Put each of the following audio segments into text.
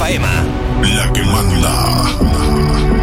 La que manda.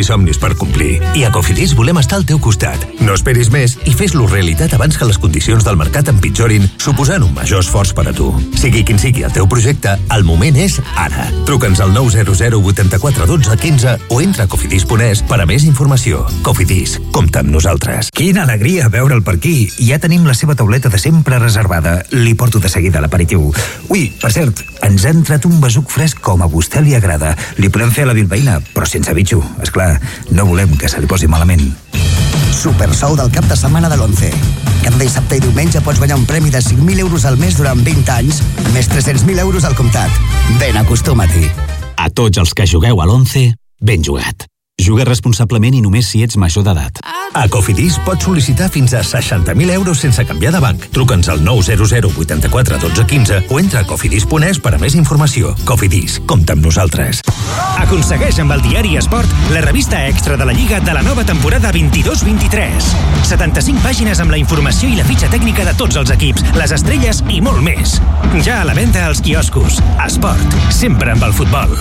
I somnis per complir i a Cofidis volem estar al teu costat. No esperis més i fes-lo realitat abans que les condicions del mercat empitjorin, suposant un major esforç per a tu. Sigui quin sigui el teu projecte, el moment és ara. Truca'ns al 900 84 12 15 o entra a cofidis.es per a més informació. Cofidis, compta amb nosaltres. Quina alegria veure'l per aquí. Ja tenim la seva tauleta de sempre reservada. Li porto de seguida l'aperitiu. Ui, per cert, ens ha entrat un besuc fresc com a vostè li agrada. Li podem fer a la bilbaïna, però sense bitxo. És clar, no volem que se li posi malament. Supersou del cap de setmana de l'11. Cada dissabte i diumenge pots guanyar un premi de 5.000 euros al mes durant 20 anys, més 300.000 euros al comptat. Ben, acostuma-t'hi. A tots els que jugueu a l'11, ben jugat. Juga responsablement i només si ets major d'edat. A Cofidis pots sol·licitar fins a 60.000 euros sense canviar de banc. Truca'ns al 900 84 12 15 o entra a cofidis.es per a més informació. Cofidis, compta amb nosaltres. Aconsegueix amb el diari Esport la revista extra de la Lliga de la nova temporada 22-23. 75 pàgines amb la informació i la fitxa tècnica de tots els equips, les estrelles i molt més. Ja a la venda als quioscos. Esport, sempre amb el futbol.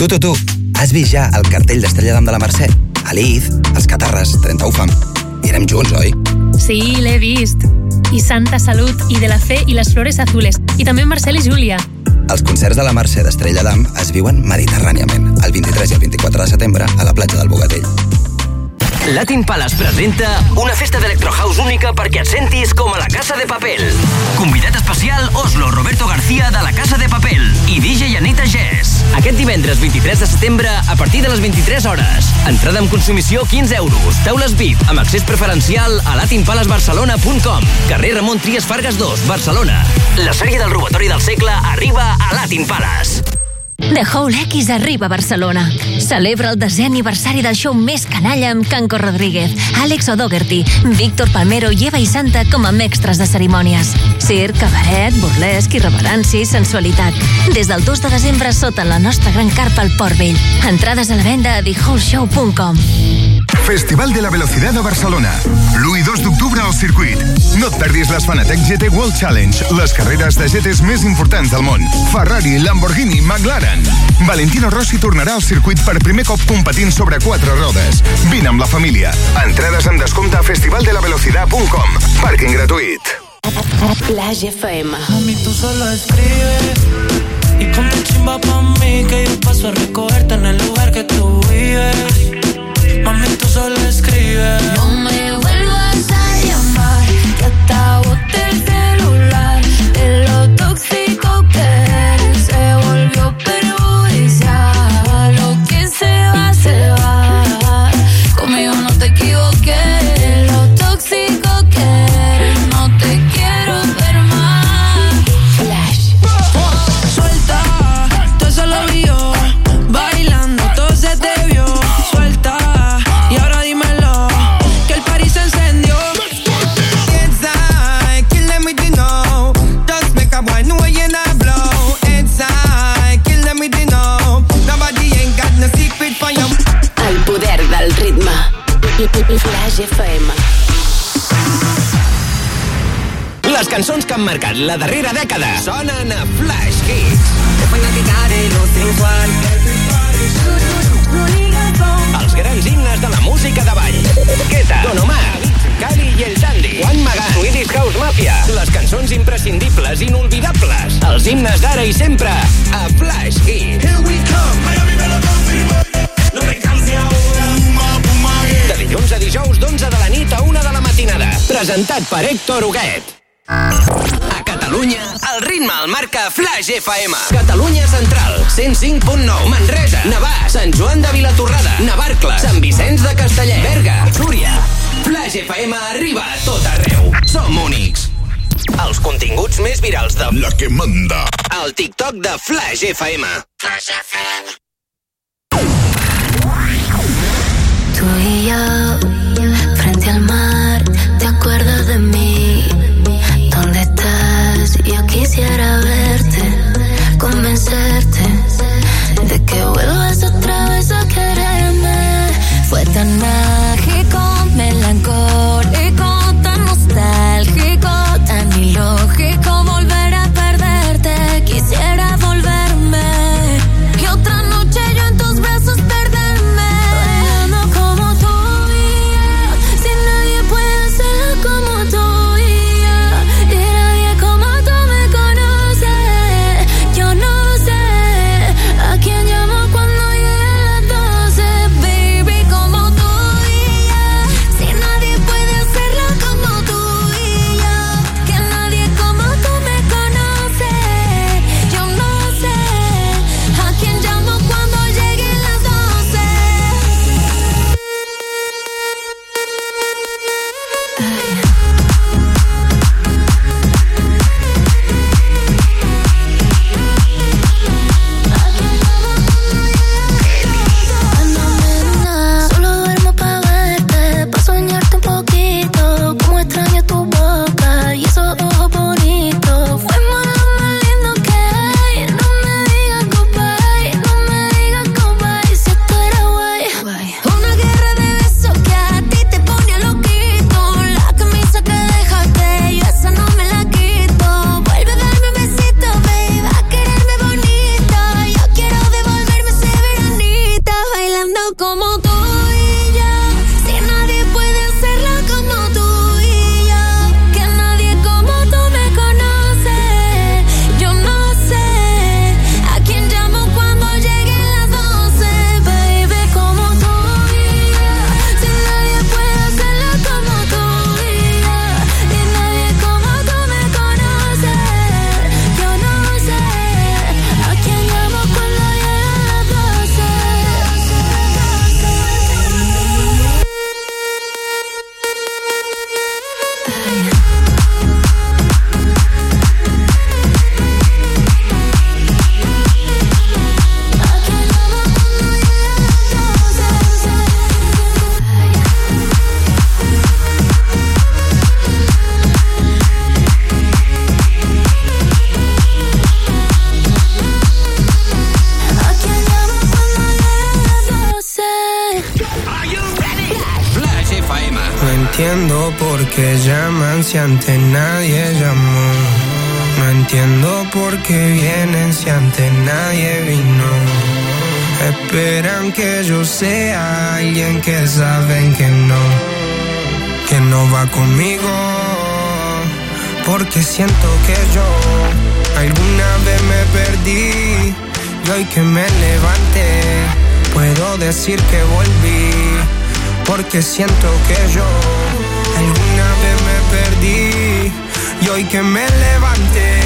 Tu, tu, tu, has vist ja el cartell d'Estrella d'Am de la Mercè? Aliz, els Catarres, 30 UFAM. I anem junts, oi? Sí, l'he vist. I Santa Salut, i De la Fe, i les Flores Azules. I també Marcel i Júlia. Els concerts de la Mercè d'Estrella d'Am es viuen mediterràniament, el 23 i el 24 de setembre a la platja del Bogatell. Latin Palace presenta una festa d'electrohouse única perquè et sentis com a la Casa de Papel. Convidat especial Oslo Roberto García de la Casa de Papel i DJ Anita Jess. Aquest divendres 23 de setembre a partir de les 23 hores. Entrada amb consumició 15 euros. Taules VIP amb accés preferencial a latinpalacebarcelona.com. Carrer Ramon Trias Fargas 2, Barcelona. La sèrie del robatori del segle arriba a Latin Palace. The Whole X arriba a Barcelona. Celebra el desè aniversari del show més canalla amb Canco Rodríguez, Àlex O'Dougherty, Víctor Palmero i Eva i Santa com a mestres de cerimònies. Circ, cabaret, burlesc, irreverència i sensualitat. Des del 2 de desembre sota la nostra gran carpa al Port Vell. Entrades a la venda a thewholeshow.com. Festival de la Velocidad a Barcelona. L'1 i 2 d'octubre al circuit. No et perdis les Fanatec GT World Challenge, les carreres de GTs més importants del món. Ferrari, Lamborghini, McLaren. Valentino Rossi tornarà al circuit per primer cop competint sobre quatre rodes. Vine amb la família. Entrades amb descompte a festivaldelavelocidad.com. Parking gratuït. Flash FM. Mami, tú solo escribes y ponte chimba pa' mí que yo paso a recogerte en el lugar que tú vives. Mami, tú solo escribes. No me vuelvas a llamar, que hasta boté el celular. De lo tóxico que FM. Les cançons que han marcat la darrera dècada sonen a Flash Hits. Els grans himnes de la música de ball. Guetta, Don Omar, Cali i el Dandy, Juan Magán, Swedish House Mafia. Les cançons imprescindibles, inolvidables. Els himnes d'ara i sempre a Flash Hits. Here we come, No dilluns a dijous, d'11 de la nit a 1 de la matinada. Presentat per Héctor Huguet. A Catalunya, el ritme el marca Flash FM. Catalunya Central, 105.9. Manresa, Navàs, Sant Joan de Vilatorrada, Navarcles, Sant Vicenç de Castellet, Berga, Súria. Flash FM arriba a tot arreu. Som únics. Els continguts més virals de... La que manda. El TikTok de Flash FM. Flash FM. Tú y yo, de que qué llaman si antes nadie llamó. No entiendo por qué vienen si antes nadie vino. Esperan que yo sea alguien que saben que no, que no va conmigo. Porque siento que yo alguna vez me perdí y hoy que me levanté puedo decir que volví. Porque siento que yo perdí y hoy que me levanté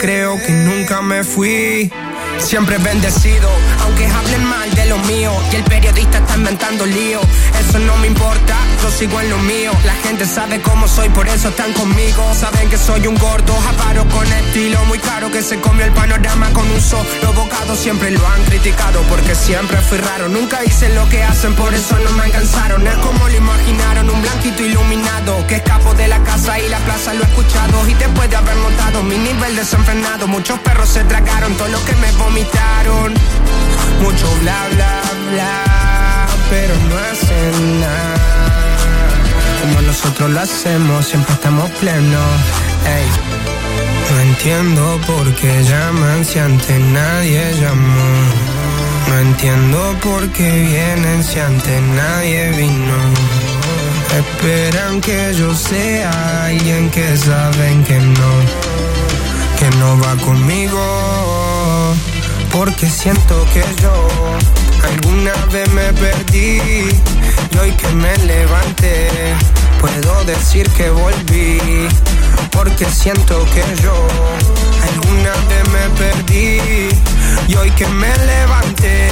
creo que nunca me fui. Siempre bendecido, aunque hablen mal de lo mío. Y el periodista está inventando lío. Eso no me importa, yo sigo en lo mío. La gente sabe cómo soy, por eso están conmigo. Saben que soy un gordo, japaro con estilo muy caro. Que se comió el panorama con un solo bocado. Siempre lo han criticado porque siempre fui raro. Nunca hice lo que hacen, por eso no me alcanzaron. Es como lo imaginaron, un blanquito iluminado. Que escapo de la casa y la plaza lo he escuchado. Y después de haber notado mi nivel desenfrenado, muchos perros se tragaron todo lo que me vomitaron. Mucho bla bla bla, pero no hacen nada. Como nosotros lo hacemos, siempre estamos plenos. No entiendo por qué llaman si antes nadie llamó. No entiendo por qué vienen si antes nadie vino. Esperan que yo sea alguien que saben que no, que no va conmigo. Porque siento que yo alguna vez me perdí y hoy que me levanté puedo decir que volví. Porque siento que yo alguna vez me perdí y hoy que me levanté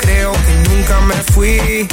creo que nunca me fui.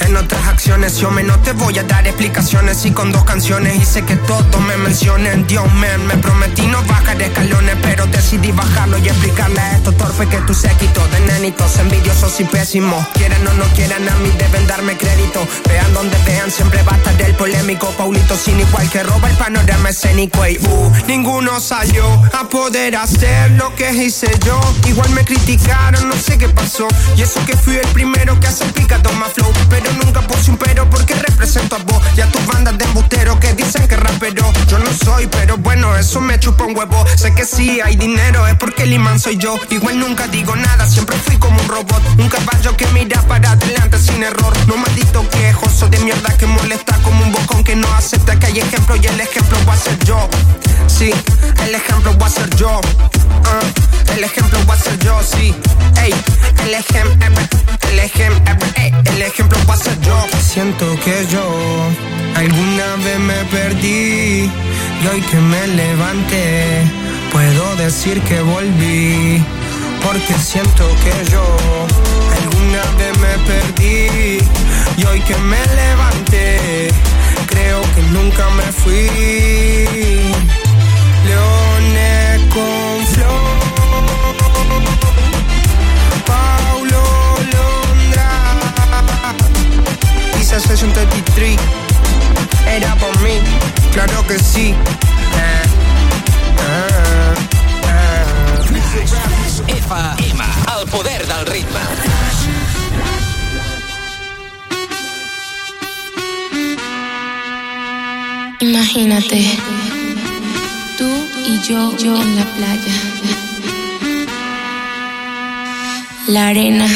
En otras acciones yo me no te voy a dar explicaciones y con dos canciones hice que todos me mencionen. Dios man, me prometí no bajar escalones, pero decidí bajarlo y explicarle a estos torpes que tú séquito de nenitos envidiosos y pésimos. Quieran o no quieran a mí deben darme crédito. Vean donde vean, siempre va a estar el polémico. Paulito sin igual que roba el panorama escénico. Y uh, ninguno salió a poder hacer lo que hice yo. Igual me criticaron, no sé qué pasó. Y eso que fui el primero que hace picado más flow. Pero nunca puse un pero porque represento a vos y a tus bandas de embusteros que dicen que rapero. Yo no soy, pero bueno, eso me chupa un huevo. Sé que sí hay dinero, es porque el imán soy yo. Igual nunca digo nada, siempre fui como un robot. Un caballo que mira para adelante sin error. No maldito quejoso de mierda que molesta como un bocón que no acepta que hay ejemplo y el ejemplo va a ser yo. Sí, el ejemplo va a ser yo. Ah, el ejemplo va a ser yo, sí. Ey, el ejemplo, el ejemplo, el ejemplo va a ser Siento que yo alguna vez me perdí y hoy que me levanté puedo decir que volví. Porque siento que yo alguna vez me perdí y hoy que me levanté creo que nunca me fui. Leones Session 33. Era por mí, claro que sí. Ah. FM, el poder del ritme. Imagínate, tú y yo, yo en la playa. La arena,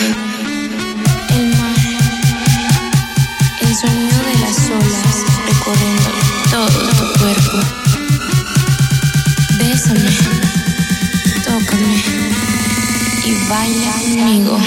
recorriendo todo tu cuerpo. Bésame, tócame y baila conmigo.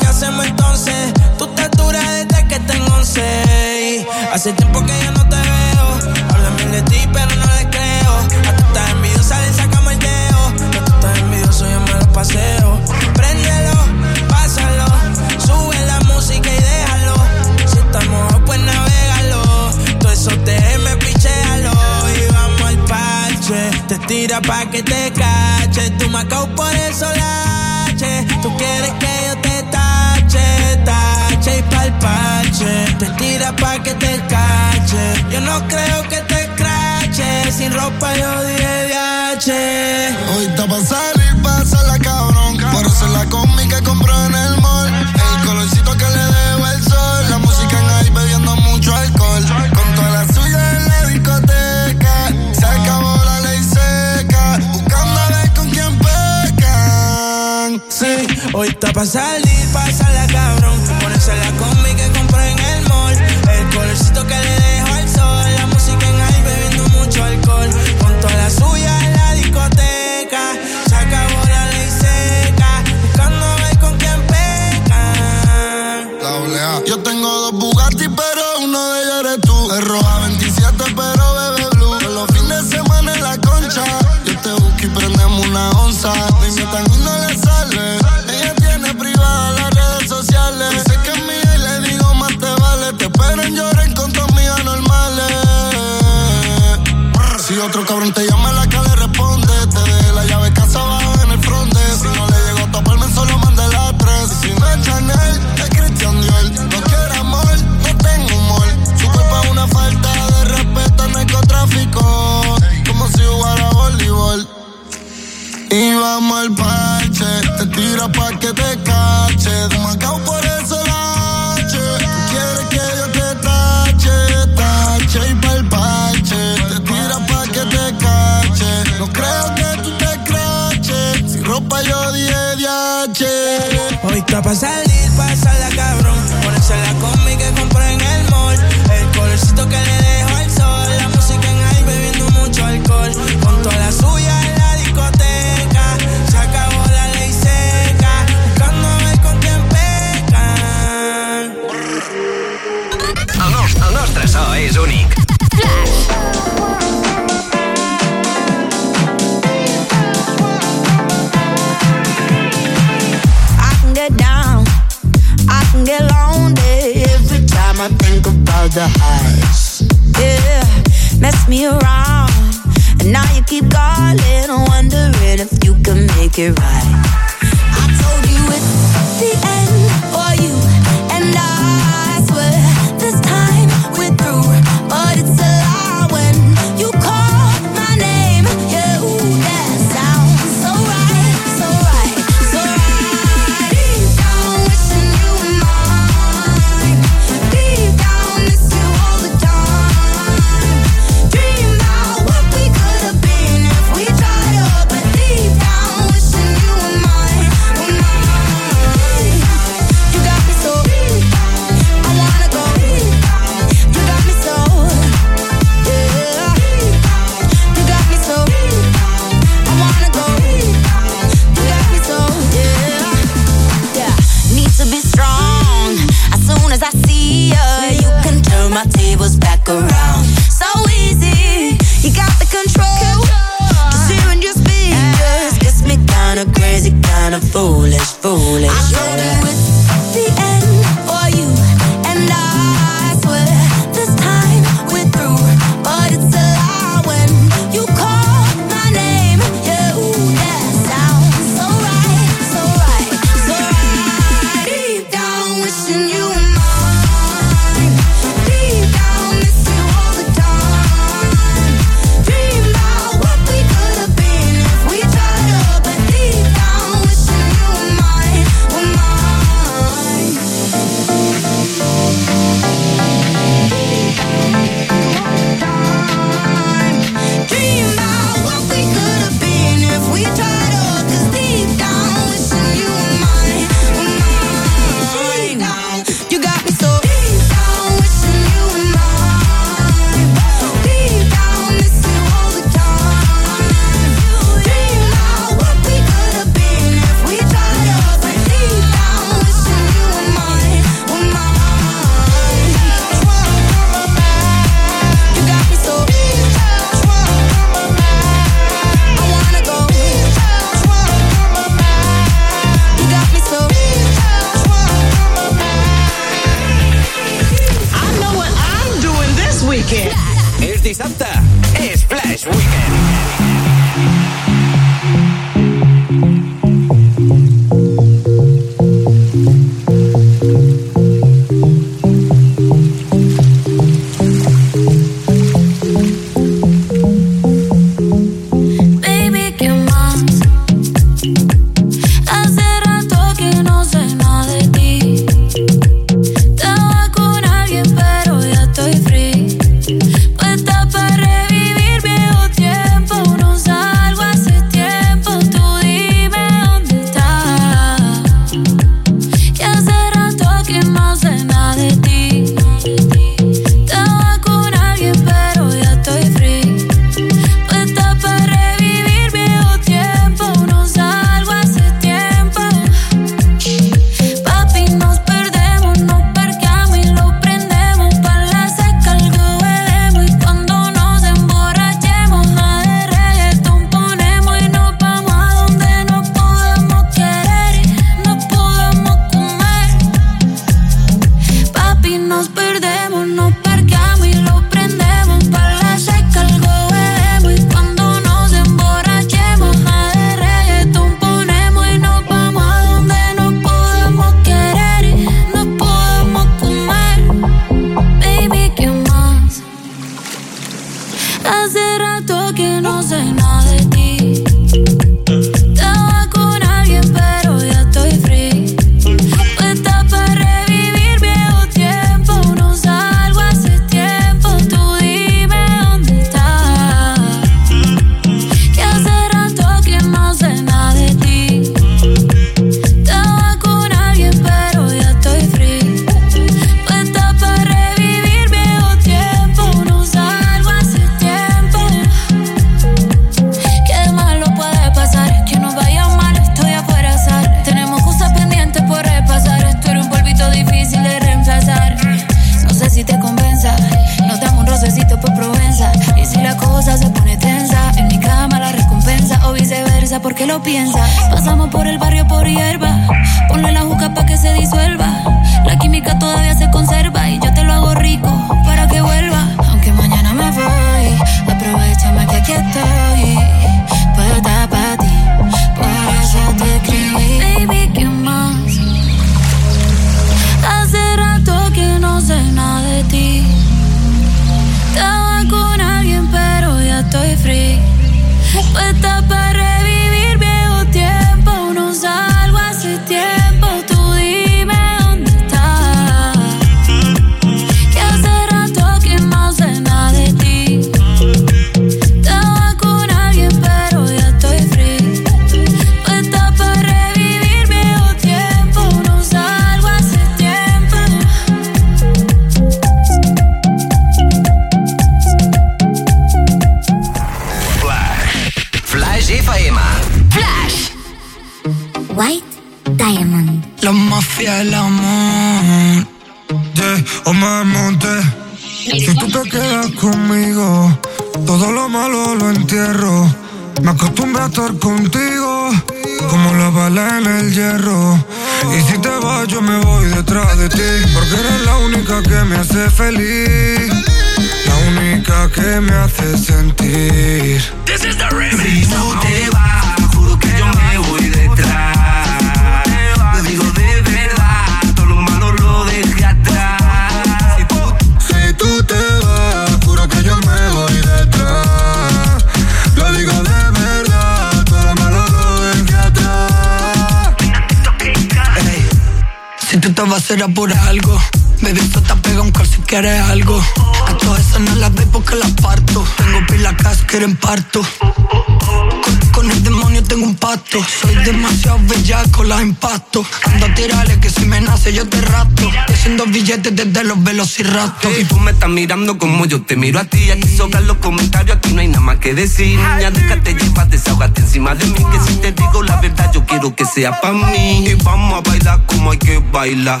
mirando como yo te miro a ti. Aquí sobran los comentarios, aquí no hay nada más que decir. Niña, déjate llevar, desahogate encima de mí. Que si te digo la verdad, yo quiero que sea pa' mí. Y vamos a bailar como hay que bailar.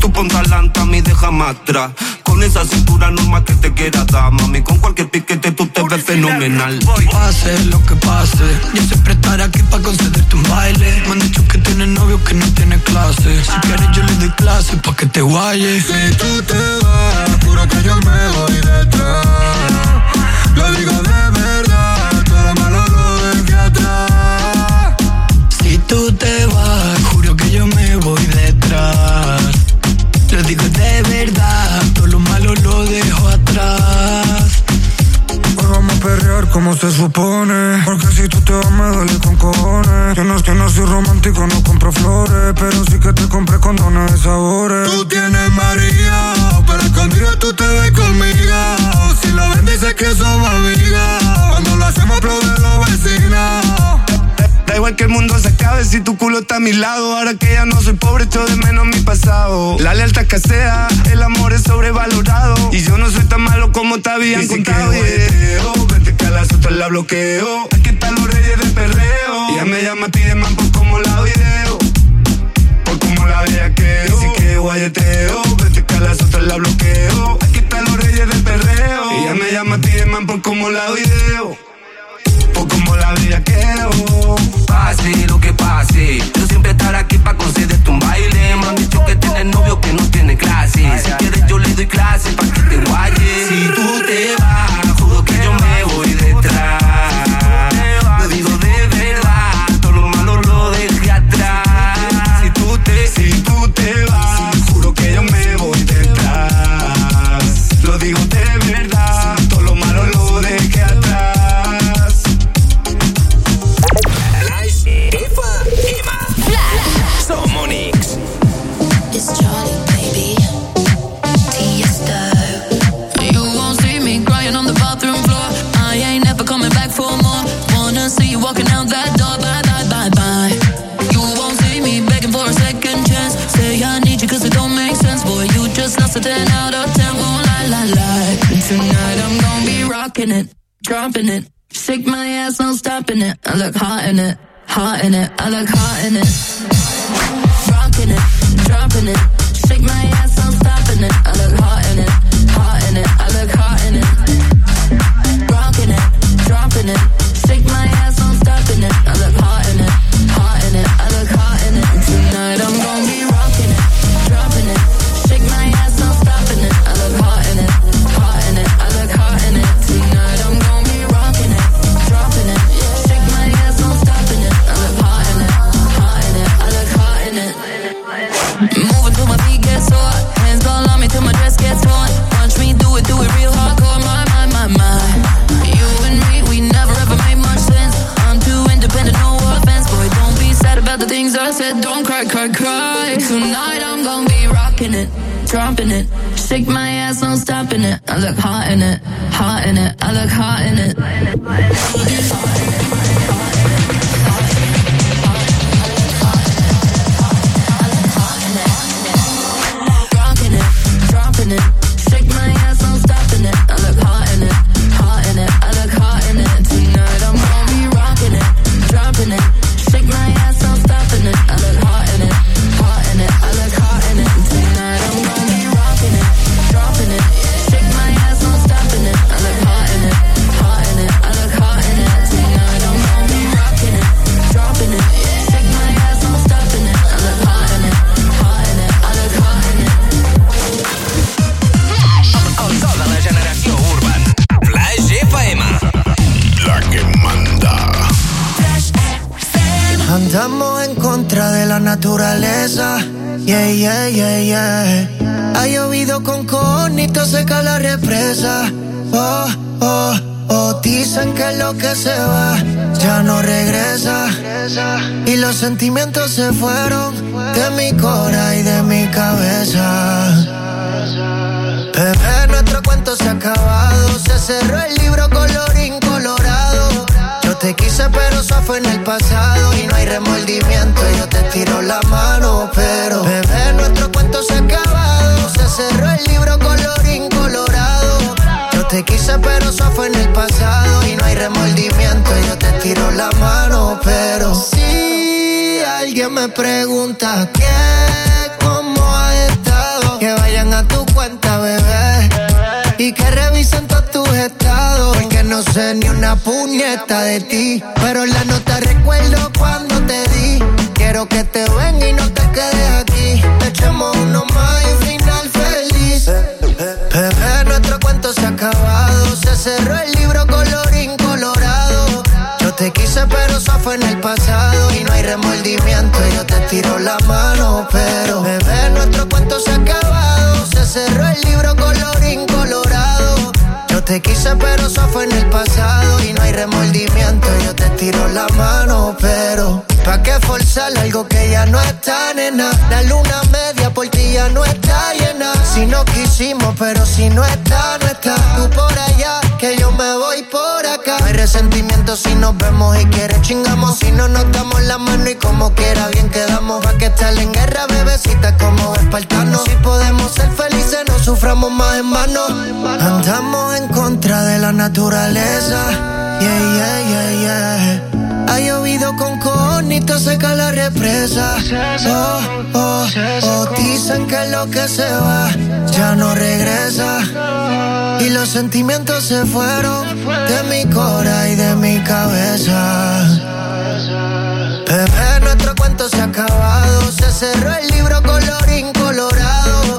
Tú pon talanta, a mí déjame atrás esa cintura normal que te quiera dar, mami. Con cualquier piquete tú te ves fenomenal. Pase lo que pase, yo siempre estaré aquí para concederte un baile. Me han dicho que tienes novio que no tiene clase. Si quieres yo le doy clase pa' que te guayes. Si tú te vas, juro que yo me voy detrás. Lo digo de verdad, tú eres malo lo que atrás. Si tú te vas, juro que yo me voy detrás. Lo digo de dejo atrás. Hoy vamos a perrear como se supone. Porque si tú te vas, me duele con cojones. Yo no, yo no soy romántico, no compro flores. Pero sí que te compré condones de sabores. Tú tienes María, pero escondido tú te ves conmigo. Si la ven, dices que somos amigas. Cuando lo hacemos, aplaude los vecinos. Igual que el mundo se acabe si tu culo está a mi lado. Ahora que ya no soy pobre, echo de menos mi pasado. La lealtad casea, el amor es sobrevalorado. Y yo no soy tan malo como te habían Dicen contado. Que yeah. Vete que a la la bloqueo. Aquí están los reyes del perreo. Ella me llama, pide más dropping it. Shake my ass, no stopping it. I look hot in it, hot in it. I look hot in it. Yeah, yeah, yeah, yeah. Ha llovido con conito, seca la represa. Oh, oh, oh. Dicen que lo que se va ya no regresa. Y los sentimientos se fueron de mi cora y de mi cabeza. Bebé, nuestro cuento se ha acabado. Se cerró el libro colorín te quise, pero eso fue en el pasado. Y no hay remordimiento. Yo te tiro la mano, pero. Bebé, nuestro cuento se ha acabado. Se cerró el libro colorín colorado. Yo te quise, pero eso fue en el pasado. Y no hay remordimiento. Yo te tiro la mano, pero. Si alguien me pregunta qué, cómo ha estado, que vayan a tu cuenta, bebé. Y que revisen todos tus estados. No sé ni una puñeta de ti. Pero la nota recuerdo cuando te di. Quiero que te venga y no te quedes aquí. Echemos uno más y un final feliz. Bebé, nuestro cuento se ha acabado. Se cerró el libro colorín colorado. Yo te quise, pero eso fue en el pasado. Y no hay remordimiento. Yo te tiro la mano, pero. Bebé, nuestro cuento se ha acabado. Se cerró el libro colorín te quise, pero eso fue en el pasado. Y no hay remordimiento. Yo te tiro la mano, pero. ¿Pa' qué forzar algo que ya no está, nena? La luna media por ti ya no está llena. Si no quisimos, pero si no está, no está. Tú por allá, que yo me voy por resentimiento si nos vemos y quieres chingamos. Si no nos damos la mano y como quiera bien quedamos. Va que estar en guerra, bebecita, como espartanos. Si podemos ser felices, no suframos más en vano. Andamos en contra de la naturaleza. Yeah, yeah, yeah, yeah. Ha llovido con conito, seca la represa. Oh, oh, oh. Dicen que lo que se va ya no regresa. Y los sentimientos se fueron de mi cora y de mi cabeza. Bebé, nuestro cuento se ha acabado. Se cerró el libro colorín colorado.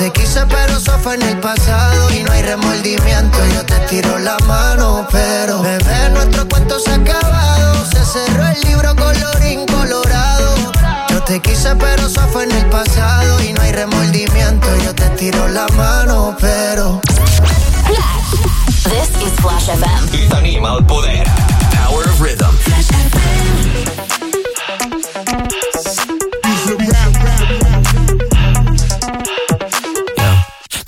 Te quise, pero eso fue en el pasado. Y no hay remordimiento. Yo te tiro la mano, pero. Bebé, nuestro cuento se ha acabado. Se cerró el libro colorín colorado. Yo te quise, pero eso fue en el pasado. Y no hay remordimiento. Yo te tiro la mano, pero. This is Flash FM. I tenim el poder. Power of Rhythm.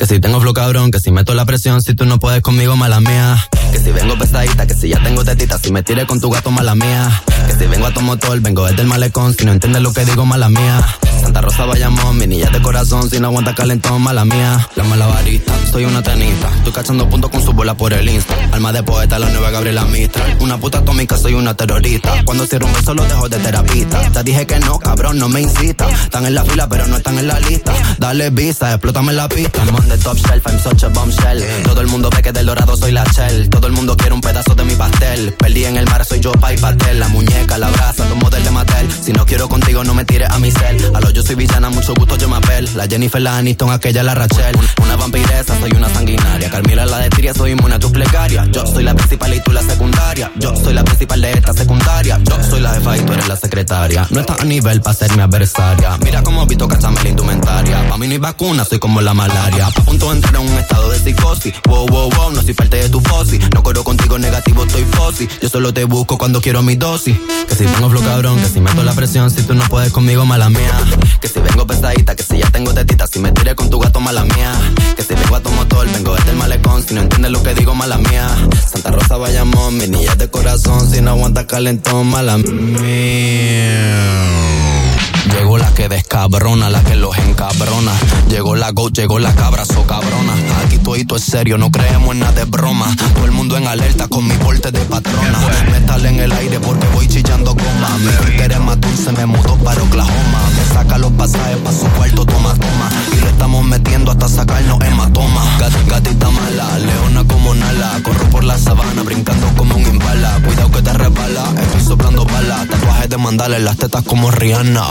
Que si tengo flow cabrón, que si meto la presión, si tú no puedes conmigo, mala mía. Que si vengo pesadita, que si ya tengo tetita, si me tire con tu gato, mala mía. Que si vengo a tu motor, vengo desde el malecón, si no entiendes lo que digo, mala mía. Santa Rosa Bayamón, mi niña de corazón, si no aguanta calentón, mala mía. La malabarista, soy una tenista, estoy cachando puntos con su bola por el Insta. Alma de poeta, la nueva Gabriela Mistral. Una puta atómica, soy una terrorista. Cuando cierro un beso, lo dejo de terapista. Te dije que no, cabrón, no me incita. Están en la fila, pero no están en la lista. Dale visa, explótame la pista. The top shelf, I'm such a bombshell. Todo el mundo ve que del dorado soy la shell. Todo el mundo quiere un pedazo de mi pastel. Perdí en el mar, soy yo, pa' y pastel. La muñeca, la brasa, tu modelo de Mattel. Si no quiero contigo, no me tires a mi cel. A lo yo soy villana, mucho gusto, yo me apel. La Jennifer, la Aniston, aquella, la Rachel. Una vampiresa, soy una sanguinaria. Carmila, la de Tiria, soy inmune a tus plegarias. Yo soy la principal y tú la secundaria. Yo soy la principal de esta secundaria. Yo soy la jefa y tú eres la secretaria. No estás a nivel para ser mi adversaria. Mira cómo Vito cachame la indumentaria. Pa' mí no hay vacuna, soy como la malaria. A punto de entrar en un estado de psicosis. Wow, wow, wow, no soy parte de tu fosi. No corro contigo negativo, estoy fosi. Yo solo te busco cuando quiero mi dosis. Que si tengo flow cabrón, que si meto la presión si tú no puedes conmigo, mala mía. Que si vengo pesadita, que si ya tengo tetita, si me tiré con tu gato, mala mía. Que si vengo a tu motor, vengo desde el malecón, si no entiendes lo que digo, mala mía. Santa Rosa, vayamos, mi niña de corazón, si no aguanta calentón, mala mía. Llegó la que descabrona, la que los encabrona. Llegó la go, llegó la cabra, so cabrona. Aquí todo es serio, no creemos en nada de broma. Todo el mundo en alerta con mi porte de patrona. Metal en el aire porque voy chillando goma. Mi que eres más dulce me mudó para Oklahoma. Me saca los pasajes pa' su cuarto, toma, toma. Y le estamos metiendo hasta sacarnos hematoma. Gat, gatita mala, leona como Nala. Corro por la sabana, brincando como un imbala. Cuidado que te resbala, estoy soplando balas. Tatuajes de mandala en las tetas como Rihanna.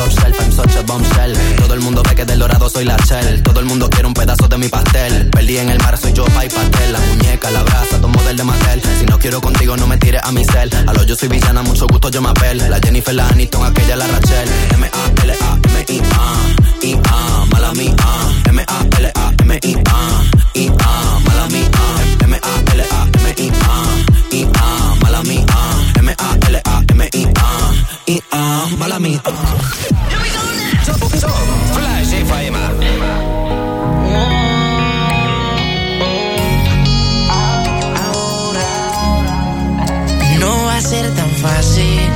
Top shelf, I'm such bombshell. Todo el mundo ve que del dorado soy la shell. Todo el mundo quiere un pedazo de mi pastel. Perdí en el mar, soy yo, pa' y pastel. La muñeca, la brasa, tomo del de Mattel. Si no quiero contigo, no me tires a mi cel. A lo yo soy villana, mucho gusto, yo me apel. La Jennifer, la Aniston, aquella, la Rachel. M-A-L-A-M-I-A. I-A, mala mía. M-A-L-A-M-I-A. I-A, mala mía. M-A-L-A-M-I-A. I-A, mala mía. M-A-L-A-M-I-A. I-A, mala mía. Flash FM. No va a ser tan fácil.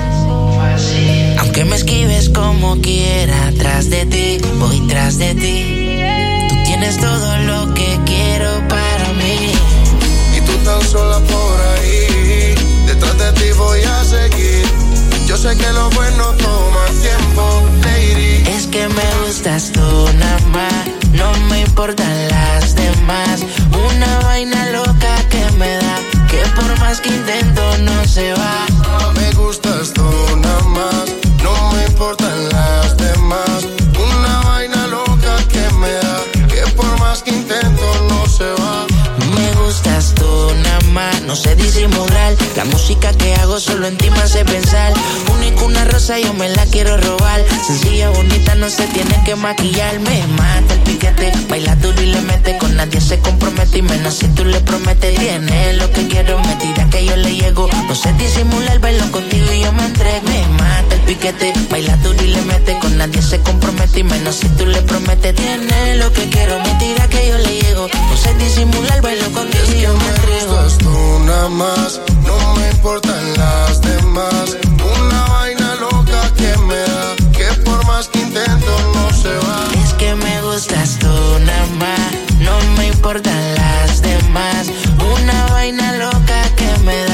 Aunque me esquives como quiera, tras de ti, voy tras de ti. Tú tienes todo lo que quiero para mí. Y tú tan sola por ahí, detrás de ti voy a seguir. Yo sé que lo bueno toma tiempo, lady. Es que me gustas tú nada más, no me importan las demás. Una vaina loca que me da, que por más que intento no se va. Me gustas tú nada más, no sé disimular. La música que hago solo en ti me hace pensar. Único una rosa, yo me la quiero robar. Sencilla, bonita, no se tiene que maquillar. Me mata el piquete, baila duro y le mete. Con nadie se compromete y menos si tú le prometes. Tiene lo que quiero, me tira que yo le llego. No sé disimular, bailo contigo y yo me entrego. Me mata piquete, baila duro y le mete. Con nadie se compromete y menos si tú le prometes. Tiene lo que quiero, me tira que yo le llego. No sé disimular, bailo contigo y yo me gustas tú nada más, no me importan las demás. Una vaina loca que me da, que por más que intento no se va. Es que me gustas tú nada más, no me importan las demás. Una vaina loca que me da, que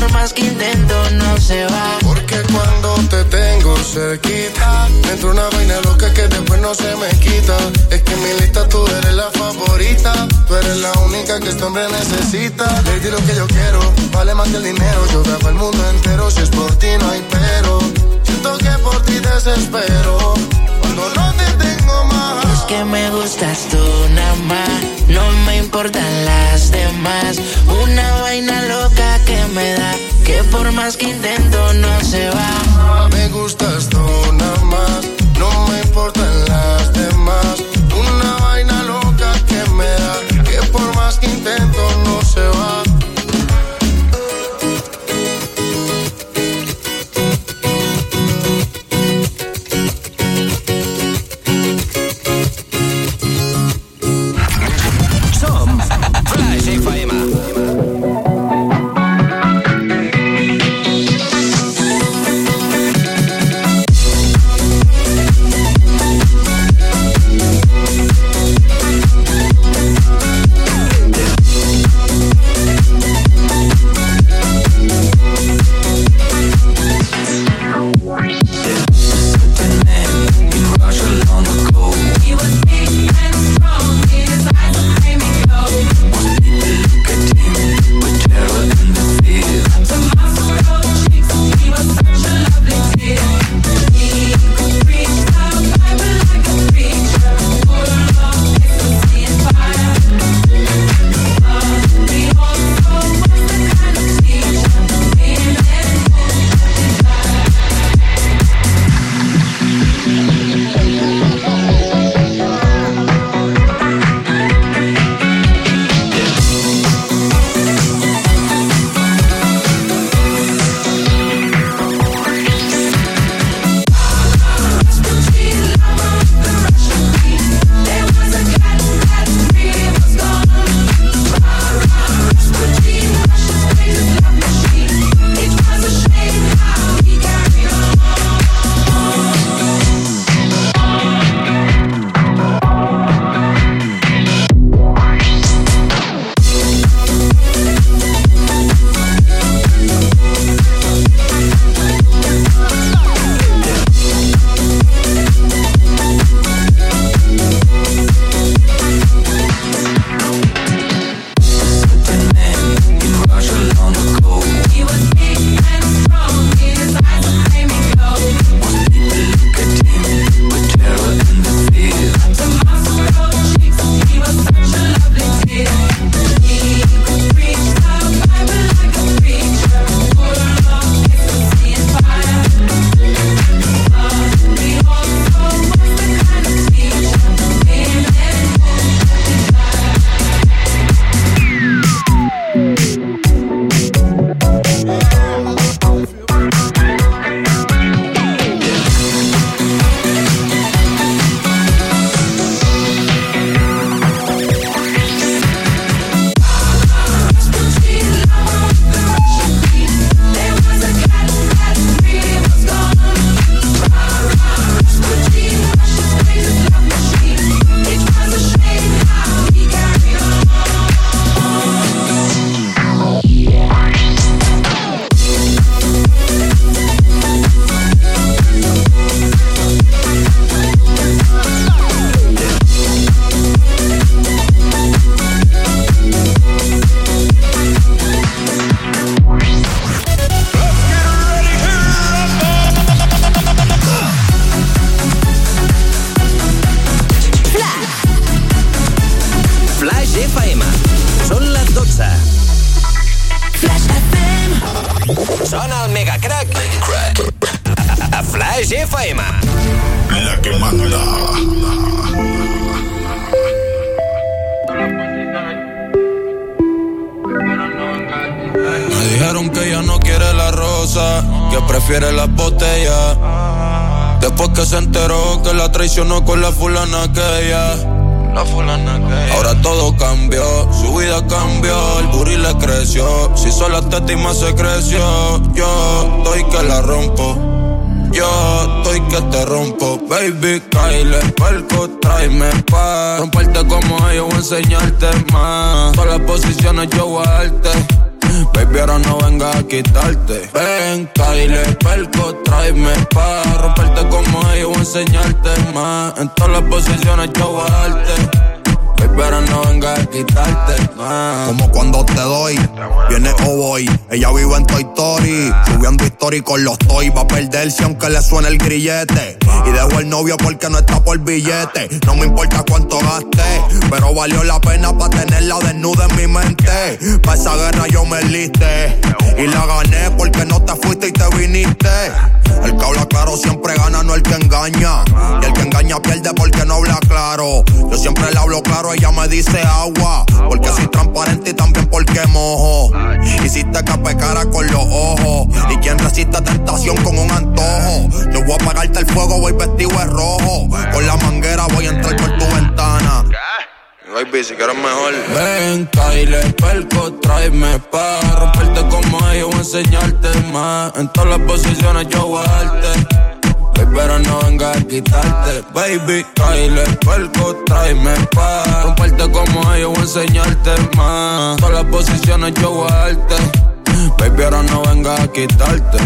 por más que intento no se va. Porque cuando te tengo cerquita, me entra una vaina loca que después no se me quita. Es que en mi lista tú eres la favorita, tú eres la única que este hombre necesita. Di lo que yo quiero, vale más que el dinero. Yo daba el mundo entero, si es por ti no hay pero. Siento que por ti desespero, cuando no te que me gustas tú nada más, no me importan las demás. Una vaina loca que me da, que por más que intento no se va. Me gustas tú nada más, no me importan las demás. Una vaina loca que me da, que por más que intento no se va. con los toy va a perderse aunque le suene el grillete. Y dejo el novio porque no está por billete. No me importa cuánto gasté, pero valió la pena para tenerla desnuda en mi mente. Para esa guerra yo me enlisté y la gané porque no te fuiste y te viniste. El que habla claro siempre gana, no el que engaña. Y el que engaña pierde porque no habla claro. Yo siempre le hablo claro, ella me dice agua. Porque soy transparente y también porque mojo. Hiciste que pecara con los ojos. Y quien resiste tentación con un antojo. Yo voy a apagarte el fuego, voy vestido de rojo. Con la manguera voy a entrar por tu ventana baby, si quieres mejor. Ven, Kyle, perco, tráeme pa' romperte como ellos, enseñarte más. En todas las posiciones yo guardarte pero no venga a quitarte. Baby, tráele puerco, tráeme pa. Romperte como ellos, voy a enseñarte más. En Todas las posiciones yo voy. Baby, ahora no venga a quitarte.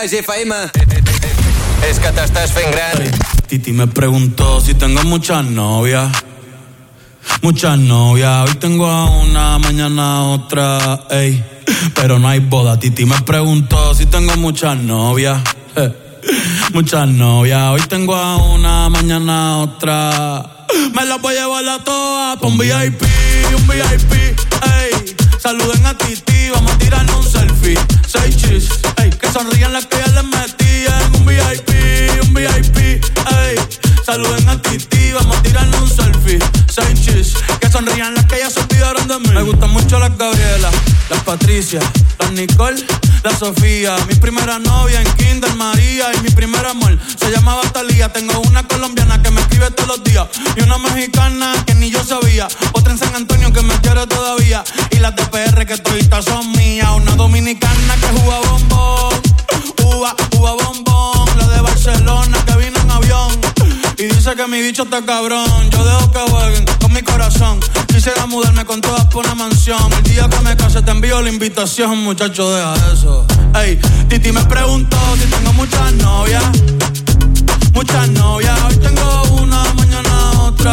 Flash FM, és que t'estàs fent gran. Titi me preguntó si tengo muchas novias. Muchas novias, hoy tengo a una, mañana a otra, ey. Pero no hay boda. Titi me preguntó si tengo muchas novias. eh. Muchas novias, hoy tengo a una, mañana a otra. Me las voy a llevar a todas pa' un VIP, un VIP, ey. Saluden a Titi, vamos a tirarnos un selfie. Seis sonrían las que ya les metí en un VIP, un VIP, ey. Saluden a Titi, vamos a tirarnos un selfie. Seis chis, que sonrían las que ya se olvidaron de mí. Me gustan mucho las Gabriela, las Patricia, las Nicole, la Sofía. Mi primera novia en Kinder María y mi primer amor se llamaba Talía. Tengo una colombiana que me escribe todos los días y una mexicana que ni yo sabía. Otra en San Antonio que me quiere todavía y las de PR que todavía son mías. Una dominicana que juega bombón, La de Barcelona que vino en avión y dice que mi bicho está cabrón. Yo dejo que jueguen con mi corazón. Quisiera mudarme con todas por una mansión. El día que me case te envío la invitación, muchacho, deja eso. Ey, Titi me preguntó si tengo muchas novias. Muchas novias, hoy tengo una, mañana otra.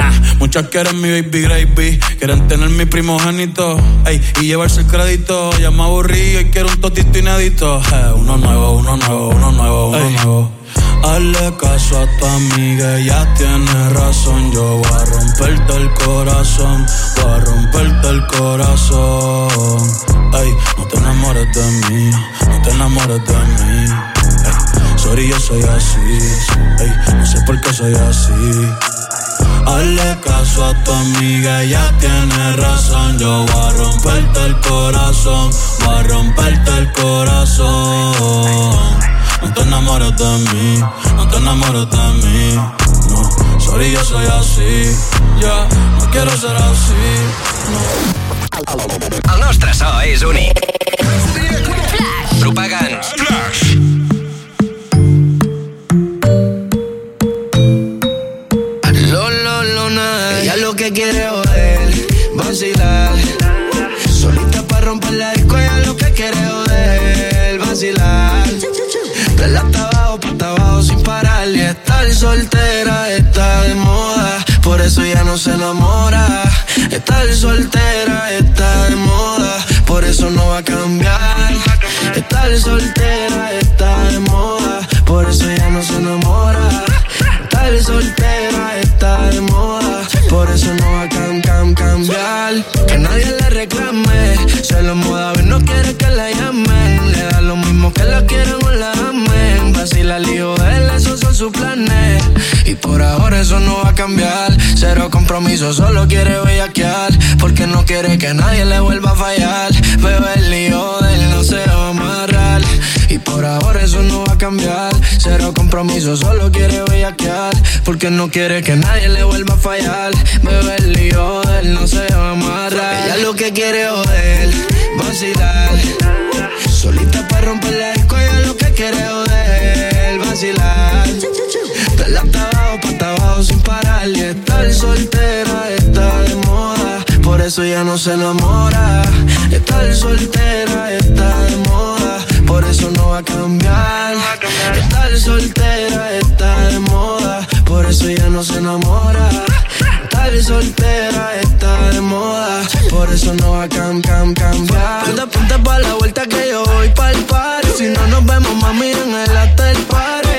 Nah, muchas quieren mi baby gravy, quieren tener mi primogénito, ey, y llevarse el crédito. Ya me aburrí y quiero un totito inédito. Eh, uno nuevo, uno nuevo, uno nuevo, uno nuevo. Hazle caso a tu amiga, ella tiene razón. Yo voy a romperte el corazón, voy a romperte el corazón. Ey, no te enamores de mí, no te enamores de mí. Ey, sorry, yo soy así, ey, no sé por qué soy así. Hazle caso a tu amiga, ella tiene razón. Yo voy a romperte el corazón, voy a romperte el corazón. No te enamores de mí, no te enamores de mí. No, sorry, yo soy así. Ya, no quiero ser así. No. El nostre so és únic. Flash. Propagants. Flash. Se enamora. Estar soltera está de moda, por eso no va a cambiar. Estar soltera está de moda, por eso ya no se enamora. Estar soltera está de moda, por eso no va a cam, cam, cambiar. Que nadie le reclame, se lo ver, no quiere que la llamen. Le da lo mismo que la quieran o la amen. Vacila el hijo de él, eso compromiso, solo quiere bellaquear. Porque no quiere que nadie le vuelva a fallar. Bebe el lío de él no se va a amarrar. Y por ahora eso no va a cambiar. Cero compromiso, solo quiere bellaquear. Porque no quiere que nadie le vuelva a fallar. Bebe el lío de él no se va a amarrar. Ella lo que quiere joder, vacilar. Solita para romper la disco, ella lo que quiere joder, vacilar. Hasta abajo, sin parar. Y estar soltera está de moda. Por eso ya no se enamora. Estar soltera está de moda. Por eso no va a cambiar. Estar soltera está de moda. Por eso ya no se enamora. Estar soltera está de moda. Por eso no va a cam, cam, cambiar. Ponte, ponte pa' la vuelta que yo voy pa'l par. Si no nos vemos, mami, en el after party.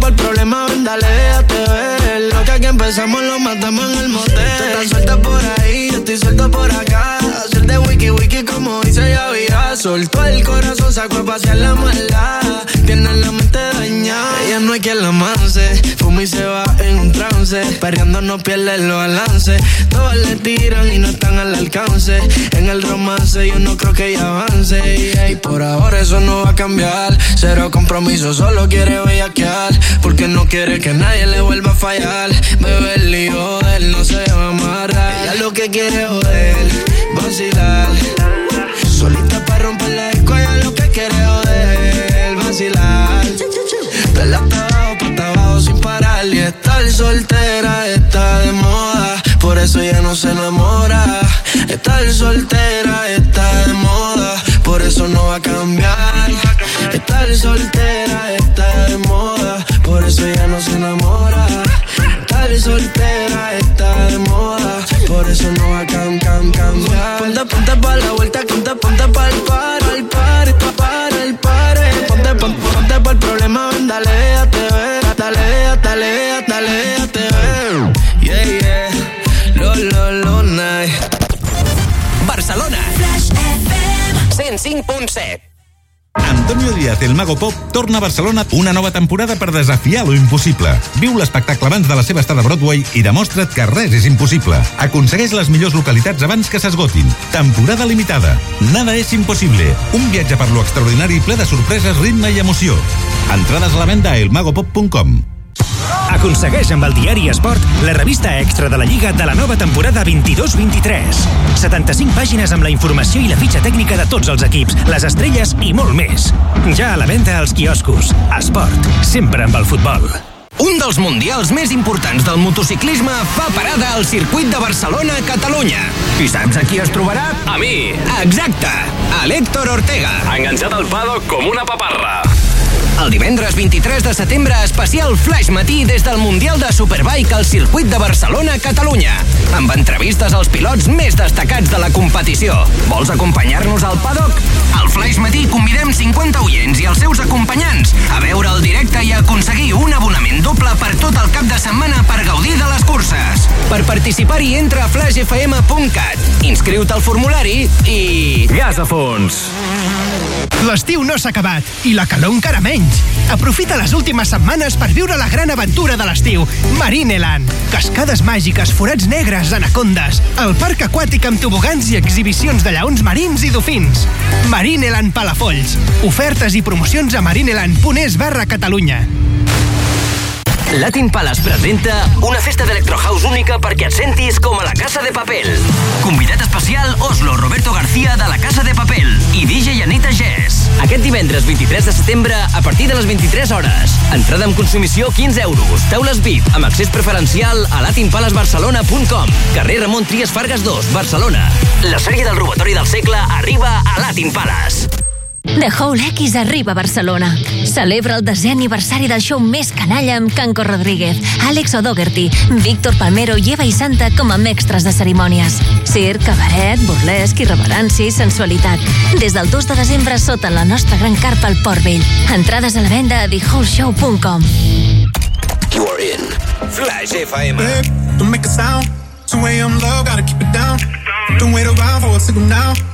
Por problema, ven, dale, déjate ver. Lo que aquí empezamos lo matamos en el motel. Tú estás suelta por ahí, yo estoy suelto por acá. Hacer de wiki wiki como dice Yavira. Soltó el corazón, sacó a pasear la maldad. Tiene la mente dañada. Ella no hay quien la manse. Fuma y se va en un trance. Perreando no pierde el balance. Todos le tiran y no están al alcance. En el romance yo no creo que ella avance. Y por ahora eso no va a cambiar. Cero compromiso, solo quiere bellaquear. Porque no quiere que nadie le vuelva a fallar. Bebe el lío él no se va a amarrar. Ella lo que quiere es joder, vacilar. Solita vacilar. Dale hasta abajo, pa' abajo sin parar. Y estar soltera está de moda. Por eso ya no se enamora. Estar soltera está de moda. Por eso no va a cambiar. Estar soltera está de moda. Por eso ya no se enamora. Estar soltera está de moda. Por eso no va a cam, cam, cambiar. Ponte, ponte pa' la vuelta, ponte, ponte pa' el par, el par, pa' el ponte pa' el problema, ven, dale, déjate ver. Dale, dale, dale, déjate ver. Yeah, yeah. Lo, lo, lo, night. Barcelona. 105.7 Antonio Díaz, el Mago Pop, torna a Barcelona una nova temporada per desafiar lo impossible. Viu l'espectacle abans de la seva estada a Broadway i demostra't que res és impossible. Aconsegueix les millors localitats abans que s'esgotin. Temporada limitada. Nada és impossible. Un viatge per lo extraordinari ple de sorpreses, ritme i emoció. Entrades a la venda a elmagopop.com. Aconsegueix amb el diari Esport la revista extra de la Lliga de la nova temporada 22-23. 75 pàgines amb la informació i la fitxa tècnica de tots els equips, les estrelles i molt més. Ja a la venda als quioscos. Esport, sempre amb el futbol. Un dels mundials més importants del motociclisme fa parada al circuit de Barcelona, Catalunya. I saps a qui es trobarà? A mi. Exacte, a l'Héctor Ortega. Enganxat al paddock com una paparra. El divendres 23 de setembre, especial Flash Matí des del Mundial de Superbike al circuit de Barcelona, Catalunya. Amb entrevistes als pilots més destacats de la competició. Vols acompanyar-nos al paddock? Al Flash Matí convidem 50 oients i els seus acompanyants a veure el directe i a aconseguir un abonament doble per tot el cap de setmana per gaudir de les curses. Per participar-hi, entra a flashfm.cat, inscriu-te al formulari i... Gas a fons! L'estiu no s'ha acabat i la calor encara menys. Aprofita les últimes setmanes per viure la gran aventura de l'estiu. Marineland. Cascades màgiques, forats negres, anacondes. El parc aquàtic amb tobogans i exhibicions de lleons marins i dofins. Marineland Palafolls. Ofertes i promocions a marineland.es barra Catalunya. Latin Palace presenta una festa d'Electro House única perquè et sentis com a la Casa de Papel. Convidat especial Oslo Roberto García de la Casa de Papel i DJ Anita Jess. Aquest divendres 23 de setembre a partir de les 23 hores. Entrada amb consumició 15 euros. Taules VIP amb accés preferencial a latinpalacebarcelona.com. Carrer Ramon Trias Fargas 2, Barcelona. La sèrie del robatori del segle arriba a Latin Palace. The Whole X arriba a Barcelona. Celebra el desè aniversari del show més canalla amb Canco Rodríguez, Àlex O'Dougherty, Víctor Palmero i Eva i Santa com a mestres de cerimònies. Circ, cabaret, burlesc, irreverència i sensualitat. Des del 2 de desembre sota la nostra gran carpa al Port Vell. Entrades a la venda a thewholeshow.com. You are in Flash FM. Babe, don't make a sound. 2 a.m. low, gotta keep it down. Don't wait around for a signal now.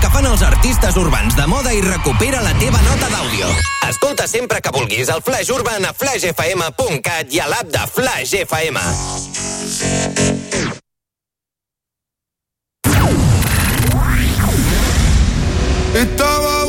que fan els artistes urbans de moda i recupera la teva nota d'àudio. Escolta sempre que vulguis el Flash Urban a flashfm.cat i a l'app de Flash FM. Estava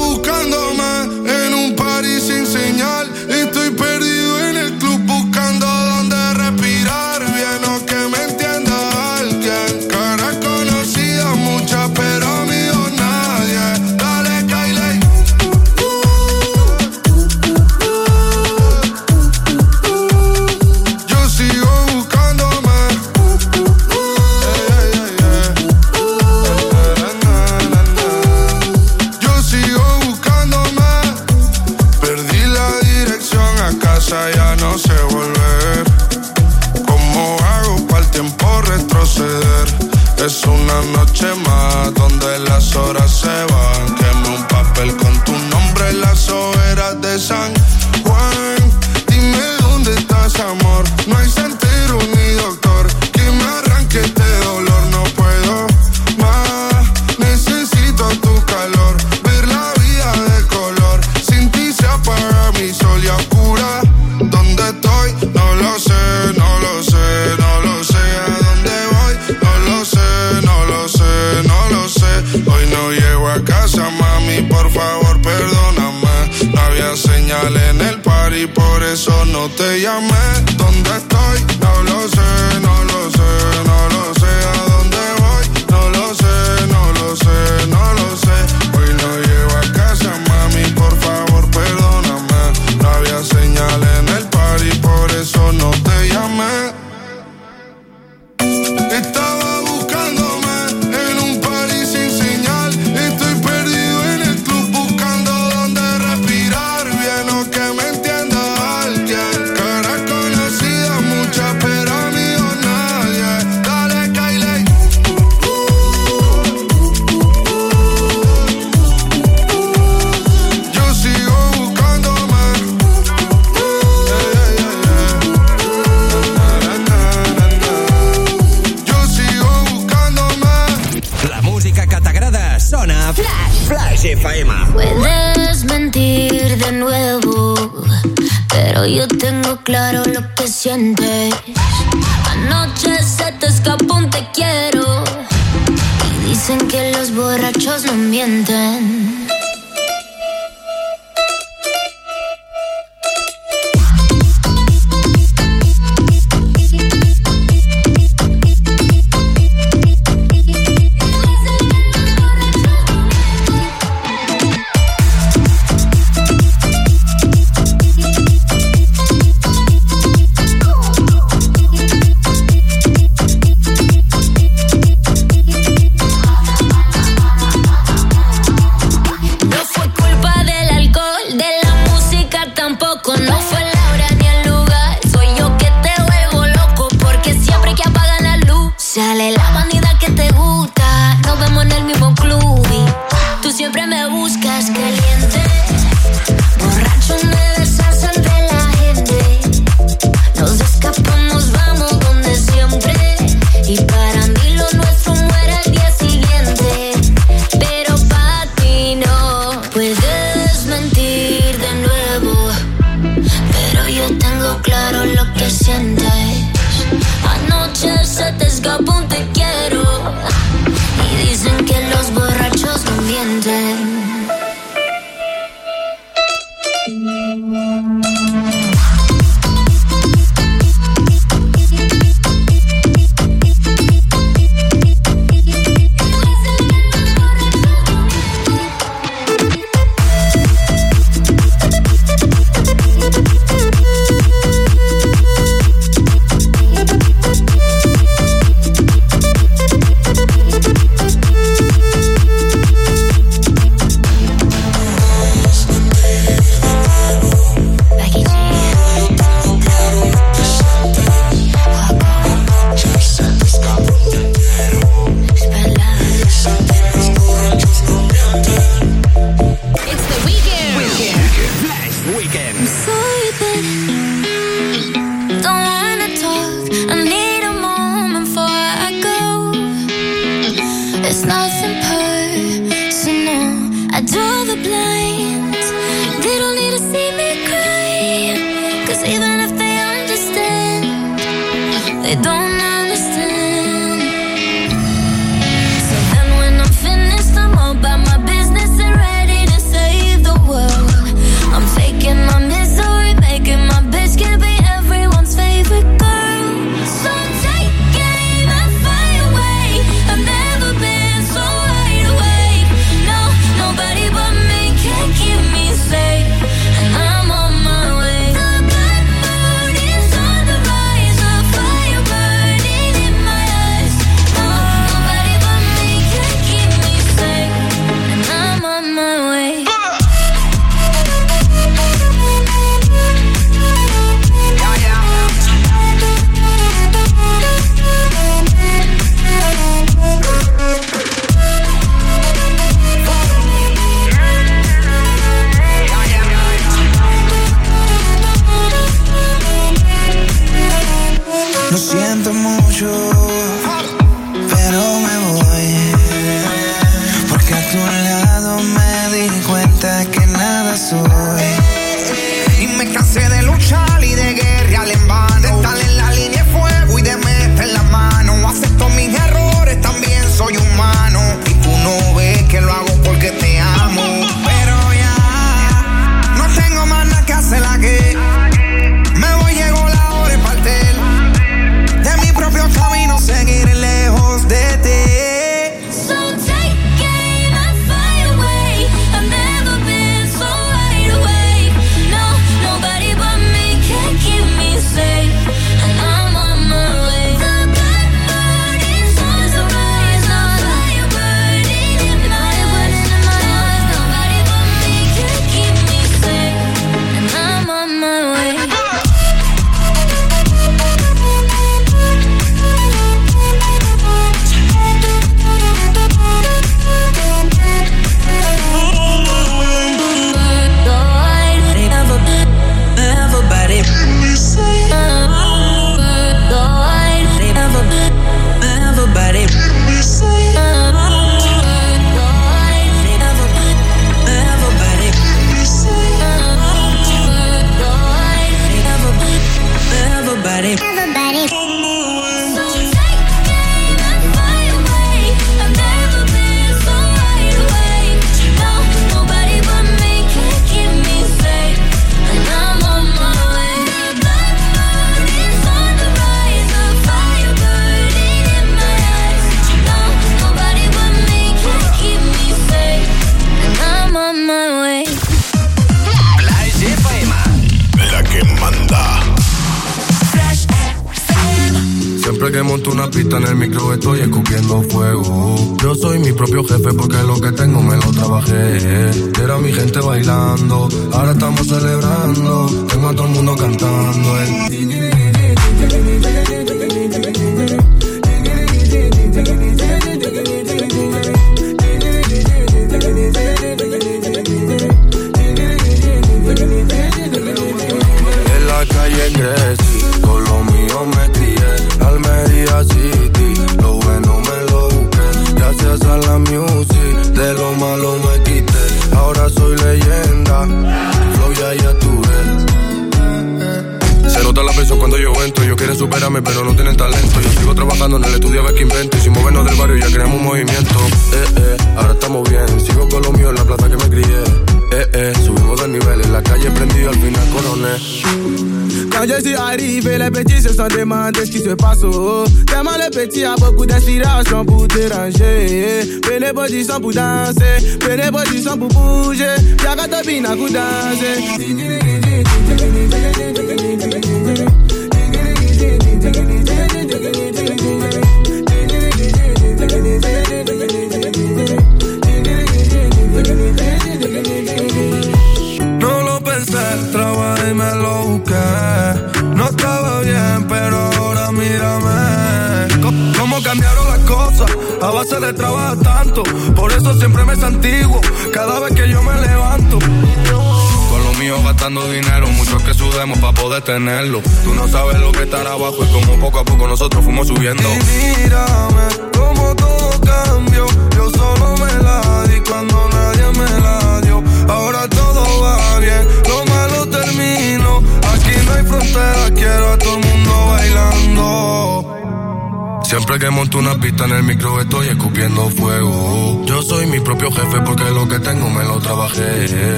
song. no te llamé, ¿dónde estás? yo tengo claro lo que sientes. Anoche se te escapó un te quiero. Y dicen que los borrachos no mienten.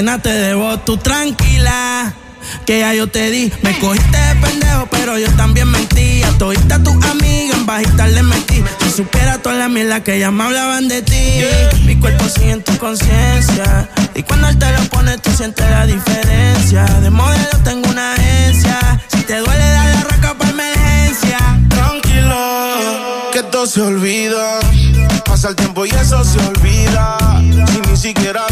llénate de vos, tú tranquila. Que ya yo te di, me cogiste de pendejo, pero yo también mentí. A todita tu amiga en bajita le mentí. Si supiera toda la mierda que ya me hablaban de ti. Mi cuerpo sigue en tu conciencia. Y cuando él te lo pone, tú sientes la diferencia. De modelo tengo una agencia. Si te duele, dale la raca para emergencia. Tranquilo, que todo se olvida. Pasa el tiempo y eso se olvida. Si ni siquiera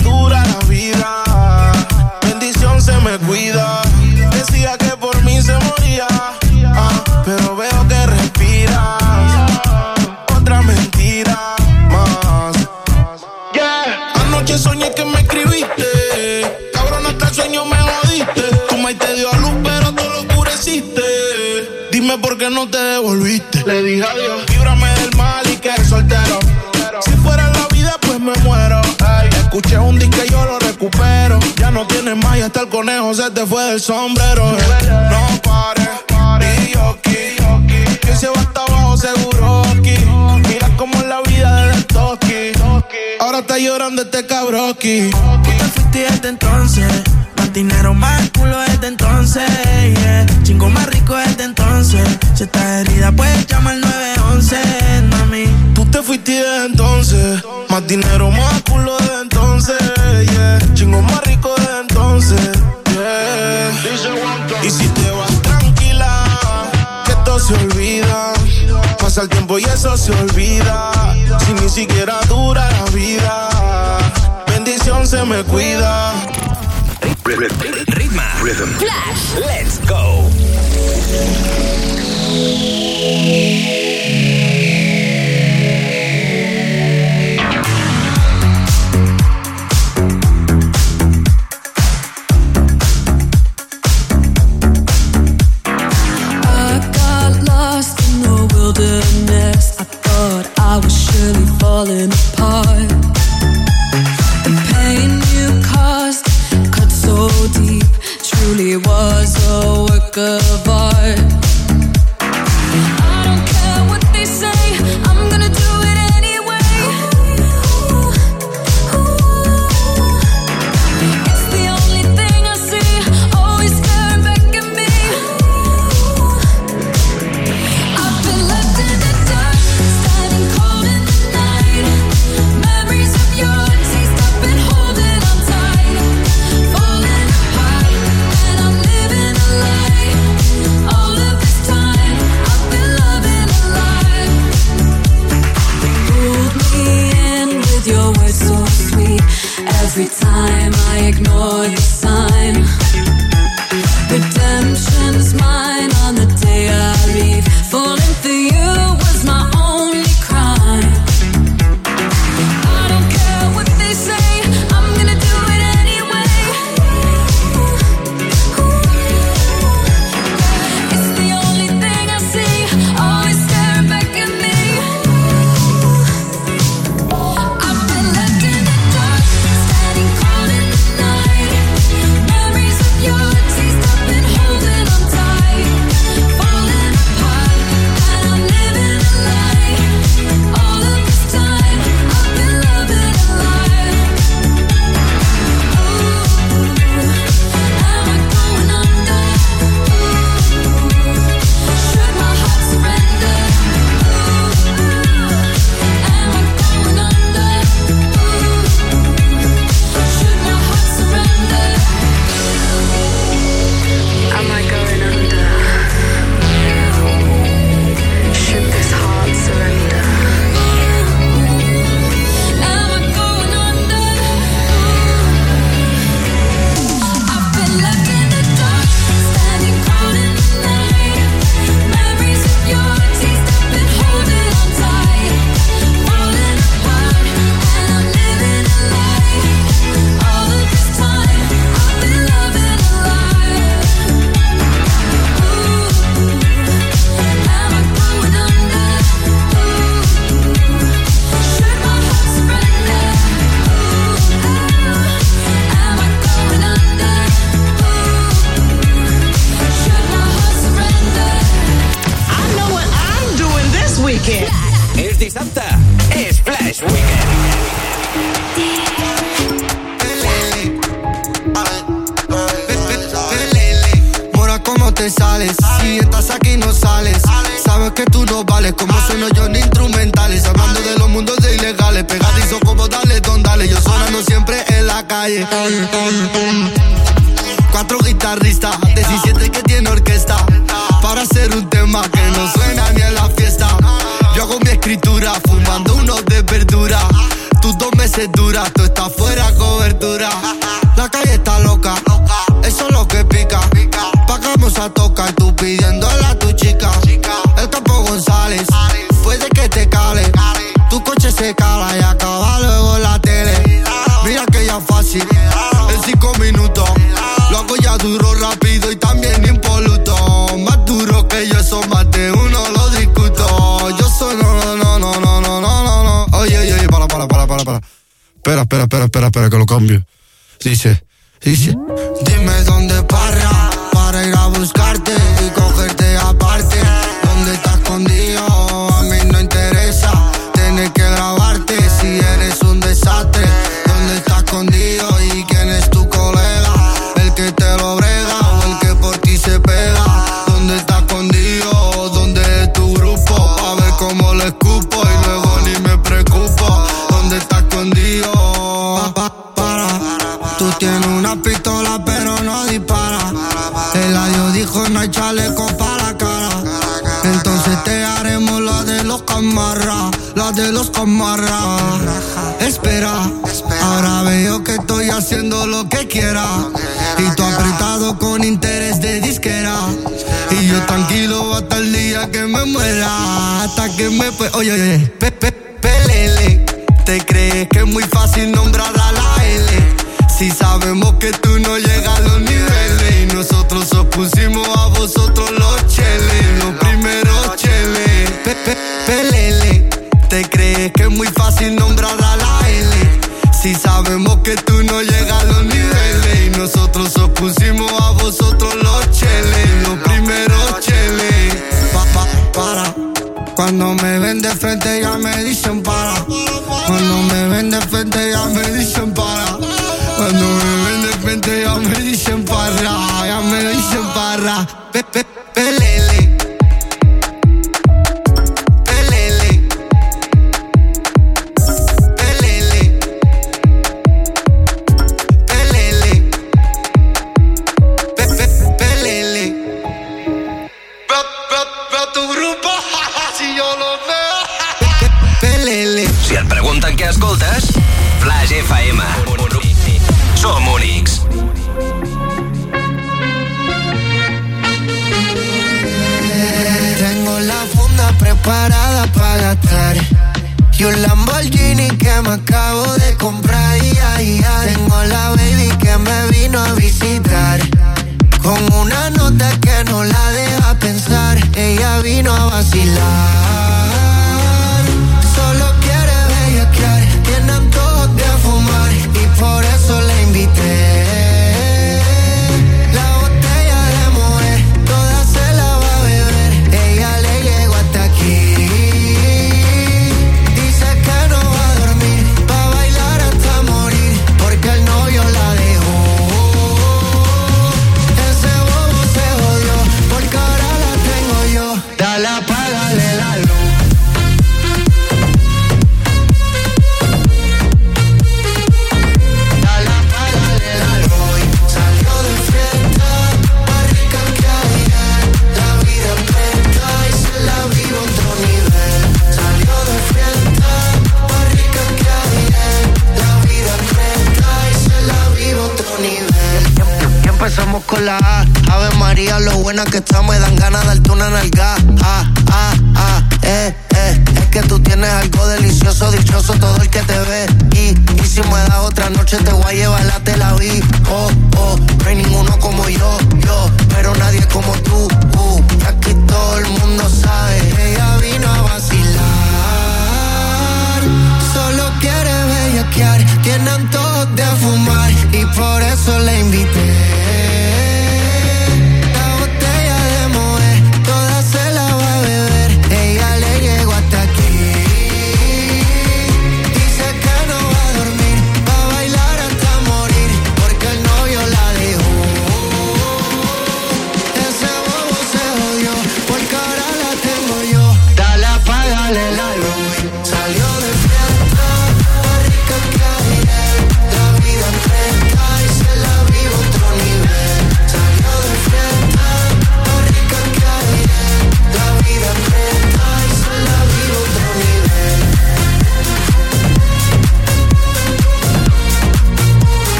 no te devolviste. Le dije adiós, líbrame del mal y que soltero. Si fuera la vida, pues me muero. Ay, escuché un disco y yo lo recupero. Ya no tienes más y hasta el conejo se te fue del sombrero. No pares, pare, que se va hasta abajo seguro aquí. Mira como la vida de toki. Ahora está llorando este cabroqui. Tú te fuiste desde entonces. Más dinero, más culo desde entonces. Yeah. Chingo más rico desde entonces si estás herida, puedes llamar 911, mami. Tú te fuiste desde entonces. Más dinero, más culo de entonces, yeah. Chingo más rico de entonces, yeah. Y si te vas tranquila, que todo se olvida. Pasa el tiempo y eso se olvida. Si ni siquiera dura la vida. Bendición se me cuida. Rhythm. Rhythm. Flash. Let's go. Música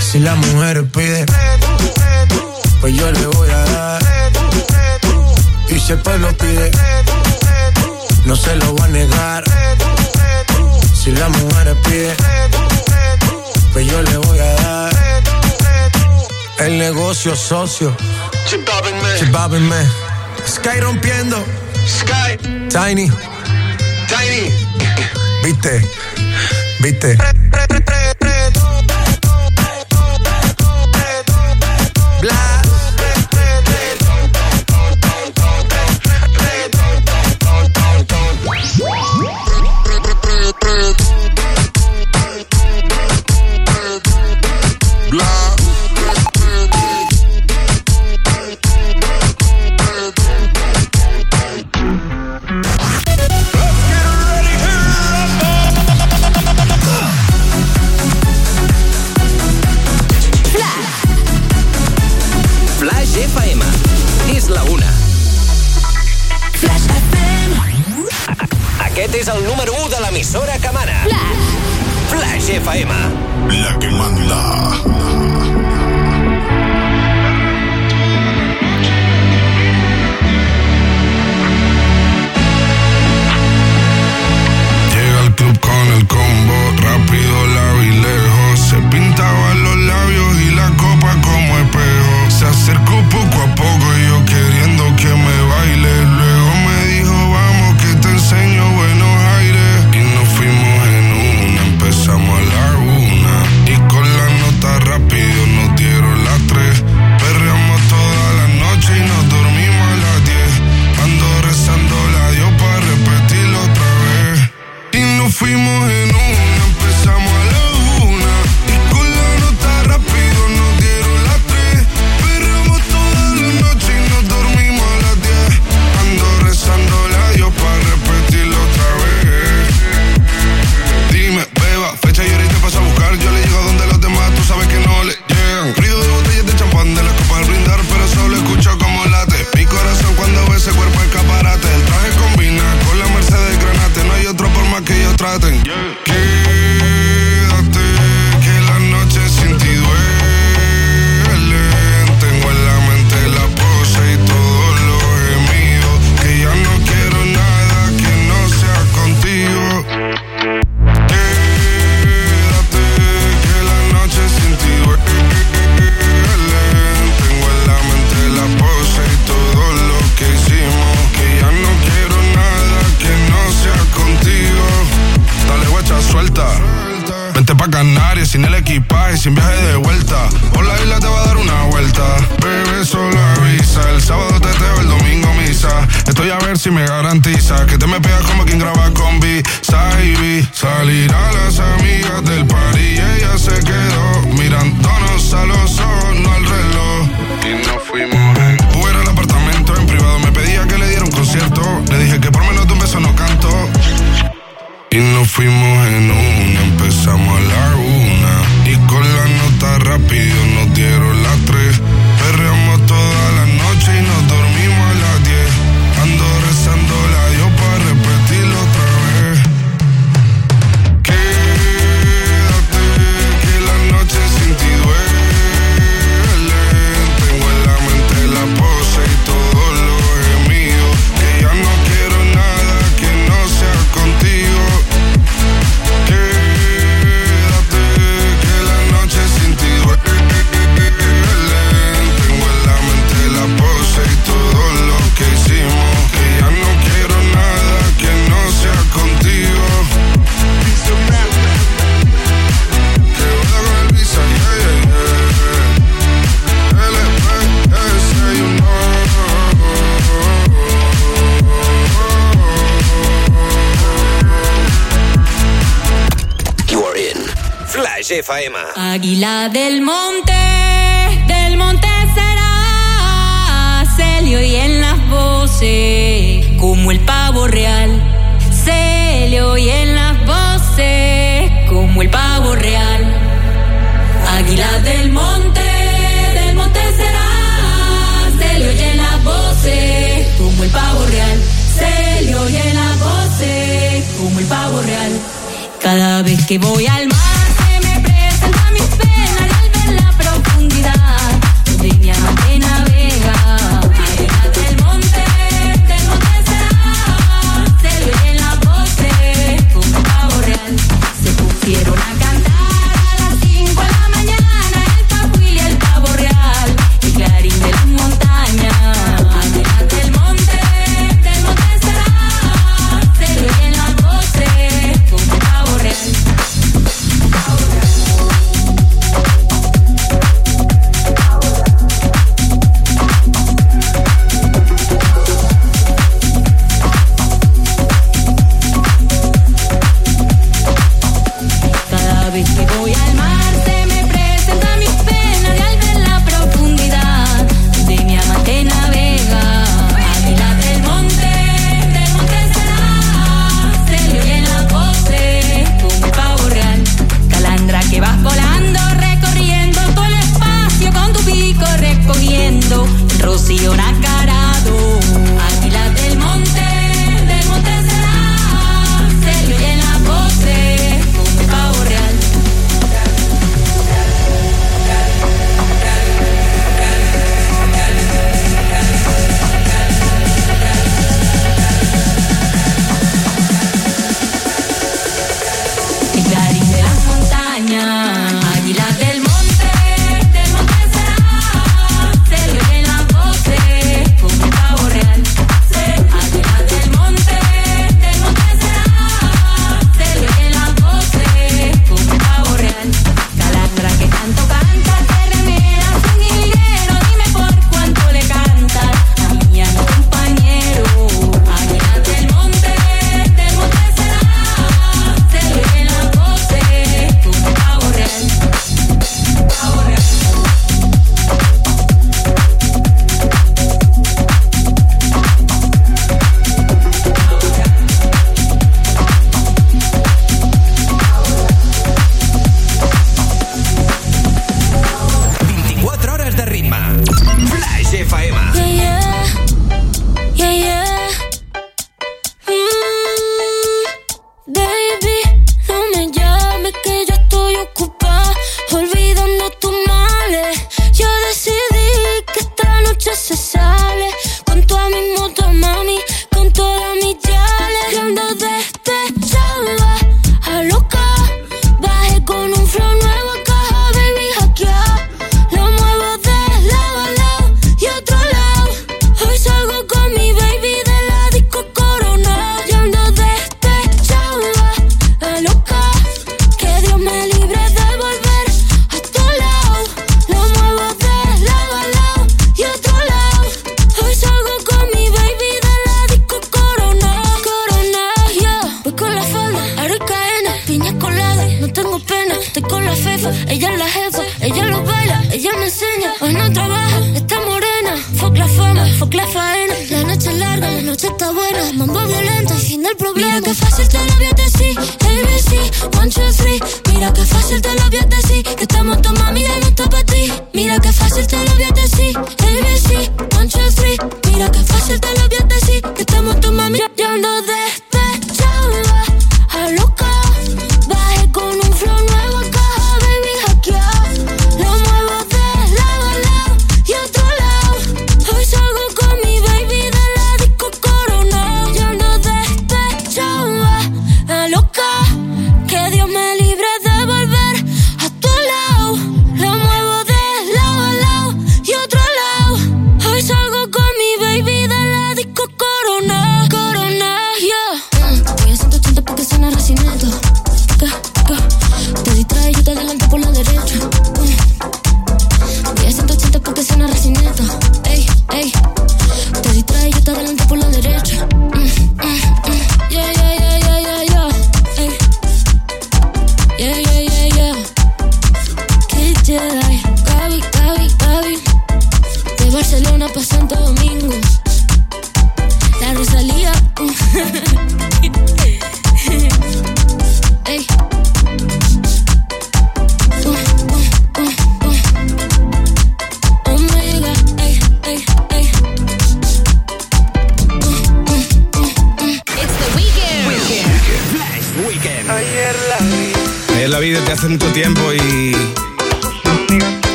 Si la mujer pide, pues yo le voy a dar. Y si el pueblo pide, no se lo va a negar. Si la mujer pide, pues yo le voy a dar. El negocio socio. Chibábenme. Sky rompiendo. Sky. Tiny. Tiny. Viste. Viste.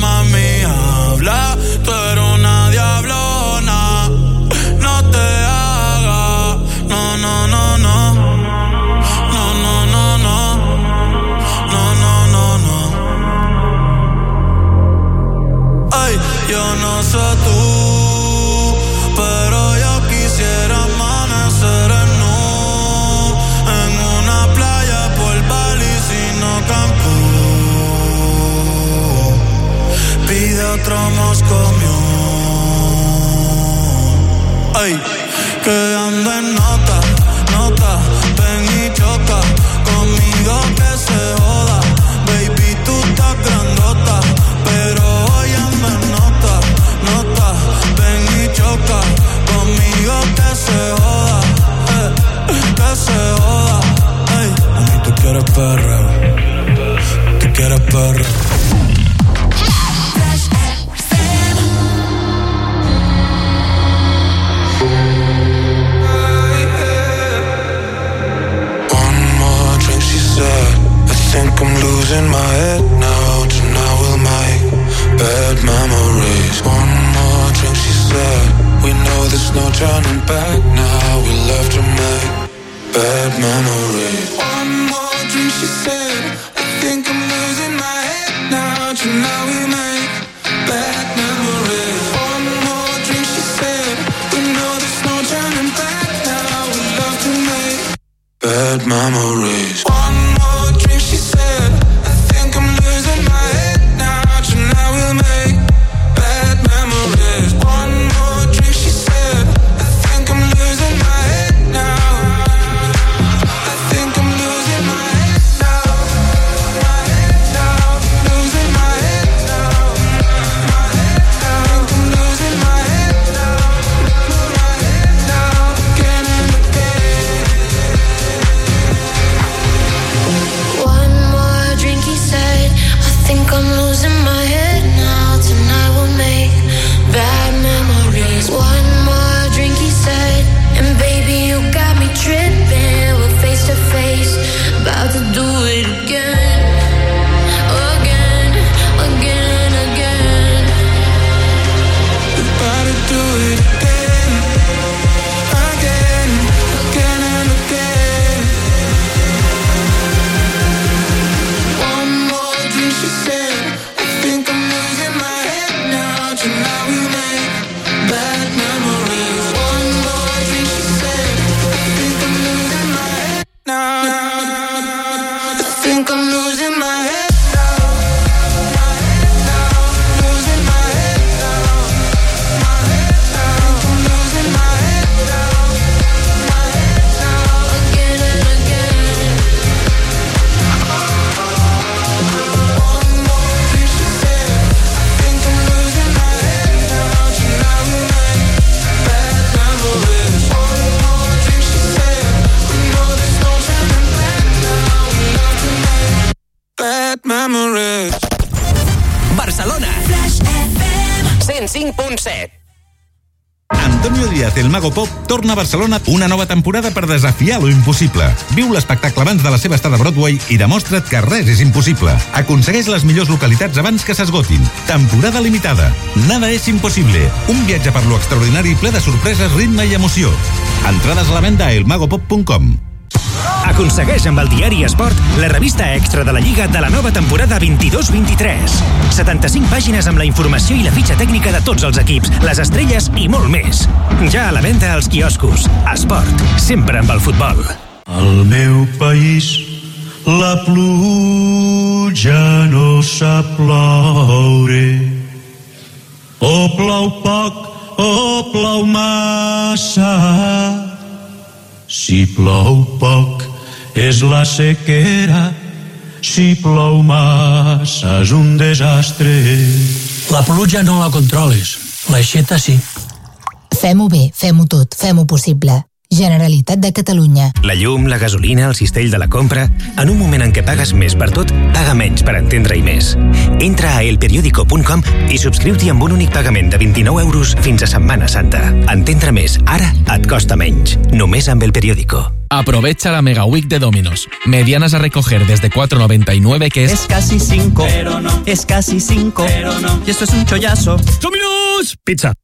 mami, habla. Tú eres una diablona. No te hagas. No, no, no, no. No, no, no, no. No, no, no, no. Ay, yo no soy tú. encontramos comió. Ay, quedando en nada. in my head now Tonight we'll make bad memories. One more drink, she said. We know there's no turning back now. Torna a Barcelona una nova temporada per desafiar lo impossible. Viu l'espectacle abans de la seva estada a Broadway i demostra't que res és impossible. Aconsegueix les millors localitats abans que s'esgotin. Temporada limitada. Nada és impossible. Un viatge per lo extraordinari ple de sorpreses, ritme i emoció. Entrades a la venda a elmagopop.com. Aconsegueix amb el diari Esport la revista extra de la Lliga de la nova temporada 22-23. 75 pàgines amb la informació i la fitxa tècnica de tots els equips, les estrelles i molt més. Ja a la venda als quioscos. Esport, sempre amb el futbol. Al meu país la pluja no sap ploure. O plou poc o plou massa. Si plou poc és la sequera, si plou massa és un desastre. La pluja no la controles, l'aixeta sí. Fem-ho bé, fem-ho tot, fem-ho possible. Generalitat de Catalunya. La llum, la gasolina, el cistell de la compra... En un moment en què pagues més per tot, paga menys per entendre-hi més. Entra a elperiódico.com i subscriu-t'hi amb un únic pagament de 29 euros fins a Setmana Santa. Entendre més, ara et costa menys. Només amb El Periódico. Aprovecha la Mega Week de Domino's. Medianas a recoger desde 4.99 que es... Es casi 5, pero no. Es casi 5, pero no. Y esto es un chollazo. ¡Domino's! Pizza.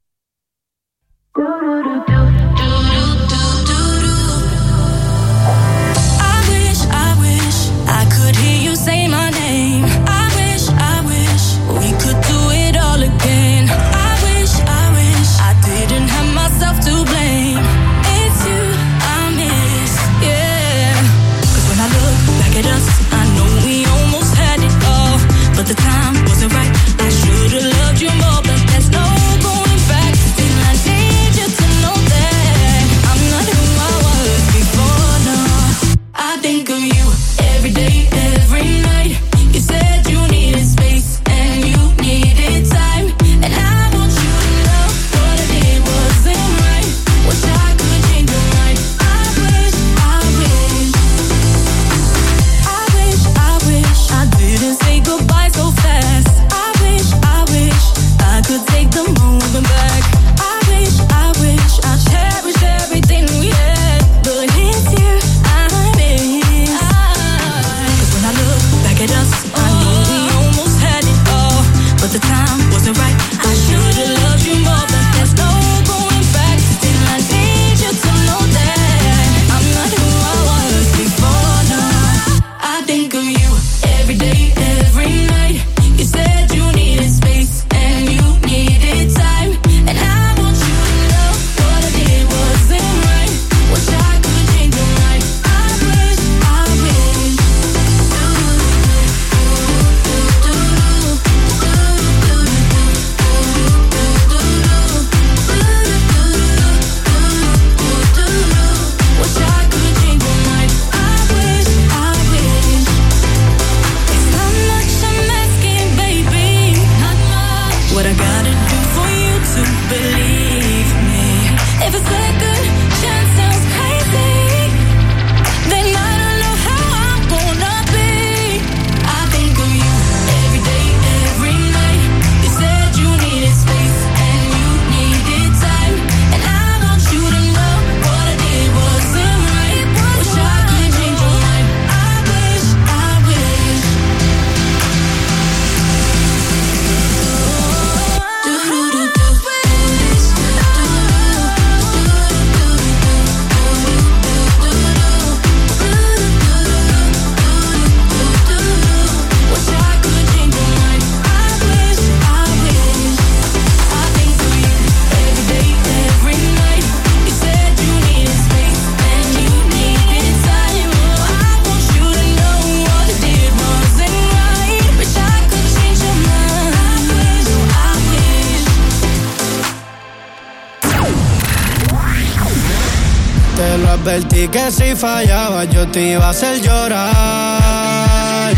Que si fallaba yo te iba a hacer llorar.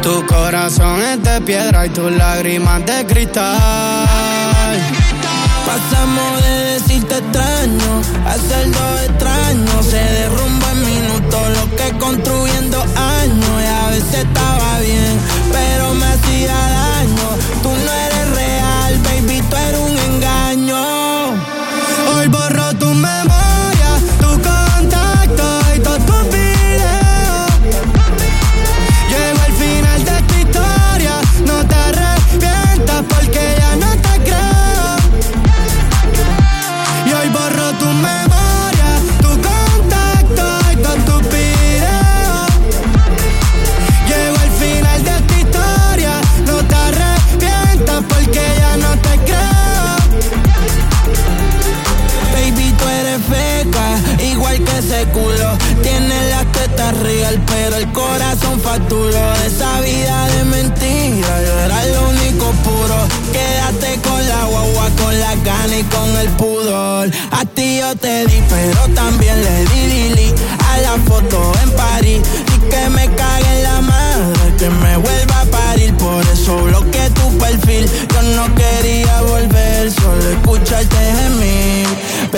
Tu corazón es de piedra y tus lágrimas de cristal.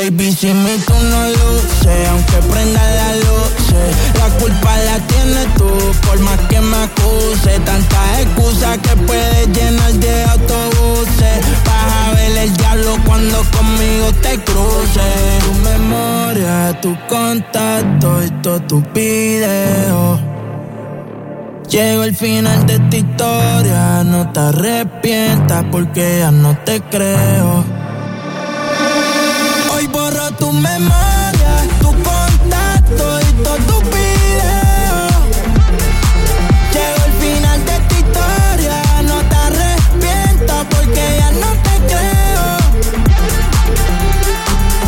Baby, si mi tú no luces, aunque prenda la luz, la culpa la tienes tú, por más que me acuse. Tantas excusas que puedes llenar de autobuses. Vas a ver el diablo cuando conmigo te cruces. Tu memoria, tu contacto y todos tus videos. Llego al final de esta historia, no te arrepientas porque ya no te creo. Hoy borro tu memoria, tu contacto y todos tus videos. Llego al final de esta historia, no te arrepientas porque ya no te creo.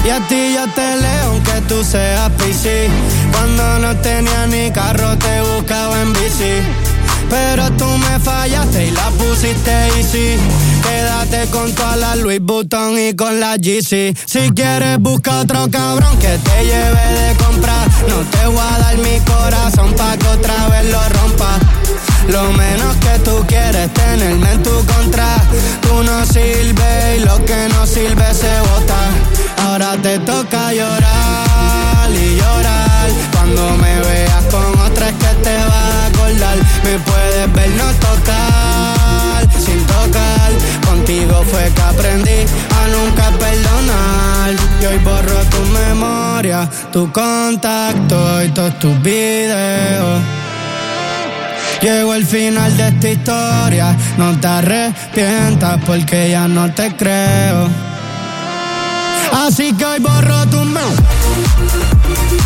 Y a ti yo te leo aunque tú seas PC. Cuando no tenía ni carro te buscaba en bici. Pero tú me fallaste y la pusiste easy. Quédate con toda la Louis Vuitton y con la GC. Si quieres busca otro cabrón que te lleve de comprar. No te voy a dar mi corazón pa' que otra vez lo rompa. Lo menos que tú quieres tenerme en tu contra. Tú no sirves y lo que no sirve se bota. Ahora te toca llorar y llorar. Cuando me veas con otra es que te vas a acordar. Me puedes ver no tocar, sin tocar. Contigo fue que aprendí a nunca perdonar. Y hoy borro tu memoria, tu contacto y todos tus videos. Llego al final de esta historia, no te arrepientas porque ya no te creo. Así que hoy borro tu memoria.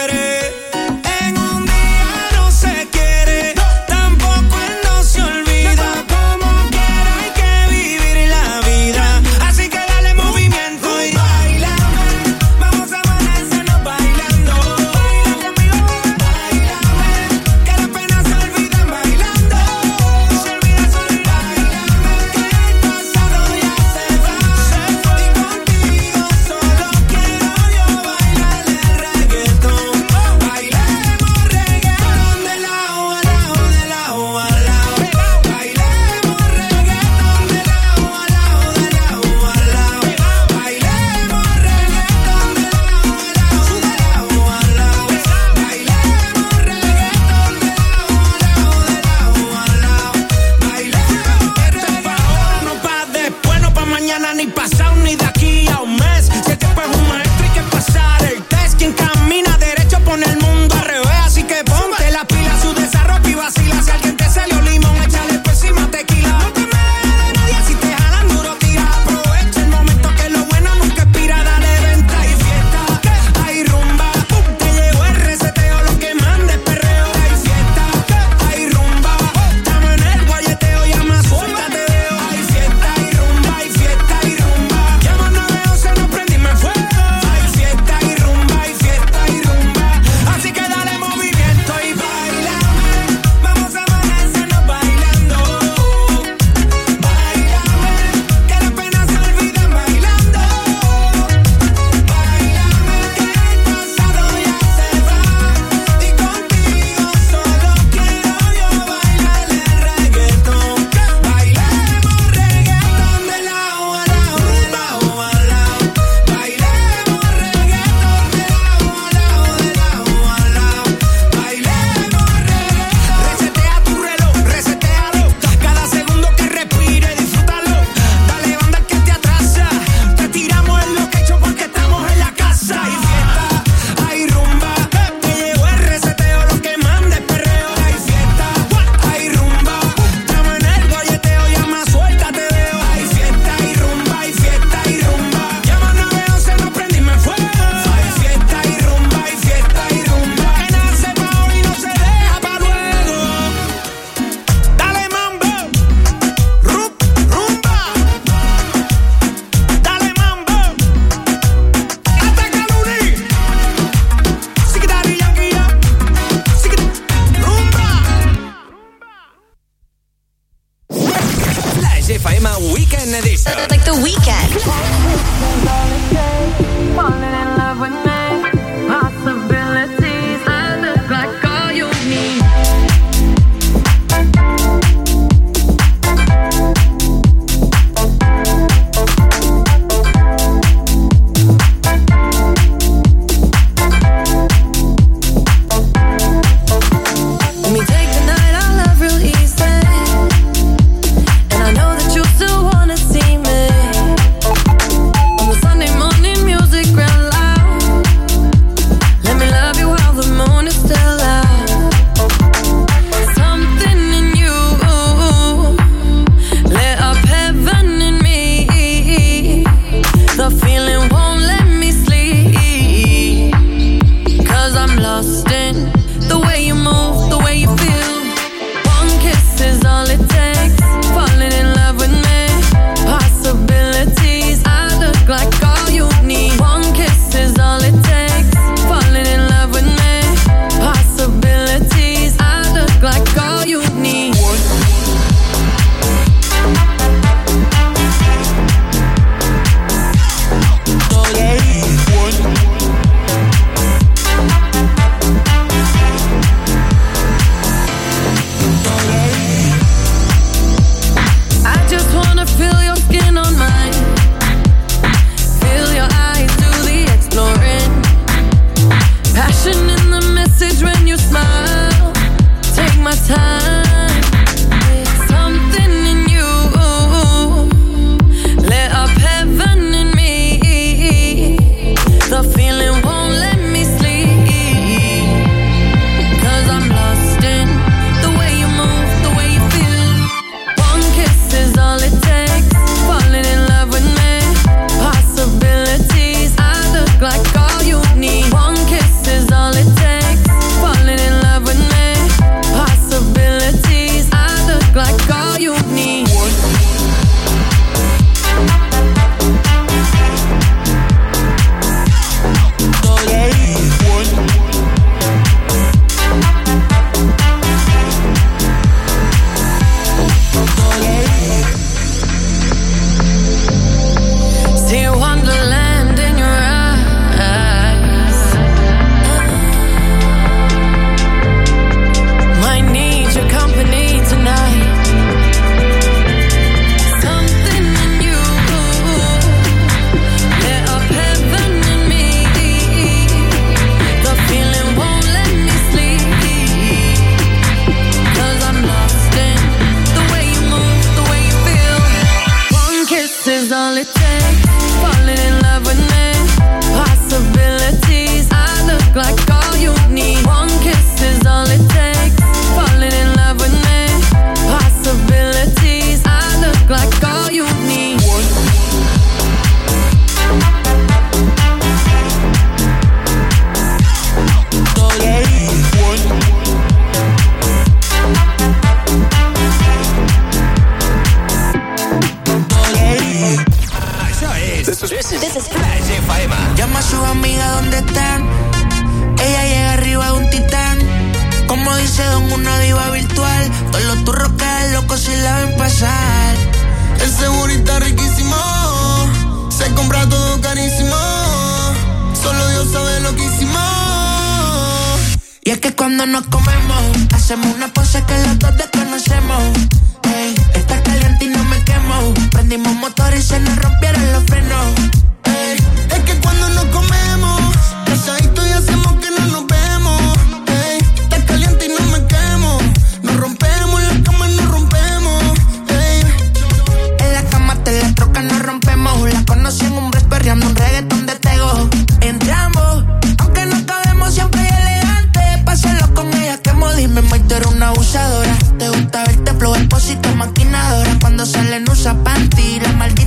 panty, la maldita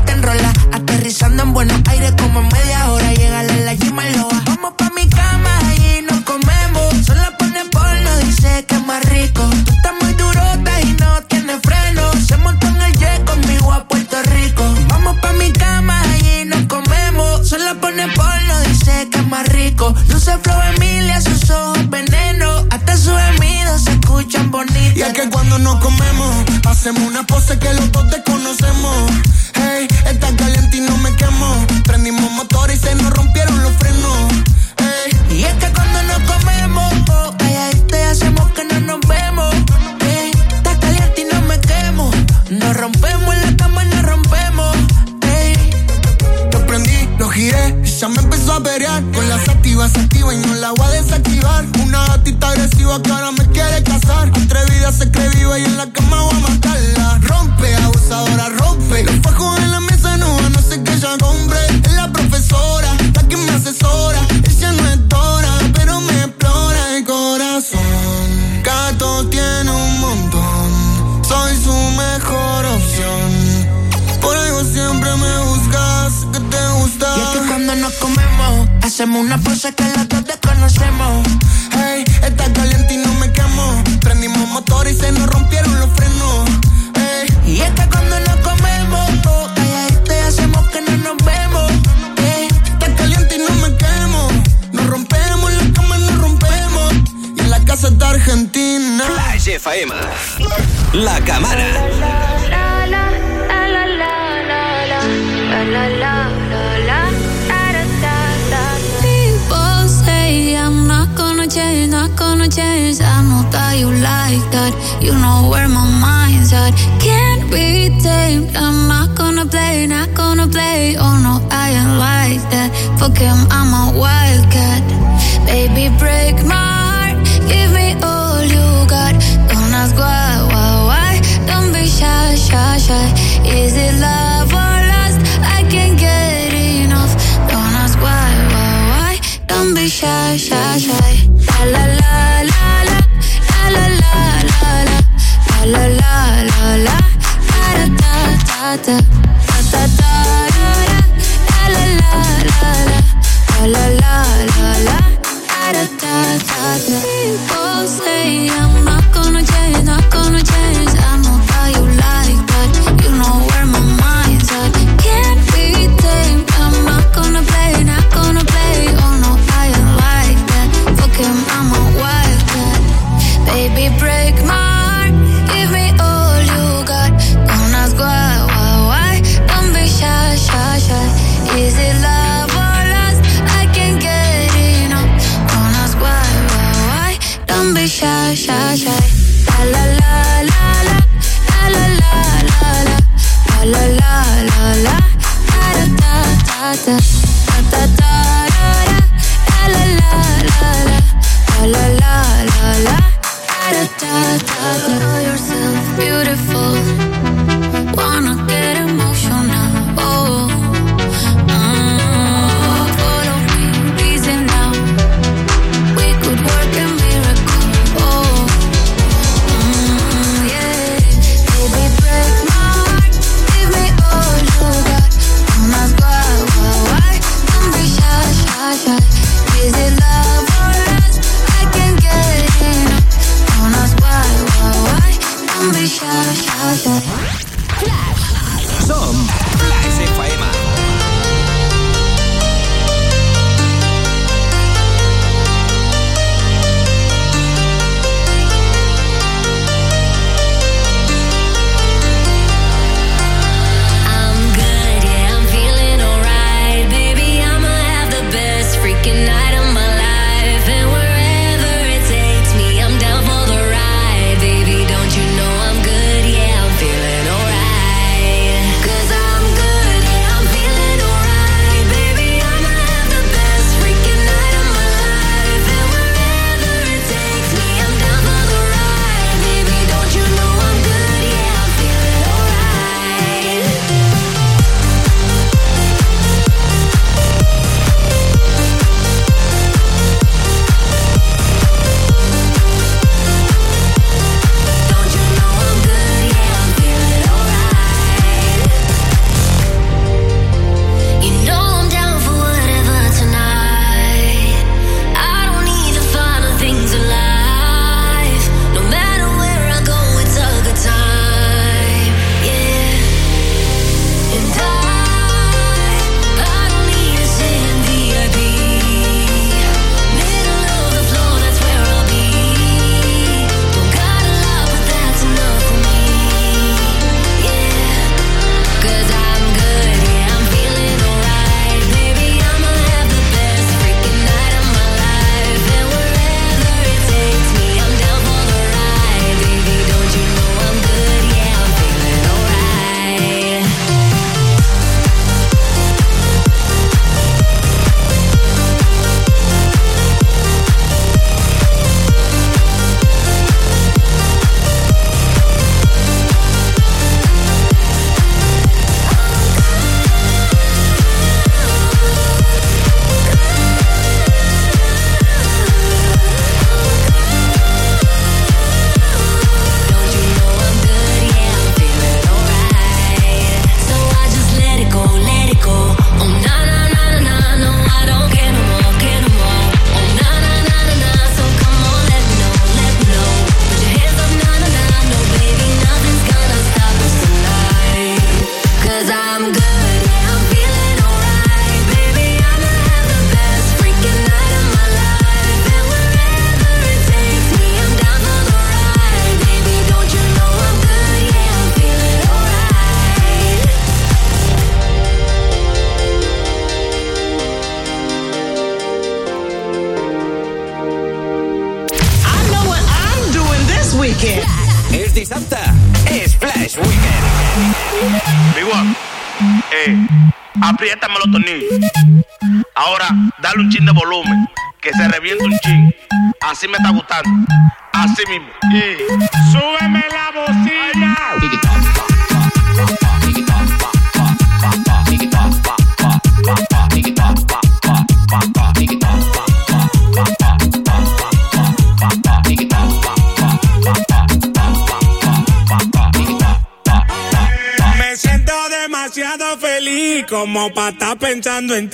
pensando en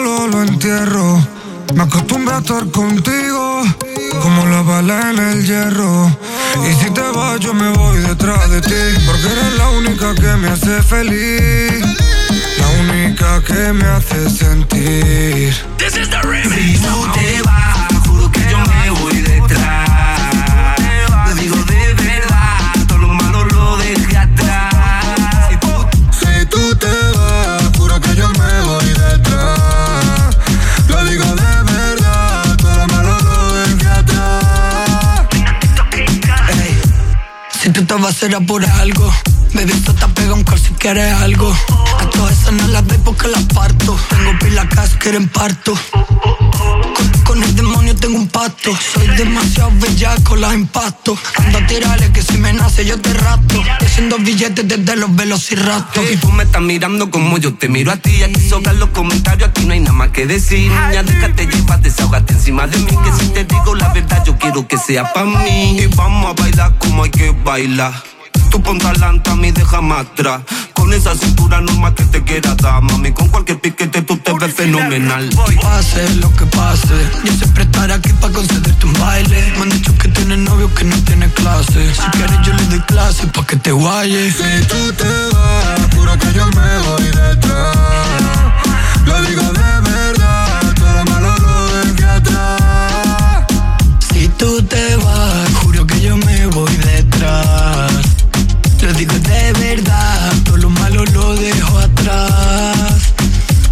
malo lo entierro. Me acostumbré a estar contigo, como la bala en el hierro. Y si te vas, yo me voy detrás de ti, porque eres la única que me hace feliz. La única que me hace sentir. Si tú te vas, Será por algo. Baby, esto te pega un call si quieres algo. A todas esas no las veo porque las parto. Tengo pila casa, quieren parto. Con, el demonio tengo un pacto. Soy demasiado bellaco, las impacto. Ando a tirarle que si me nace yo te rato. Haciendo billetes desde los velociraptos. Y tú me estás mirando como yo te miro a ti. Aquí sobran los comentarios, aquí no hay nada más que decir. Niña, déjate llevar, desahogate encima de mí. Que si te digo la verdad, yo quiero que sea pa' mí. Y vamos a bailar como hay que bailar. Tú ponte adelante, a mí déjame atrás. Con esa cintura normal que te quiera dar, mami. Con cualquier piquete tú te ves fenomenal. Pase lo que pase, yo siempre estaré aquí para concederte un baile. Me han dicho que tienes novio que no tiene clase. Si quieres yo le doy clase pa' que te guayes. Si tú te vas, juro que yo me voy detrás. Lo digo de verdad, todo lo malo lo dejé atrás. Si tú te vas, juro que yo me voy detrás. Digo de verdad, todo lo malo lo dejo atrás.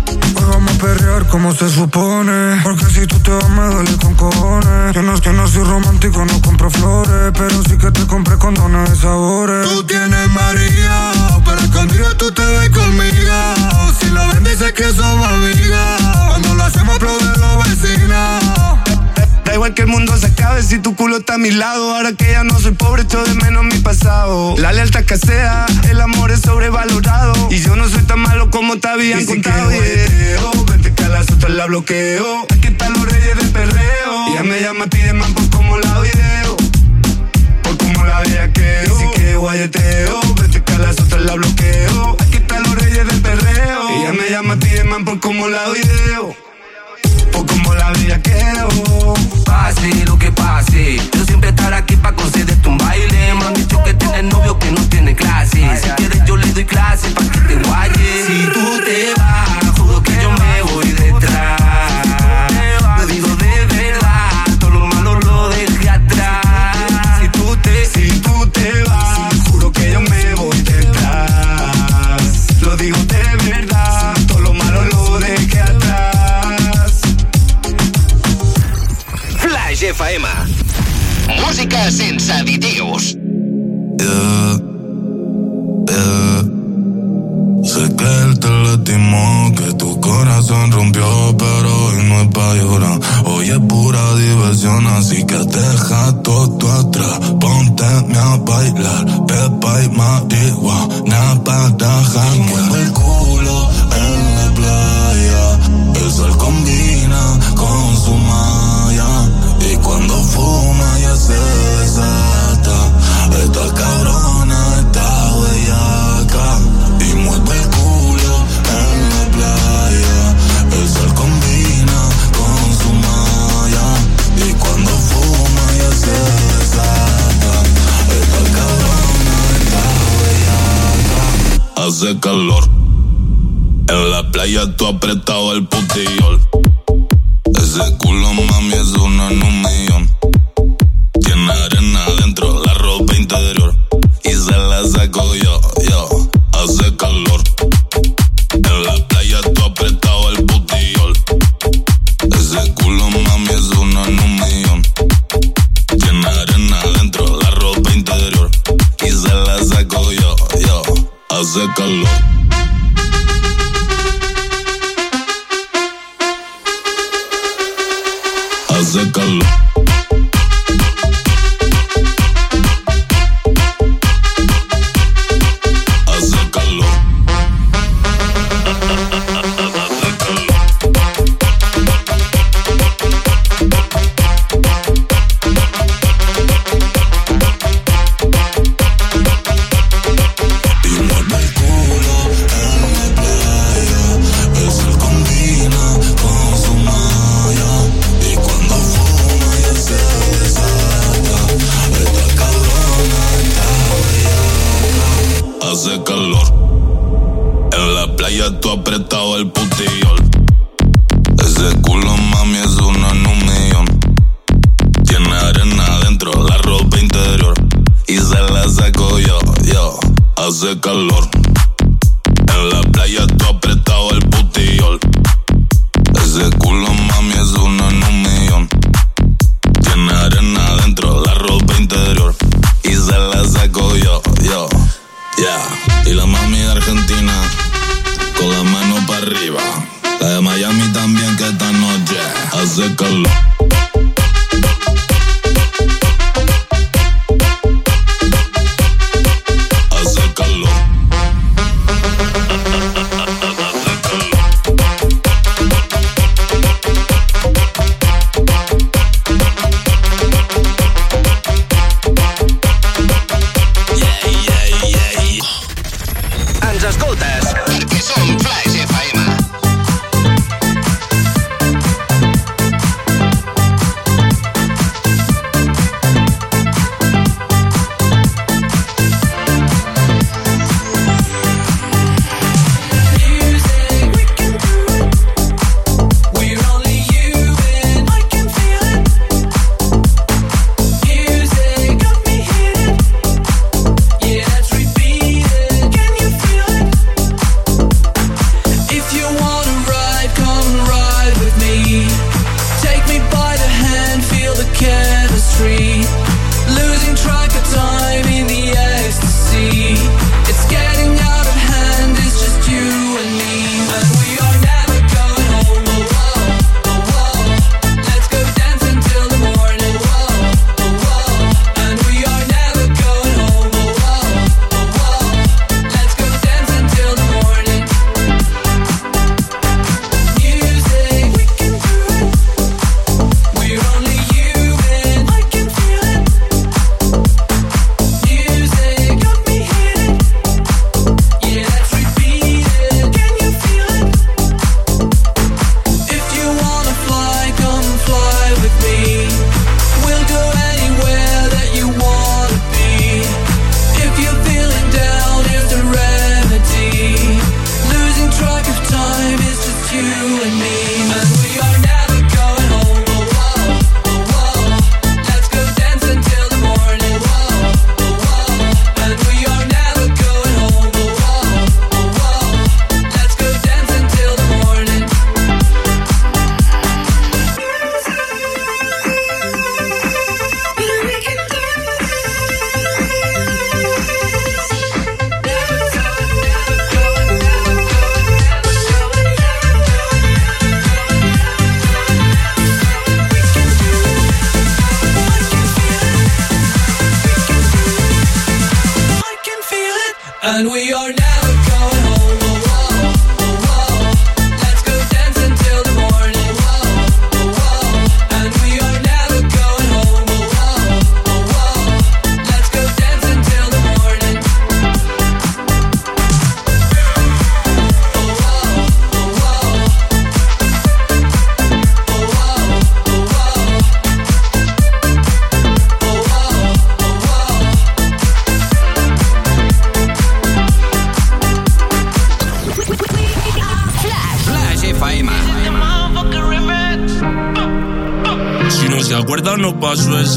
Hoy vamos a perrear como se supone. Porque si tú te vas, me duele con cojones. Yo no es que no soy romántico, no compro flores. Pero sí que te compré condones de sabores. Tú tienes María, pero escondido tú te ves conmigo. Si lo ven, dice que somos amigas. Cuando lo hacemos, aplauden los vecinos. Da igual que el mundo se acabe si tu culo está a mi lado. Ahora que ya no soy pobre, echo de menos mi pasado. La lealtad que sea, el amor es sobrevalorado. Y yo no soy tan malo como te habían Dicen contado. Que yeah. vente que a la sota la bloqueo. Aquí están los reyes del perreo. Ya me llama, pide man, pues como la video. Por como la bellaqueo. Dice que guayeteo, vente que a la sota la bloqueo. Aquí están los reyes del perreo. Ella me llama, pide man, por como la video como la vida quedó. Pase lo que pase, yo siempre estaré aquí para concederte un baile. Me han dicho que tienes novio que no tiene clase. Si quieres, yo le doy clase para que te guayes. Si tú te vas FM. Música sense Sé que él te lastimó, que tu corazón rompió, pero hoy no es pa' llorar. Hoy es pura diversión, así que deja todo atrás. Ponte a bailar, pepa y marihuana para janguear. hace calor. En la playa tú apretado el putillol. Ese culo, mami, es una en un millón. Tiene arena dentro, la ropa interior. Y se la saco yo, yo. Hace calor. hace calor. the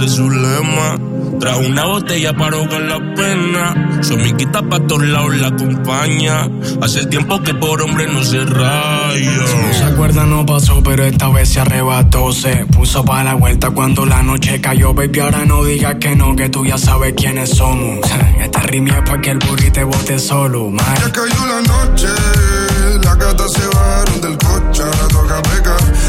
ese es su lema. Trajo una botella para ahogar la pena. Su amiguita pa' todos lados la acompaña. Hace tiempo que por hombre no se raya. No se acuerda, no pasó, pero esta vez se arrebató. Se puso para la vuelta cuando la noche cayó. Baby, ahora no digas que no, que tú ya sabes quiénes somos. Esta rima es pa' que el burrito te bote solo. man. Ya cayó la noche, las gatas se bajaron del coche, ahora toca pecar.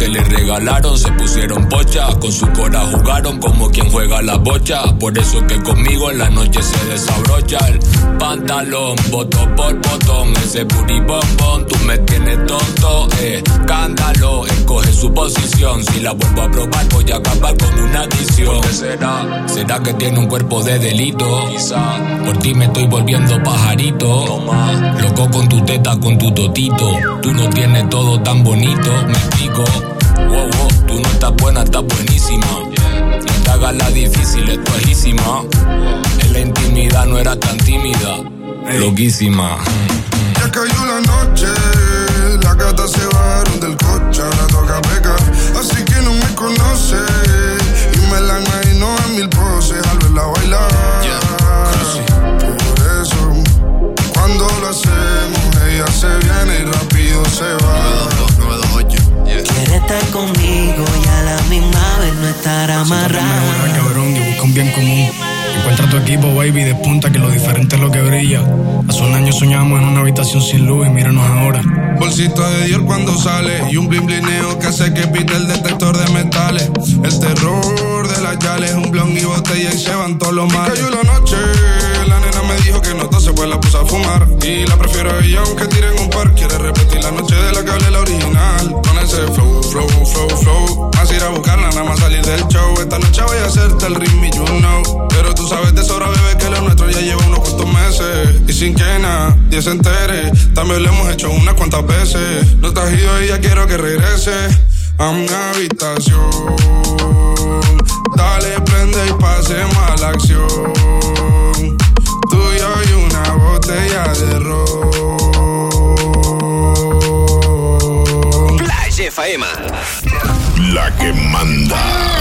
Que le regalaron se pusieron pocha. Con su cora jugaron como quien juega la bocha. Por eso es que conmigo en la noche se desabrocha el pantalón. Botón por botón, ese booty bombón. Tú me tienes tonto, eh. Cándalo, escoge su posición. Si la vuelvo a probar, voy a acabar con una adicción. ¿Qué será? ¿Será que tiene un cuerpo de delito? Quizá. Por ti me estoy volviendo pajarito. No más. Loco con tu teta, con tu totito. Tú no tienes todo tan bonito, me explico. Wow, wow, tú no estás buena, estás buenísima. No te hagas la difícil, es tuajísima. En la intimidad no era tan tímida. Loquísima. Ya cayó la noche, las gatas se bajaron del coche, ahora toca pecar. Así que no me conoce y me la imagino en mil poses al verla bailar. Por eso, cuando lo hacemos, ella se viene y rápido se va. Estar conmigo y a la misma vez no estar amarrada. Ahora, cabrón, y busca un bien común. Encuentra tu equipo, baby, despunta que lo diferente es lo que brilla. Hace un año soñábamos en una habitación sin luz y míranos ahora. Bolsito de Dior cuando sale y un blin blineo que hace que pite el detector de metales. El terror de las yales, un blon y botella y se van todos los males. Y cayó la noche, la nena me dijo que no tose, pues la puse a fumar. Y la prefiero a ella aunque tiren un par. Quiere repetir la noche de la que hablé la original. Con ese flow, flow, flow, flow. Más ir a buscarla, nada más salir del show. Esta noche voy a hacerte el ritmo y you know. Pero tú sabes de sobra, bebé, que lo nuestro ya lleva unos cuantos meses. Y sin que nadie se entere, también lo hemos hecho unas cuantas veces. No has ido y ya quiero que regrese a mi habitación. Dale, prende y pasemos a la acción. Tú y una botella de ron. Flash FM. La que manda.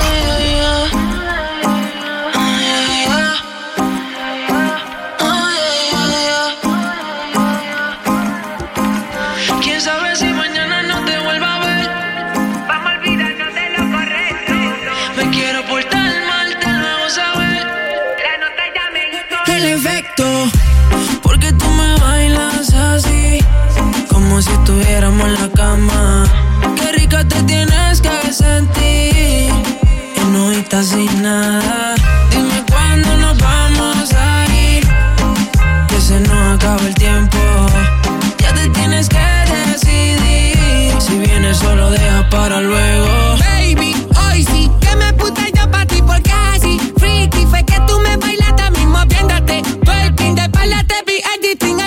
En la cama. Qué rica te tienes que sentir, y no estás sin nada. Dime cuándo nos vamos a ir, que se nos acaba el tiempo. Ya te tienes que decidir, si vienes solo deja para luego. Baby, hoy sí que me puse yo pa' ti porque así Freaky fue que tú me bailaste a mí moviéndote Twerking de espalda te vi editing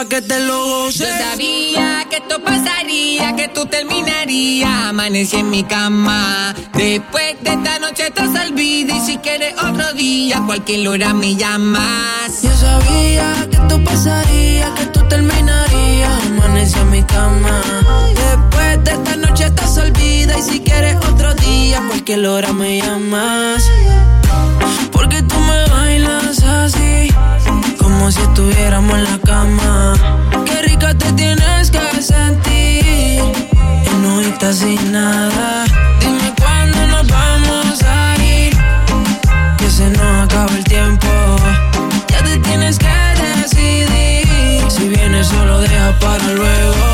pa' que te lo goces. Yo sabía que esto pasaría, que tú terminarías. Amanecí en mi cama. Después de esta noche estás olvida y si quieres otro día, cualquier hora me llamas. Yo sabía que esto pasaría, que tú terminarías. Amanecí en mi cama. Después de esta noche estás olvida y si quieres otro día, cualquier hora me llamas. Porque tú me bailas así, como si estuviéramos en la cama. Qué rica te tienes que sentir, y no estás sin nada. Dime cuándo nos vamos a ir, que se nos acaba el tiempo. Ya te tienes que decidir, si vienes solo deja para luego.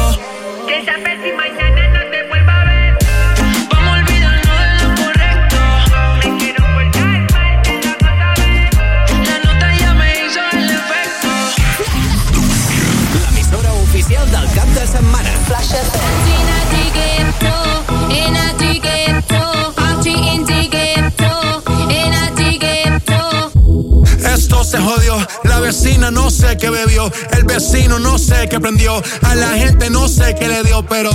La vecina no sé qué bebió, el vecino no sé qué prendió, a la gente no sé qué le dio, pero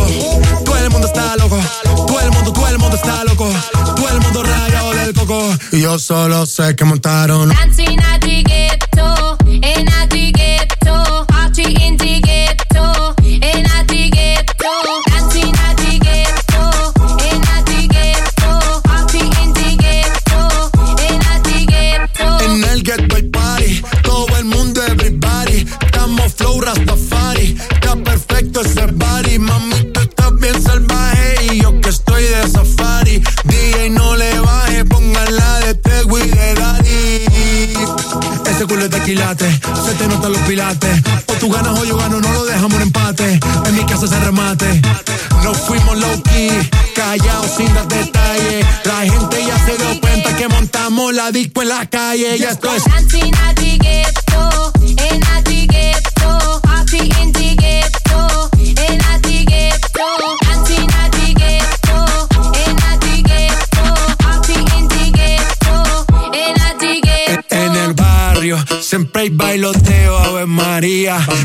todo el mundo está loco, todo el mundo, todo el mundo está loco, todo el mundo rayado del coco. Y yo solo sé que montaron. O tú ganas o yo gano, no lo dejamos en empate. En mi casa se remate. Nos fuimos low key, callados sin dar detalles. La gente ya se dio cuenta que montamos la disco en la calle. Ya esto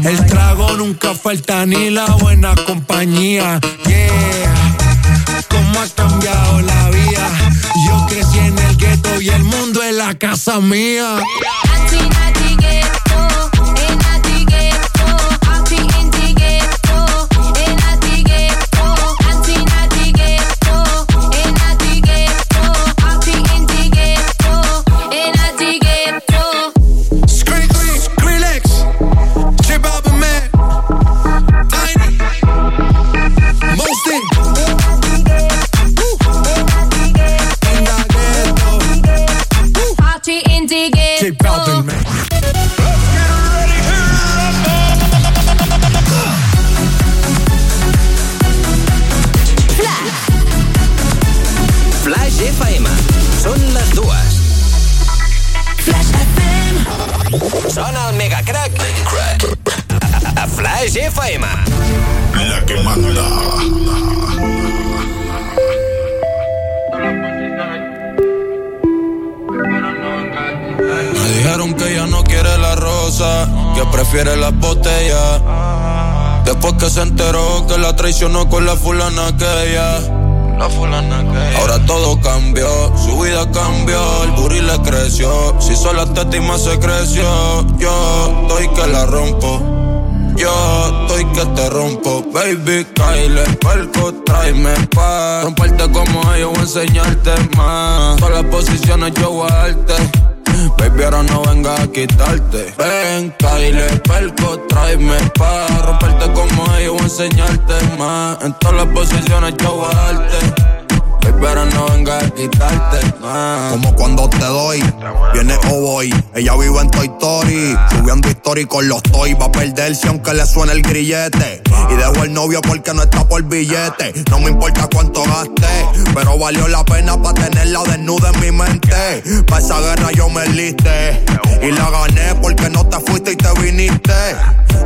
El trago nunca falta ni la buena compañía. Yeah, cómo ha cambiado la vida. Yo crecí en el gueto y el mundo es la casa mía. Fulana. La fulana que ella. Ahora todo cambió, su vida cambió, el booty le creció. Si sola teta y más se creció, yo estoy que la rompo. Yo estoy que te rompo, baby, Kyle, palco, tráeme pa' Romperte como ellos, voy a enseñarte más Todas las posiciones yo voy a darte Baby, ahora no venga a quitarte. Ven, Kyle, palco, tráeme pa' Romperte como ellos, enseñarte más. En todas las posiciones yo voy Baby, ahora no venga a quitarte más Como cuando te doy, viene o. Ella vive en Toy Story, subiendo story con los toy. Va a perderse aunque le suene el grillete. Y dejo el novio porque no está por billete. No me importa cuánto gaste, pero valió la pena para tenerla desnuda en mi mente. Pa' esa guerra yo me liste. Y la gané porque no te fuiste y te viniste.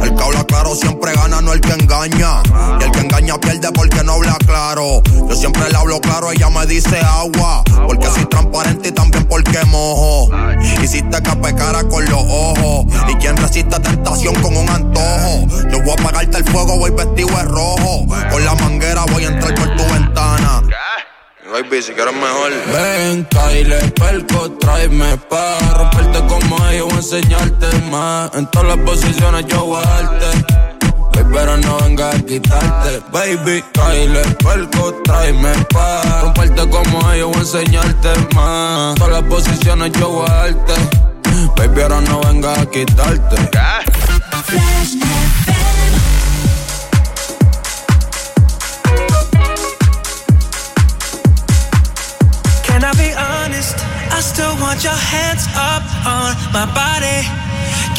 El que habla claro siempre gana, no el que engaña. Y el que engaña pierde porque no habla claro. Yo siempre le hablo claro, ella me dice agua. Porque soy transparente y también porque mojo. Hiciste que pecara con los ojos. Y quien resiste tentación con un antojo. Yo voy a apagarte el fuego, voy vestido de rojo. Con la manguera voy a entrar por tu ventana. Baby, si quieres mejor. Ven, Kyle, perco, tráeme pa' romperte como ellos, voy a enseñarte más. En todas las posiciones yo voy a darte. Pero no venga a quitarte, baby. Kyle, perco, tráeme pa' romperte como ellos, voy a enseñarte más. Todas las posiciones yo voy a. Baby, ahora no venga a quitarte. Can I be honest? I still want your hands up on my body.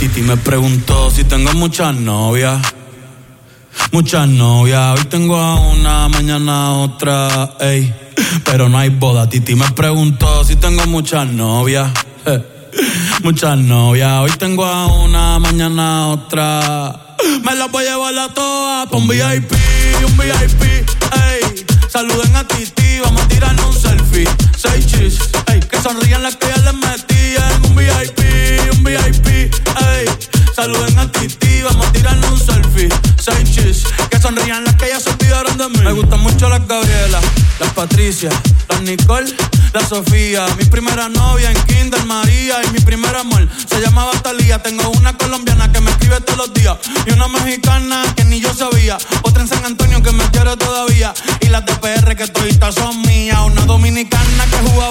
Titi me preguntó si tengo muchas novias. Muchas novias. Hoy tengo a una, mañana a otra. Ey. Pero no hay boda. Titi me preguntó si tengo muchas novias. Eh. Muchas novias. Hoy tengo a una, mañana a otra. Me las voy a llevar a todas pa' un VIP, un VIP. Ey. Saluden a Titi, vamos a tirarnos un selfie. Seis chis, ey. Que sonrían las que ya les metí sonrían las que ya se olvidaron de mí. Me gustan mucho las Gabriela, las Patricia, las Nicole, la Sofía. Mi primera novia en Kinder María y mi primer amor se llamaba Talía. Tengo una colombiana que me escribe todos los días y una mexicana que ni yo sabía. Otra en San Antonio que me quiere todavía y las de PR que todavía son mías. Una dominicana que juega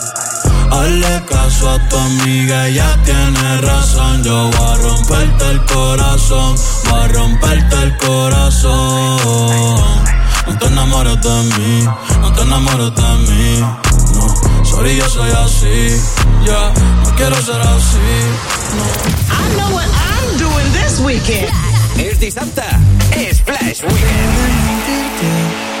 Hazle caso a tu amiga, ella tiene razón. Yo voy a romperte el corazón, voy a romperte el corazón. No te enamores de mí, no te enamores de mí. No, sorry, yo soy así. Ya, no quiero ser así. I know what I'm doing this weekend. És dissabte, és Flash Weekend.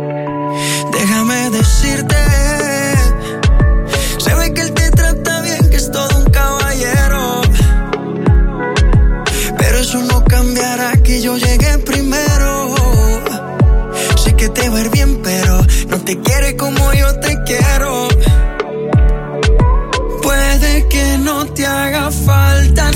Te quiere como yo te quiero. Puede que no te haga falta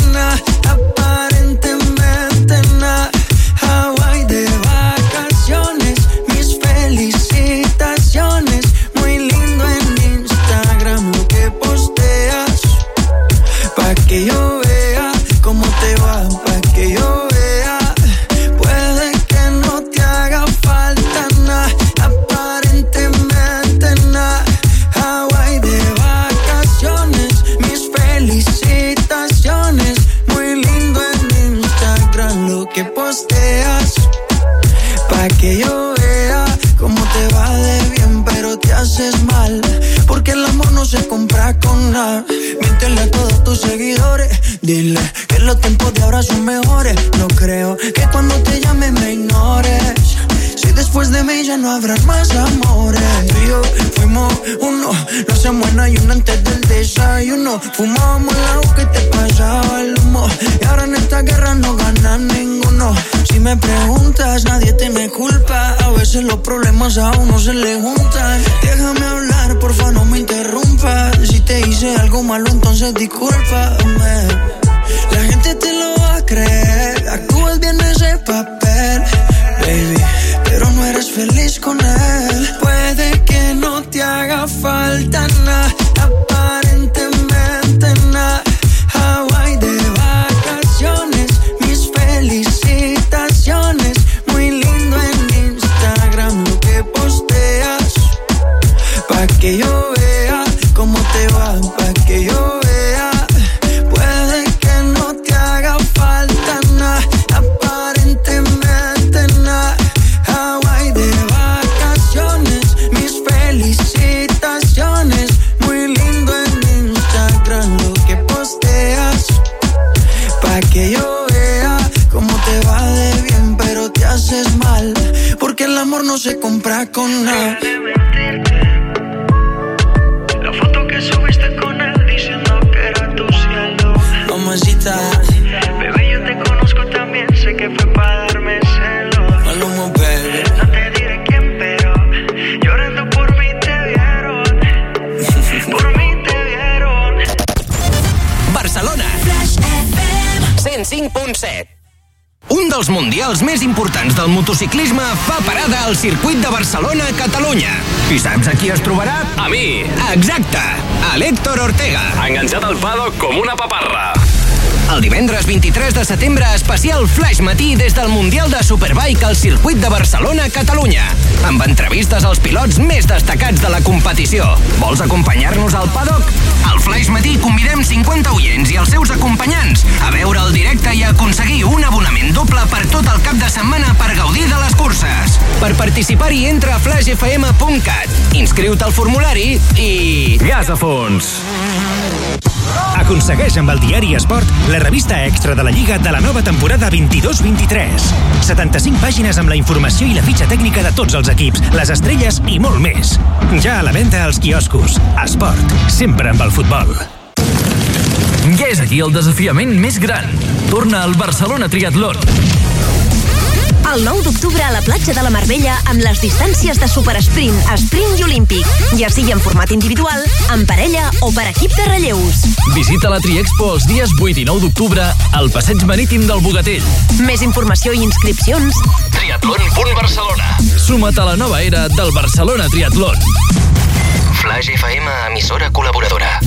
Miéntele a todos tus seguidores. Dile que los tiempos de ahora son mejores. No creo que cuando te llame me ignores. Si después de mí ya no habrá más amores. Tú y yo fuimos uno, no hacemos en ayuno antes del desayuno. Fumábamos el agua que te pasaba el humo. Y ahora en esta guerra no gana ninguno. Si me preguntas, nadie te me culpa. A veces los problemas a uno se le juntan. Déjame hablar, porfa, no me interrumpas. Si te hice algo malo, entonces discúlpame. La gente te lo va a creer. Actúas bien ese papel, baby. Pero no eres feliz con él. Puede que no te haga falta nada, que yo vea cómo te va, pa' que yo vea. Puede que no te haga falta nada, aparentemente nada. Hawaii de vacaciones, mis felicitaciones. Muy lindo en Instagram lo que posteas, pa' que yo vea cómo te va de bien, pero te haces mal. Porque el amor no se compra con nada. 105.7 un dels mundials més importants del motociclisme fa parada al circuit de Barcelona, Catalunya. I saps a qui es trobarà? A mi. Exacte, a l'Héctor Ortega. Enganxat al paddock com una paparra. El divendres 23 de setembre, especial Flash Matí des del Mundial de Superbike al circuit de Barcelona, Catalunya. Amb entrevistes als pilots més destacats de la competició. Vols acompanyar-nos al paddock? Al Flash Matí convidem 50 oients i els seus acompanyants a veure el directe i a aconseguir un abonament doble per tot el cap de setmana per gaudir de les curses. Per participar-hi entra a flashfm.cat, inscriu-te al formulari i... Gas a fons. Aconsegueix amb el diari Esport la revista extra de la Lliga de la nova temporada 22-23. 75 pàgines amb la informació i la fitxa tècnica de tots els equips, les estrelles i molt més. Ja a la venda als quioscos. Esport, sempre amb el futbol. Ja és aquí el desafiament més gran. Torna al Barcelona Triatlón. El 9 d'octubre a la platja de la Marbella amb les distàncies de supersprint, sprint i olímpic, ja sigui en format individual, en parella o per equip de relleus. Visita la Triexpo els dies 8 i 9 d'octubre al Passeig Marítim del Bogatell. Més informació i inscripcions Triatlon.barcelona. Suma't a la nova era del Barcelona Triatlón. Flash FM, emissora col·laboradora.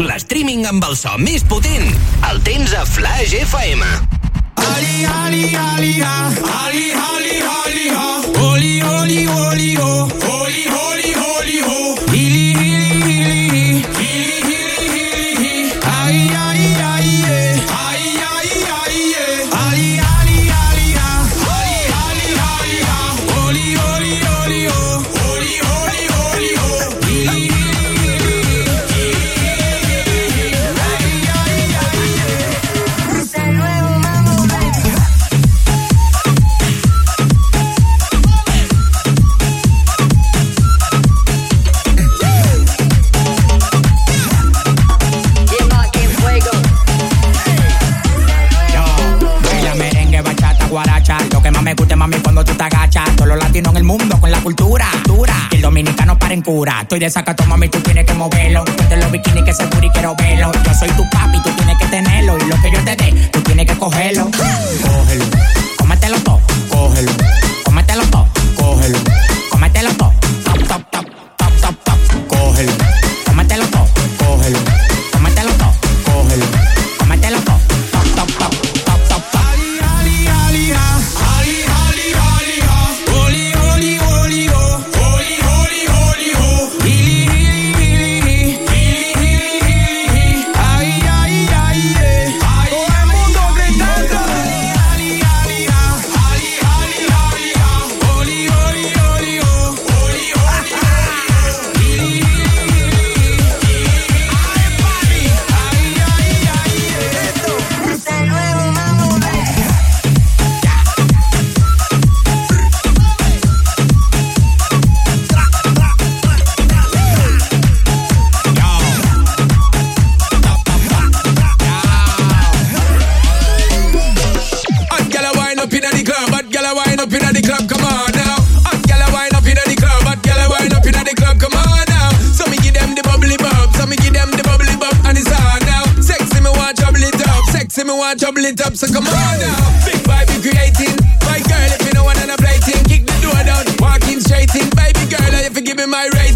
L'streaming amb el so més potent el tens a Flash FM. Holy, holy, holy, ho. Latinos en el mundo con la cultura. Dura. Y el dominicano para en cura. Estoy de sacato, mami, tú tienes que moverlo. Ponte los bikinis que se y quiero verlo. Yo soy tu papi, tú tienes que tenerlo. Y lo que yo te dé, tú tienes que cogerlo. Cógelo. Cómetelo todo. Cógelo. Cómetelo todo. Cógelo. Me want trouble it up. So come on now. Big vibe we creating, right girl if you know and a plating, kick the door down, walking straight in, baby girl if you give me my rating.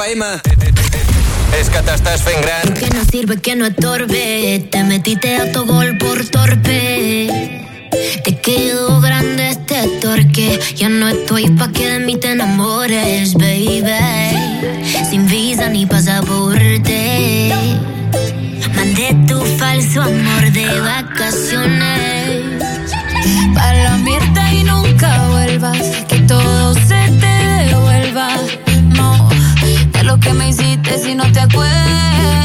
wij. Te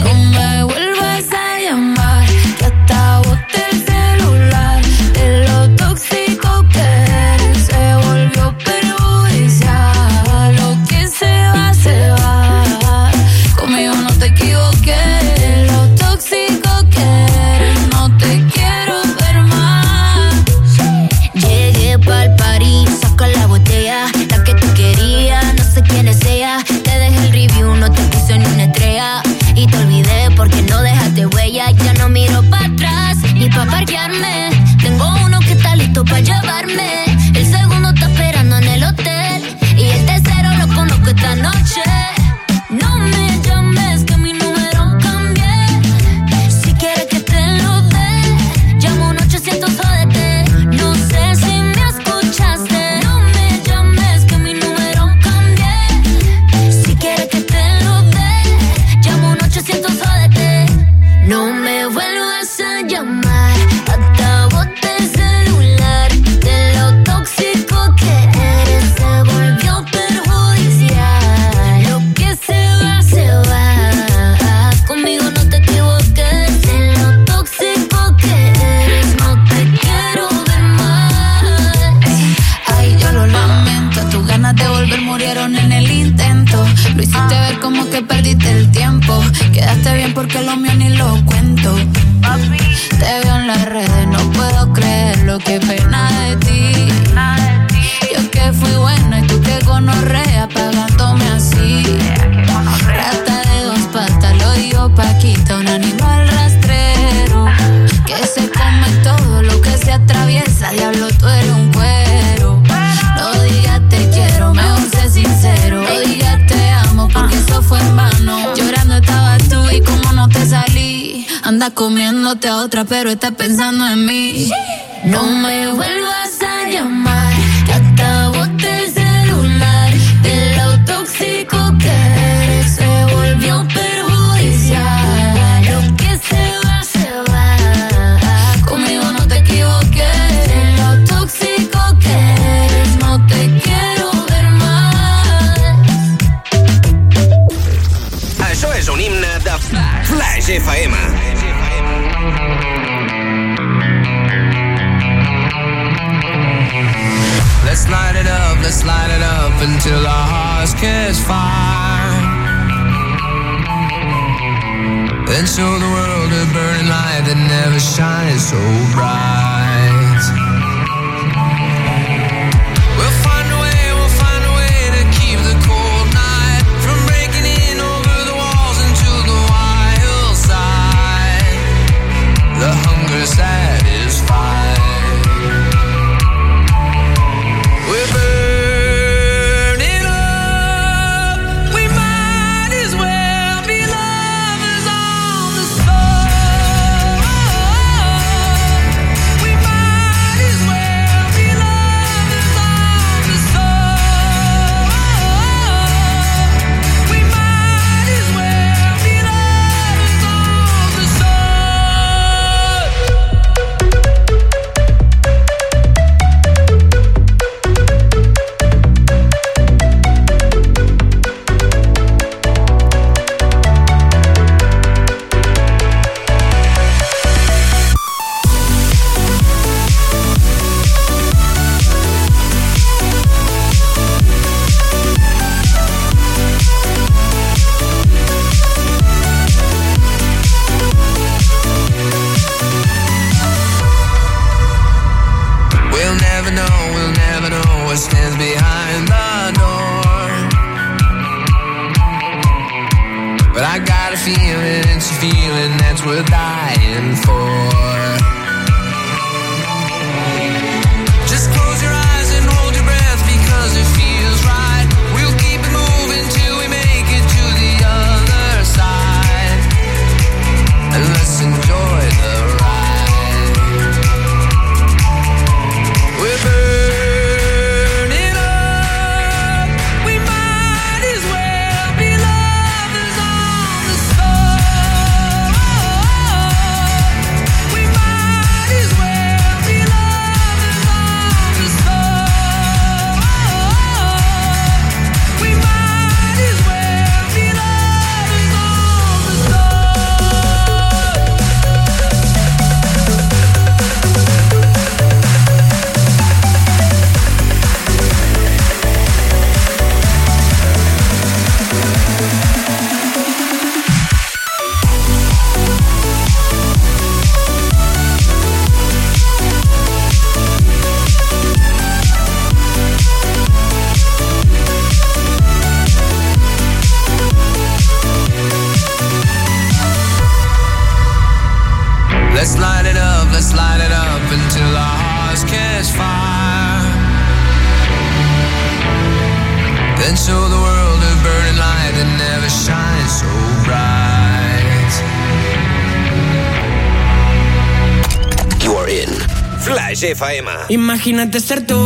Imagínate ser tú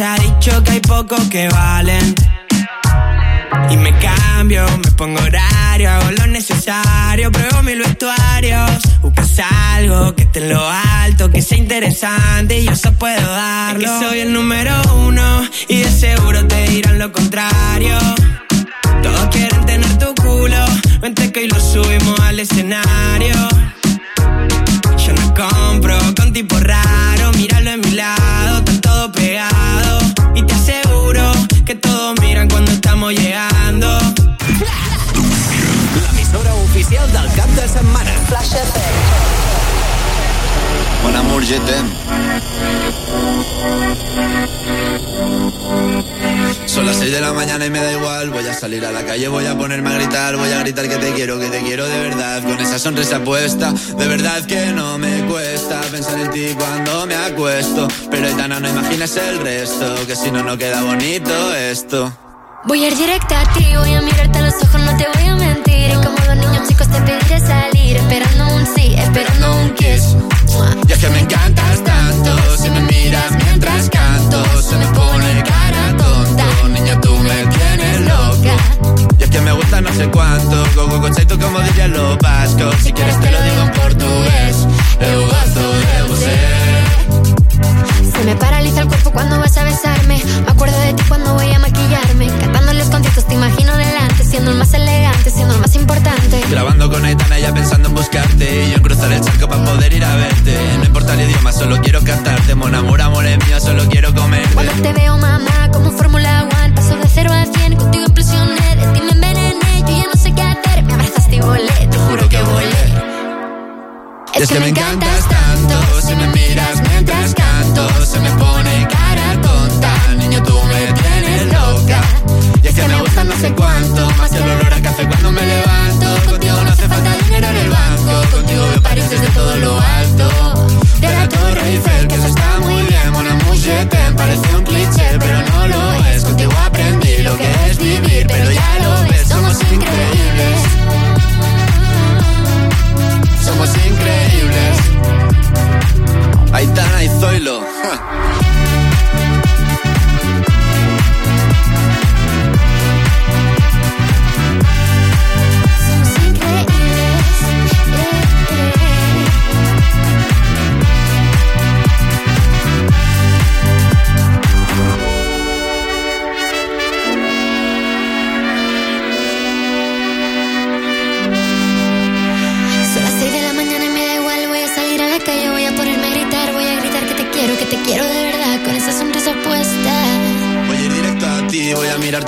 haya dicho que hay pocos que valen. Y me cambio, me pongo horario, hago lo necesario, pruebo mil vestuarios. Buscas algo que esté en lo alto, que sea interesante y yo eso puedo darlo. Es que soy el número uno y de seguro te dirán lo contrario. Todos quieren tener tu culo, vente que hoy lo subimos al escenario. Yo no compro con tipo raro, Son las 6 de la mañana y me da igual. Voy a salir a la calle, voy a ponerme a gritar. Voy a gritar que te quiero, que te quiero de verdad. Con esa sonrisa puesta, de verdad que no me cuesta pensar en ti cuando me acuesto. Pero Aitana, no imaginas el resto, que si no, no queda bonito esto. Voy a ir directa a ti, voy a mirarte a los ojos, no te voy a mentir. Y como los niños chicos te pediré salir, esperando un esperando un kiss. Y es que me encantas tanto, si me miras mientras canto, se me pone cara tonta. Niña, tú me tienes loca. Y es que me gusta no sé cuánto, go, go, go tú como dirían los vascos. Si quieres te lo digo en portugués, eu gosto de você. Se me paraliza el cuerpo cuando vas a besarme. Me acuerdo de ti cuando voy a maquillarme. Cantando los conciertos, te imagino de siendo el más elegante, siendo el más importante. Grabando con Aitana ya pensando en buscarte. Y yo en cruzar el charco para poder ir a verte. No importa el idioma, solo quiero cantarte. Mon amor, amor es mío, solo quiero comer. Cuando te veo, mamá, como Fórmula One. Paso de 0 a 100, contigo explosioné. De ti me envenené, yo ya no sé qué hacer. Me abrazaste y volé, te juro que volé. Es, que, me encanta, sé cuánto Más el olor a café cuando me levanto. Contigo no hace falta dinero en el banco Contigo me pareces de todo lo alto. De la Torre Eiffel, que eso está muy bien Mon amour, te parece un cliché Pero no lo es, contigo aprendí lo que es vivir Pero ya lo ves, somos increíbles. Somos increíbles. Aitana y Zoilo. Ja.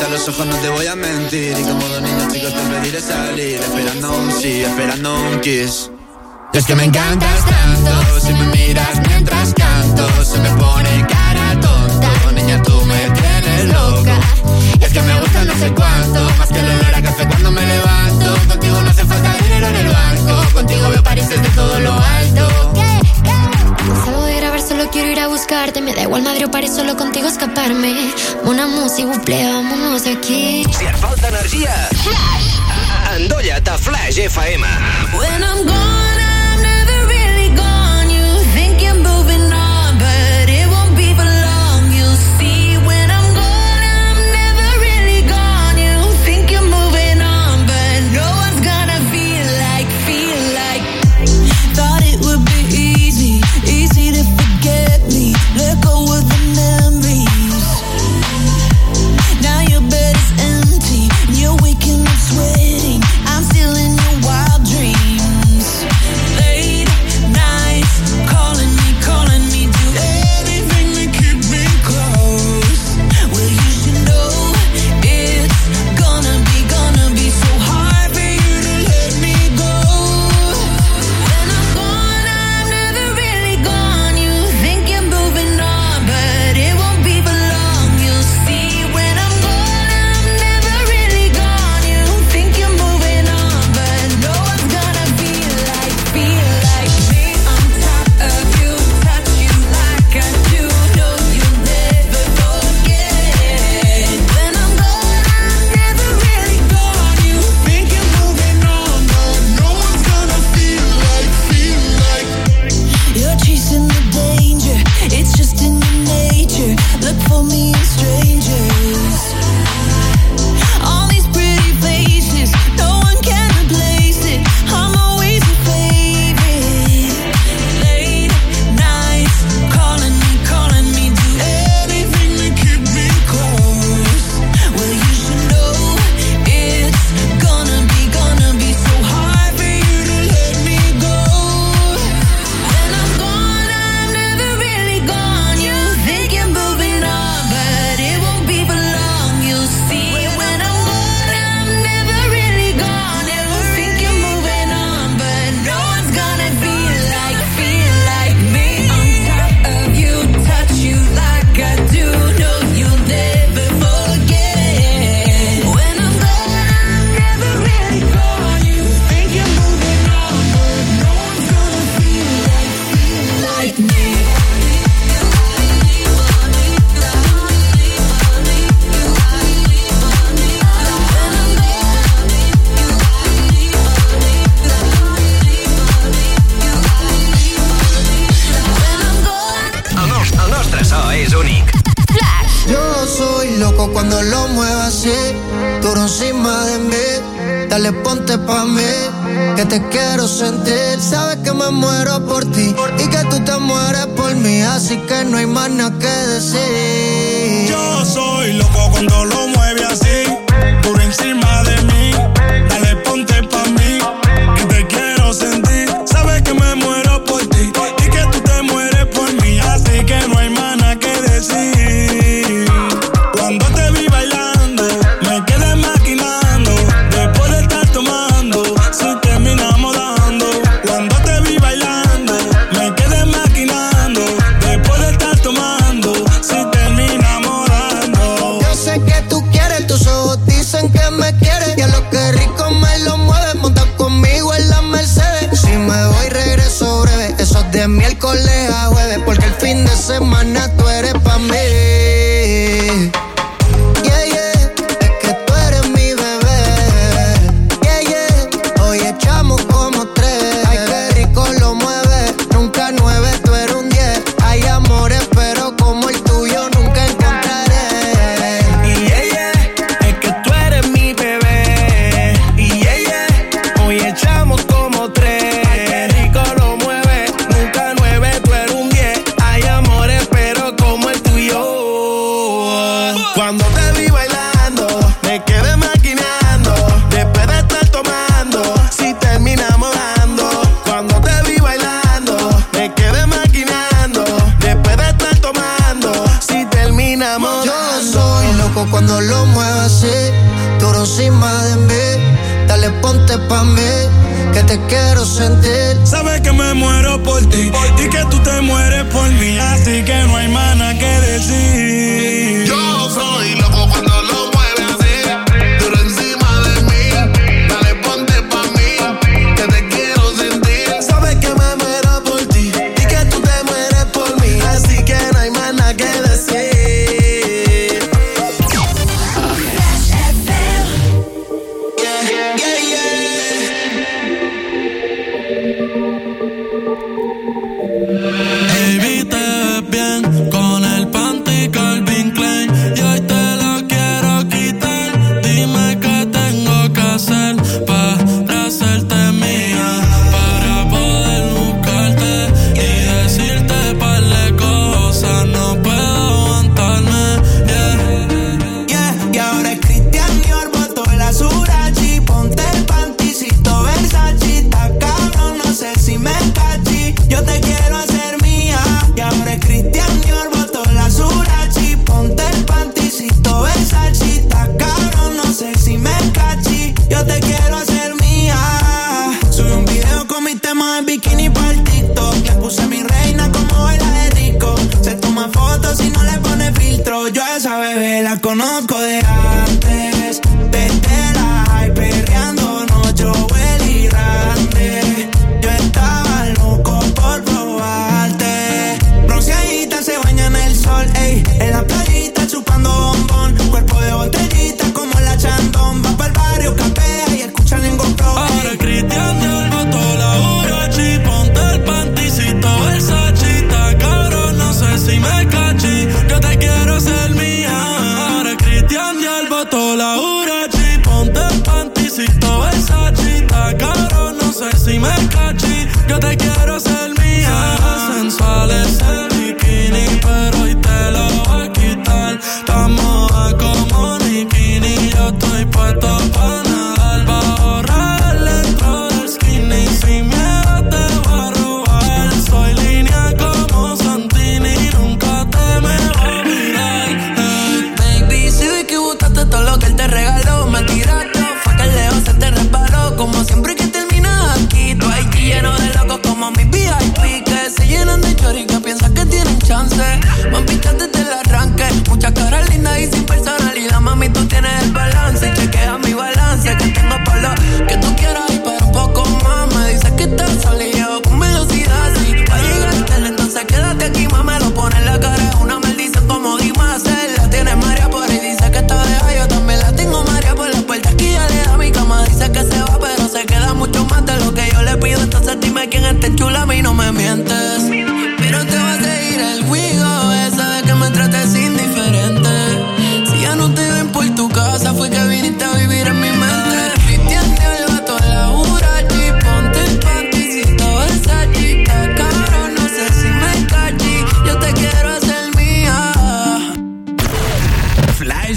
los ojos no te voy a mentir. Y como dos niños chicos te pediré salir. Esperando un sí, esperando un kiss. Es que me encantas tanto. Si me miras mientras canto Se me pone cara tonta. Niña, tú me tienes loca. Y es que me gusta no sé cuánto. Más que el olor a café cuando me levanto. Contigo no hace falta dinero en el banco. Contigo veo París desde todo lo alto. Salgo de grabar, solo quiero ir a buscarte. Me da igual madre o paré solo contigo escaparme. Una música, buple, vámonos aquí. Si et falta energia, Flash. endolla't a Flash FM. When I'm gone.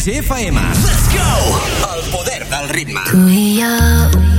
XFM. Let's go! El poder del ritme. Tu i jo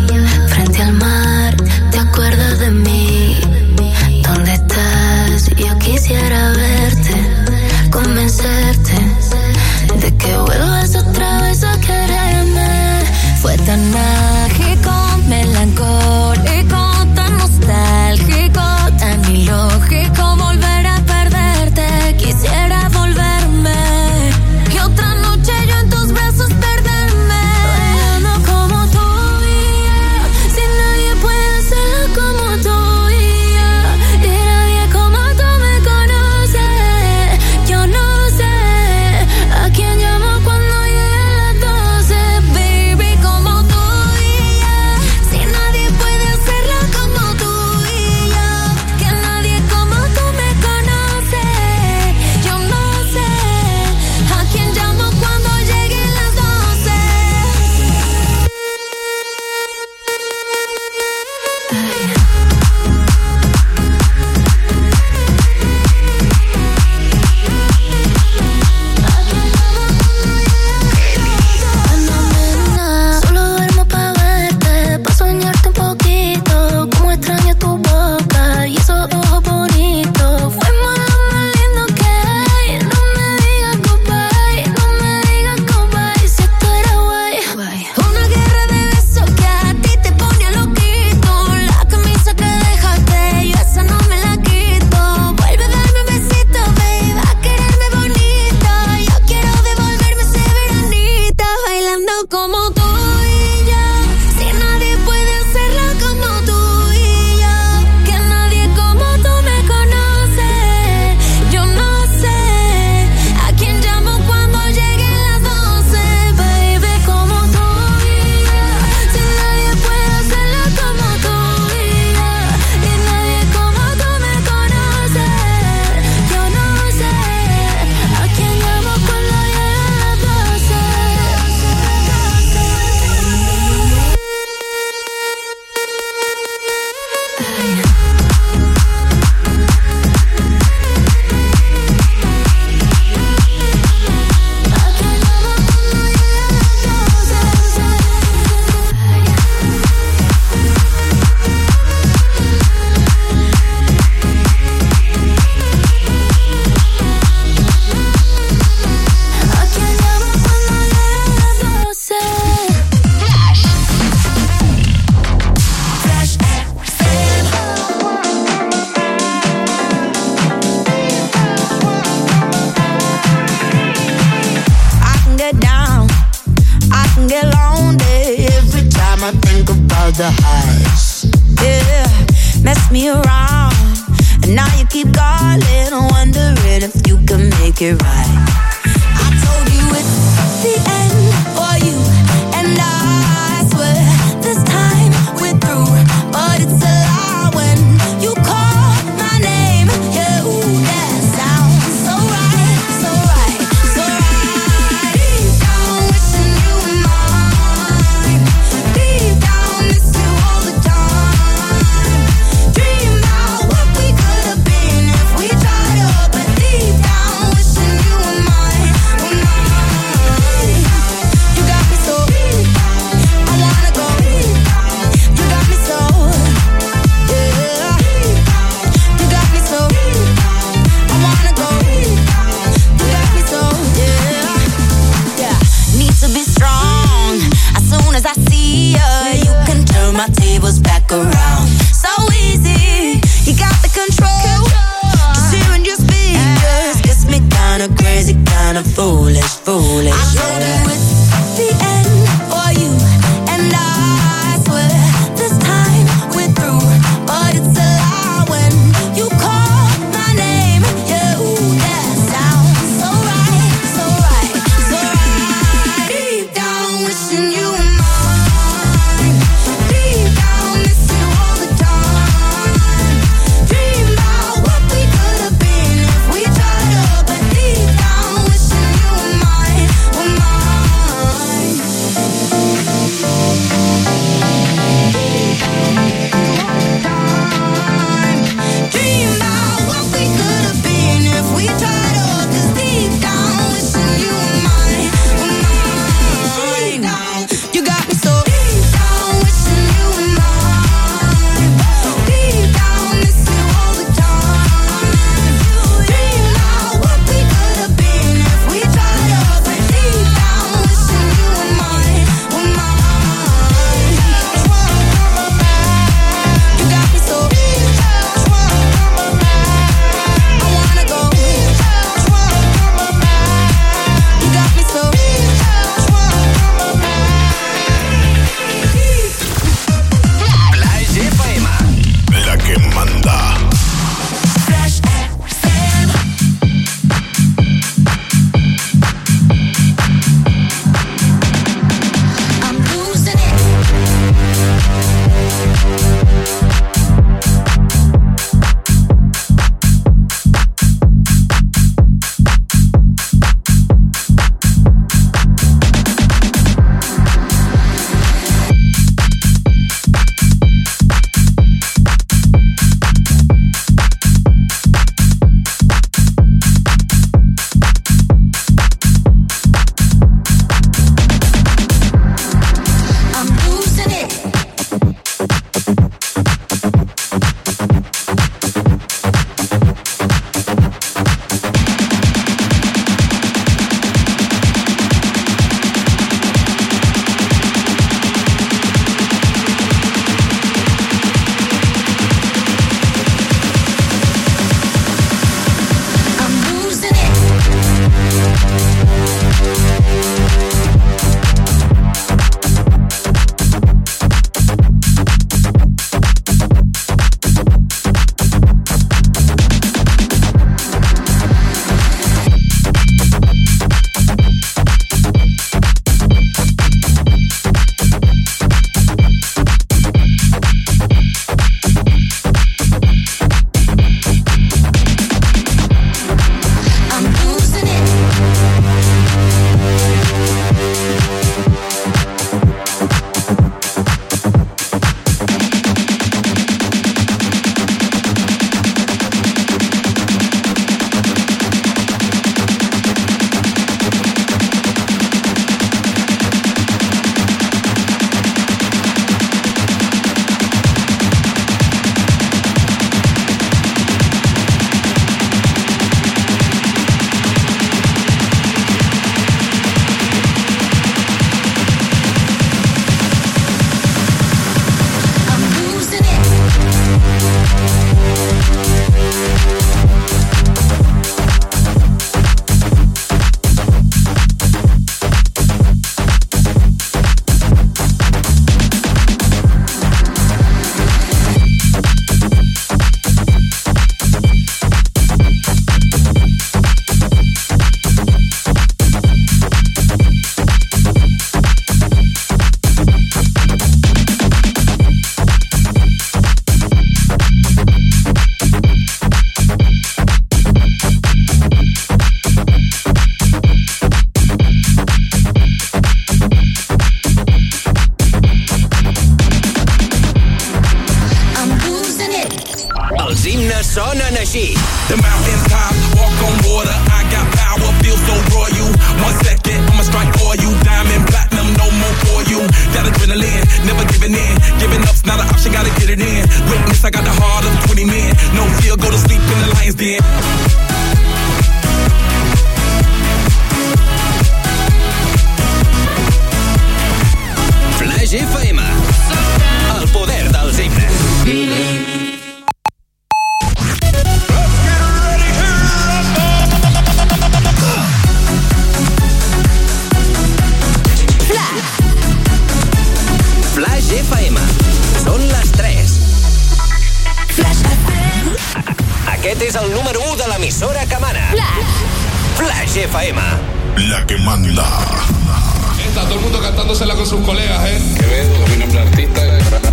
pasándosela con sus colegas, ¿eh? Quevedo, mi nombre artista,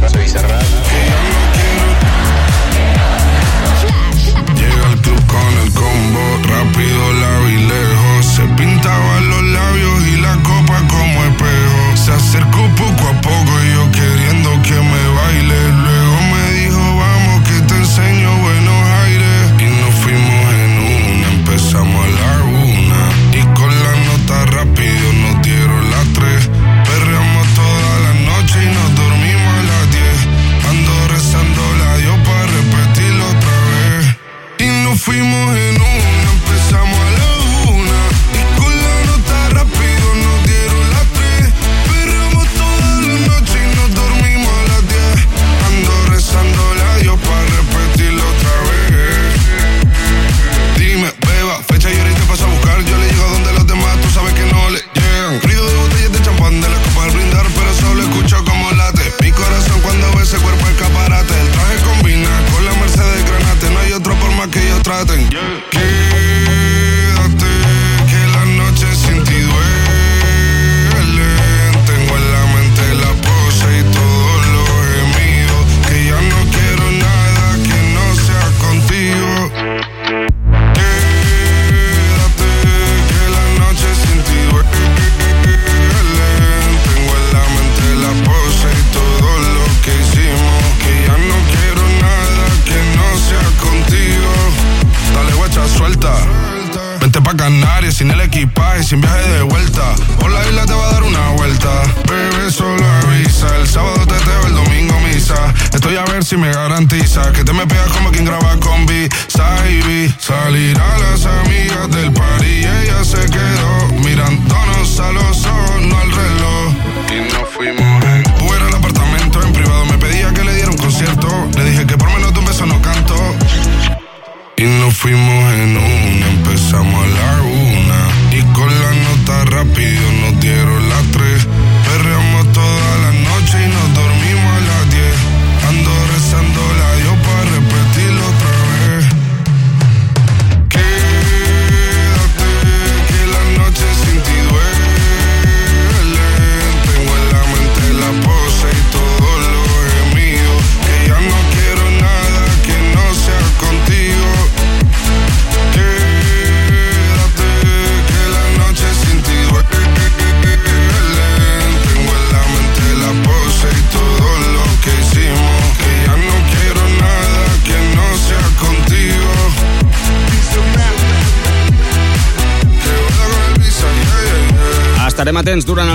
soy Serrano. Llega al club con el combo, rápido, la y lejos. Se pintaban los labios y la copa como espejo. Se acercó poco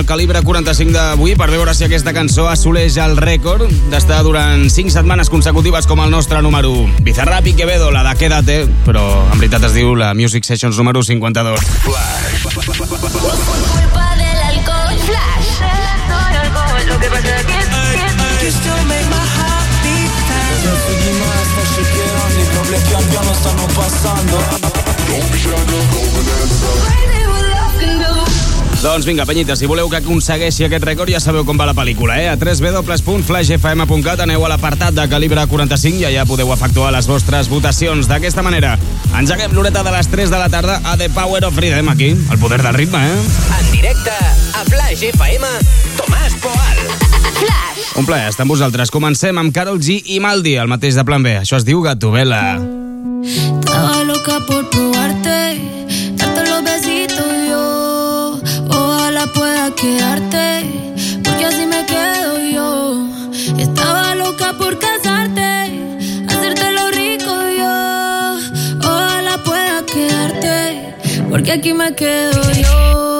calibre 45 d'avui per veure si aquesta cançó assoleix el rècord d'estar durant 5 setmanes consecutives com el nostre número 1. Bizarrap i Quevedo, la de Quédate, però en veritat es diu la Music Sessions número 52. Flash. Flash. del alcohol. Flash. Lo que pasa aquí You still make my heart beat. Flash. Flash. Flash. Flash. Flash. Flash. Flash. Flash. Flash. Flash. no estamos pasando. Doncs vinga, penyita, si voleu que aconsegueixi aquest rècord ja sabeu com va la pel·lícula, eh? A www.flashfm.cat aneu a l'apartat de calibre 45 i allà podeu efectuar les vostres votacions. D'aquesta manera, engeguem l'horeta de les 3 de la tarda a The Power of Freedom aquí, el poder del ritme, eh? En directe a Flash FM, Tomàs Poal. Flash. Un plaer estem vosaltres. Comencem amb Carol G i Maldi, el mateix de Plan B. Això es diu Gatubela. Gatubela. Aquí me quedo yo.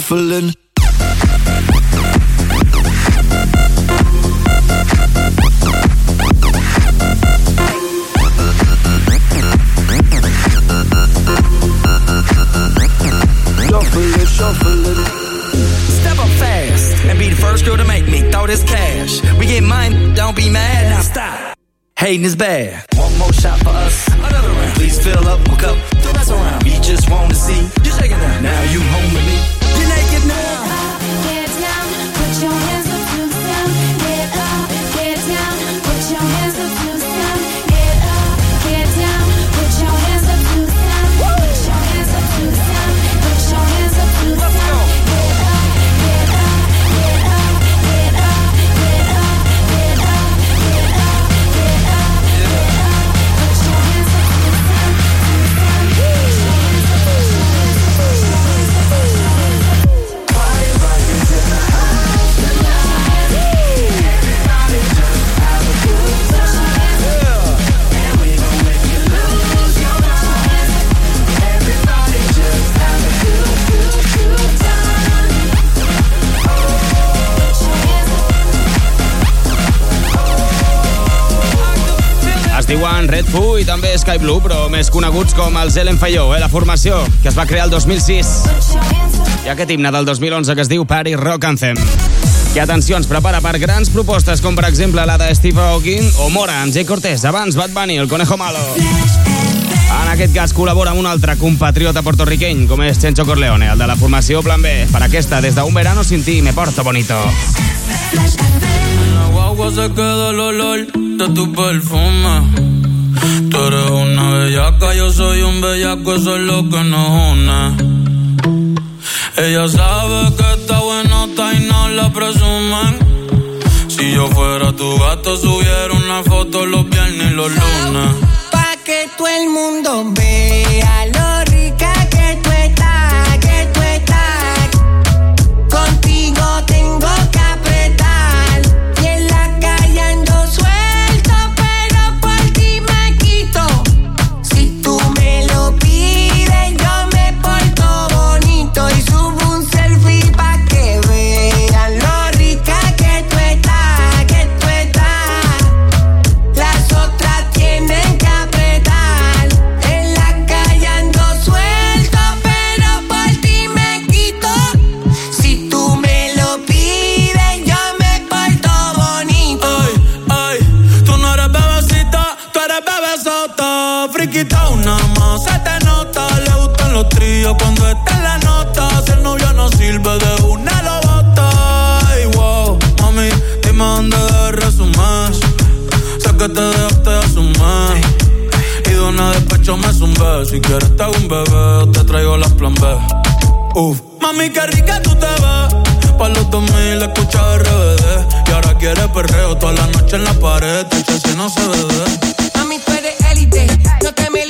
Shuffling. Shuffling, shuffling. Step up fast and be the first girl to make me throw this cash. We get mine, don't be mad. Now stop. Hating is bad. One more shot for us. Another round. Please fill up my cup. Don't mess around. We just want to see you shaking now. Now you home with me. Foo i també Sky Blue, però més coneguts com els Ellen Fayó, eh? la formació que es va crear el 2006. I aquest himne del 2011 que es diu Party Rock Anthem. I atenció, ens prepara per grans propostes com per exemple la de Steve Aoki o Mora amb Jay Cortés, abans Bad Bunny, el Conejo Malo. En aquest cas col·labora amb un altre compatriota portorriqueny com és Chencho Corleone, el de la formació Plan B. Per aquesta, des d'un verano sin ti, me porto bonito. En la guagua se queda el olor de tu perfume. Tú eres una bellaca, yo soy un bellaco, eso es lo que nos une. Ella sabe que está buenota y no la presumen. Si yo fuera tu gato, subiera una foto los viernes y los lunes. Pa' que todo el mundo vea me zumbé. Si quieres te hago un bebé, te traigo las plan B. Uf. Mami, qué rica tú te ves. Pa' los 2000 escucha RBD. Y ahora quieres perreo toda la noche en la pared. Te si no se ve. Mami, tú eres élite, no te me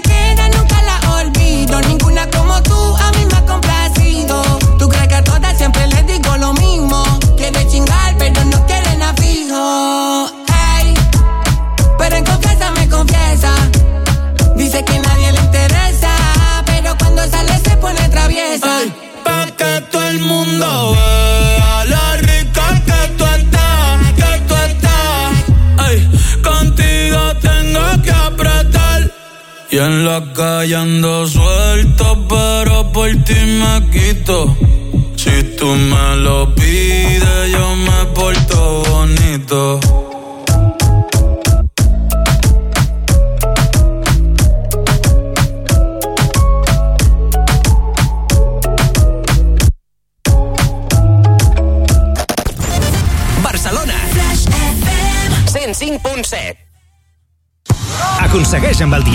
Can't Y en la calle ando suelto, pero por ti me quito. Si tú me lo pides,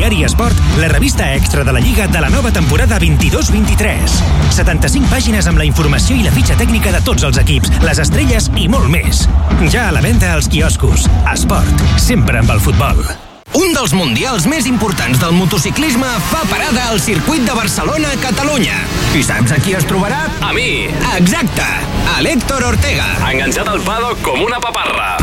diari Esport la revista extra de la Lliga de la nova temporada 22-23. 75 pàgines amb la informació i la fitxa tècnica de tots els equips, les estrelles i molt més. Ja a la venda als quioscos. Esport, sempre amb el futbol. Un dels mundials més importants del motociclisme fa parada al circuit de Barcelona, Catalunya. I saps a qui es trobarà? A mi. Exacte, a l'Héctor Ortega. Enganxat al paddock com una paparra.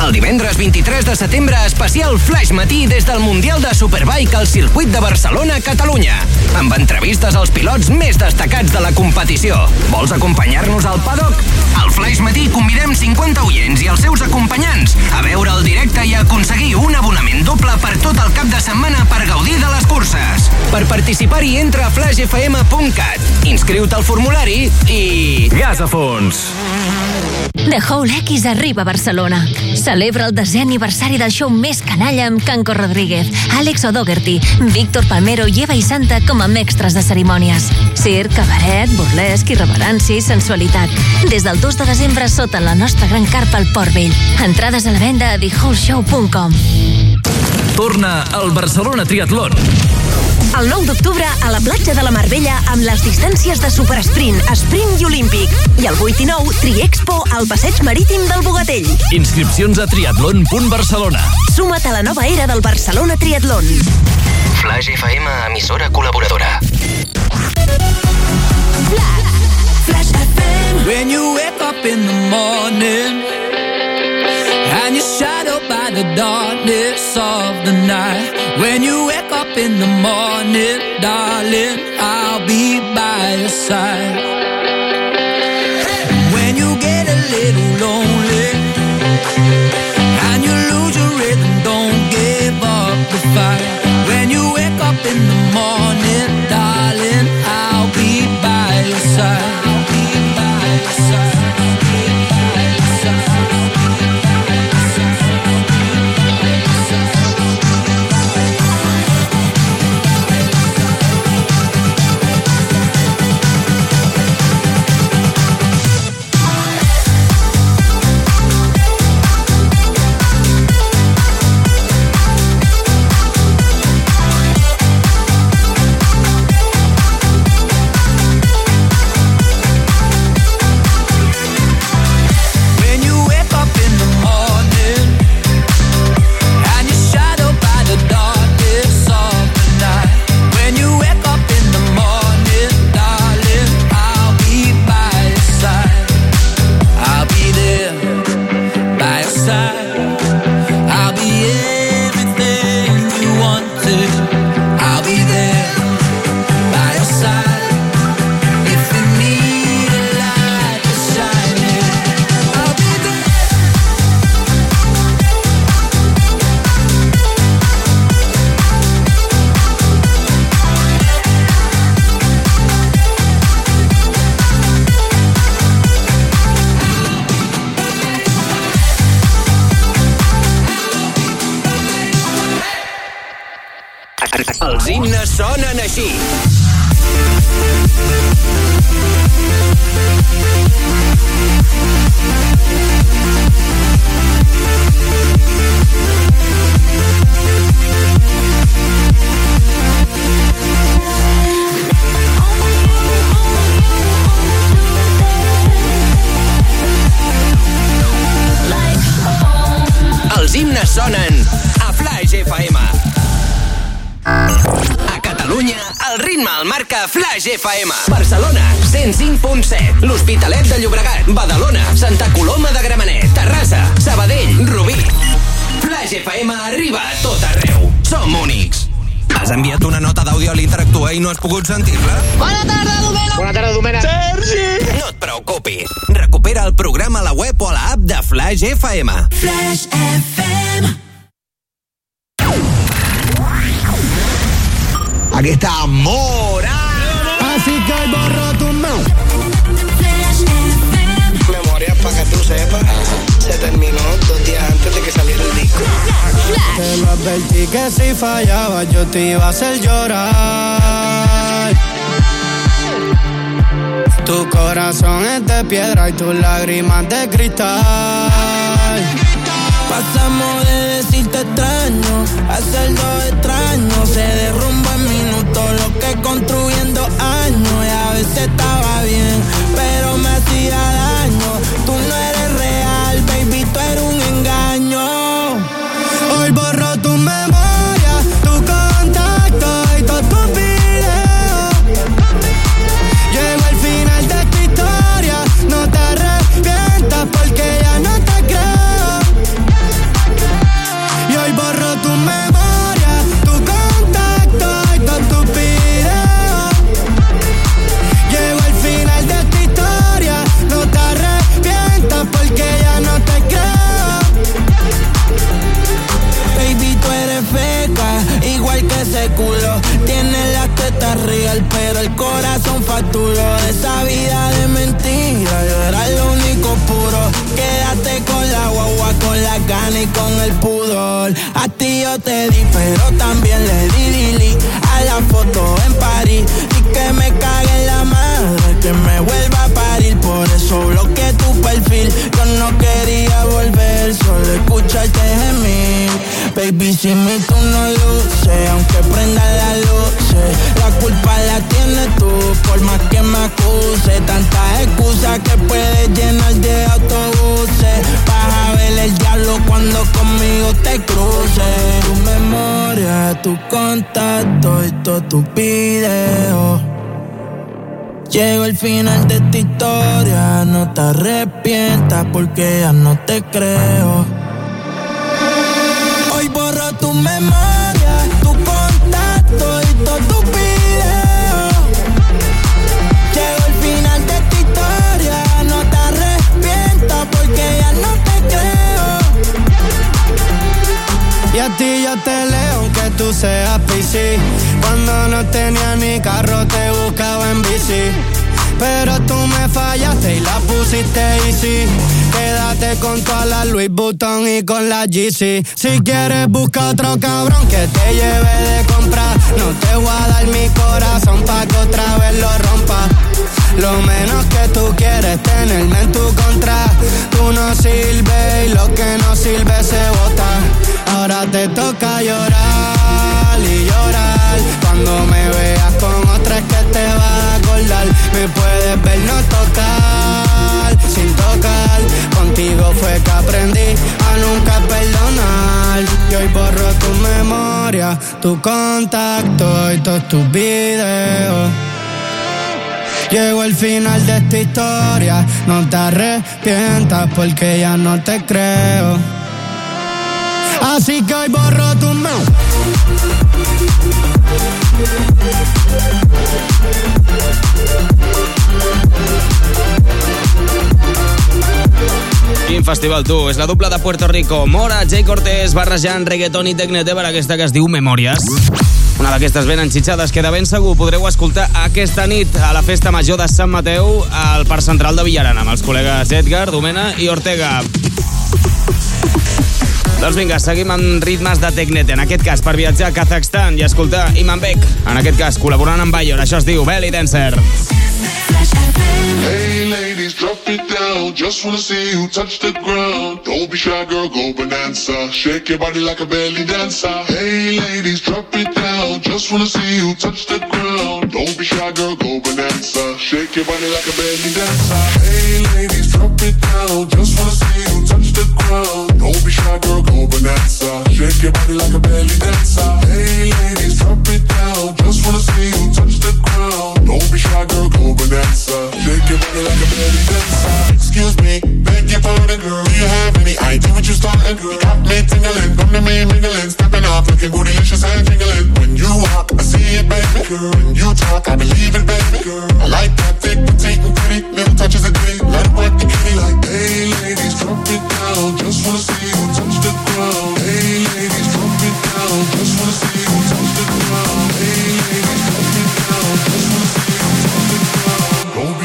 El divendres 23 de setembre, especial Flash Matí des del Mundial de Superbike al circuit de Barcelona, Catalunya. Amb entrevistes als pilots més destacats de la competició. Vols acompanyar-nos al paddock? Al Flash Matí convidem 50 oients i els seus acompanyants a veure el directe i aconseguir un abonament doble per tot el cap de setmana per gaudir de les curses. Per participar-hi, entra a flashfm.cat, inscriu-te al formulari i... Gas a fons! The Whole X arriba a Barcelona. Celebra el desè aniversari del show més canalla amb Canco Rodríguez, Àlex O'Dougherty, Víctor Palmero i Eva i Santa com a mestres de cerimònies. Circ, cabaret, burlesc, irreverència i sensualitat. Des del 2 de desembre sota la nostra gran carpa al Port Vell. Entrades a la venda a thewholeshow.com. Torna al Barcelona Triatlón. El 9 d'octubre a la platja de la Marbella amb les distàncies de supersprint, sprint i olímpic. I el 8 i 9, Triexpo al passeig marítim del Bogatell. Inscripcions a triatlon.barcelona. Suma't a la nova era del Barcelona Triatlon. Flash FM, emissora col·laboradora. Flash FM. When you wake up in the morning and you're shadowed by the darkness of the night. When you wake up in the morning, darling, I'll be by your side. Pogut sentir-la? Bona tarda, Domènec. Bona tarda, Domènec. Sergi! No et preocupis. Recupera el programa a la web o a l'app de Flash FM. Flash FM. Aquí está Mora. Así que borro tu mouth. Memoria para que tú sepas. Se terminó dos días antes de que saliera el disco. Te lo advertí que si fallaba yo te iba a hacer llorar. Corazón es de piedra y tus lágrimas de cristal. Pasamos de decirte extraño a hacerlo extraño. Se derrumba en minutos lo que construyendo años. Y a veces estaba bien, facturó. De esa vida de mentira, yo era lo único puro. Quédate con la guagua, con la gana y con el pudor. A ti yo te di, pero también le di dili a la foto en París. Y que me cague en la madre, que me vuelva a parir. Por eso bloqueé tu perfil. Yo no quería volver, solo escucharte gemir. Baby, si mi tú no luces, aunque prenda la luz, la culpa la tienes tú, por más que me acuse. Tantas excusas que puedes llenar de autobuses. Vas a ver el diablo cuando conmigo te cruces. Tu memoria, tu contacto y todos tus videos. Llego al final de esta historia, no te arrepientas porque ya no te creo. PC. Cuando no tenía ni carro te buscaba en bici. Pero tú me fallaste y la pusiste easy. Quédate con toda la Louis Vuitton y con la GC. Si quieres busca otro cabrón que te lleve de compra. No te voy a dar mi corazón pa' que otra vez lo rompa. Lo menos que tú quieres tenerme en tu contra. Tú no sirves y lo que no sirve se bota. Ahora te toca llorar y llorar. Cuando me veas con otra es que te vas a acordar. Me puedes ver no tocar, sin tocar. Contigo fue que aprendí a nunca perdonar. Y hoy borro tu memoria, tu contacto y todos tus videos. Llego al final de esta historia, no te arrepientas porque ya no te creo. Así que hoy borro tu memoria. Festival, tu? És la dupla de Puerto Rico. Mora, Jay Cortés, barrejant reggaeton i tecnete per aquesta que es diu Memòries. Una d'aquestes ben enxitxades que de ben segur podreu escoltar aquesta nit a la Festa Major de Sant Mateu al Parc Central de Villarana amb els col·legues Edgar, Domena i Ortega. Doncs vinga, seguim amb ritmes de Tecnete, en aquest cas per viatjar a Kazakhstan i escoltar Imanbek, en aquest cas col·laborant amb Bayor, això es diu Belly Dancer. Hey ladies, drop it down. Just wanna see you touch the ground. Don't be shy, girl, go bonanza. Shake your body like a belly dancer. Hey ladies, drop it down. Just wanna see you touch the ground. Don't be shy, girl, go bonanza. Shake your body like a belly dancer. Hey ladies, drop it down. Just wanna see you touch the ground. Don't be shy, girl, go. Shake your body like a belly dancer. Hey, ladies, drop it down. Just wanna see you touch the ground. Don't be shy, girl, go. Shake your body like a belly dancer. Excuse me, beg your pardon, girl. Do you have any idea what you're starting, got me tingling, to me stepping off, looking bootylicious and. When you walk, I see it, baby, girl. When you talk, I believe it, baby, girl. I like that pretty, little. Let like, hey, ladies, drop it down. Just wanna see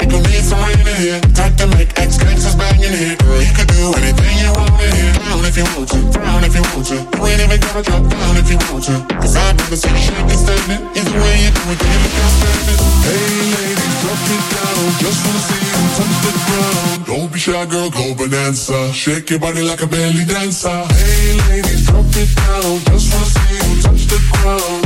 you can meet someone here. Talk to me expenses buying in here you could do anything you want me here. Down if you want to, down if you want to. Do it, then you look outstanding. Hey ladies, drop it down. Just wanna see you touch the ground. Don't be shy girl go bon Shake your body like a belly dancer. Ayy lady drop it down. Just wanna see you touch the ground.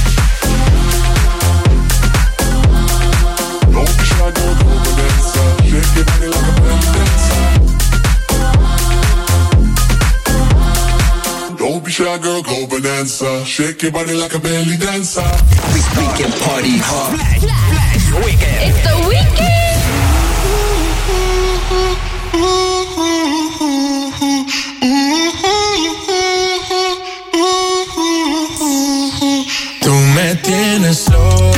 Don't be shy, girl, go bonanza. Shake your body like a belly dancer. We, we can party hard. Flash, flash, weekend. It's the weekend. Tú me tienes loco, loco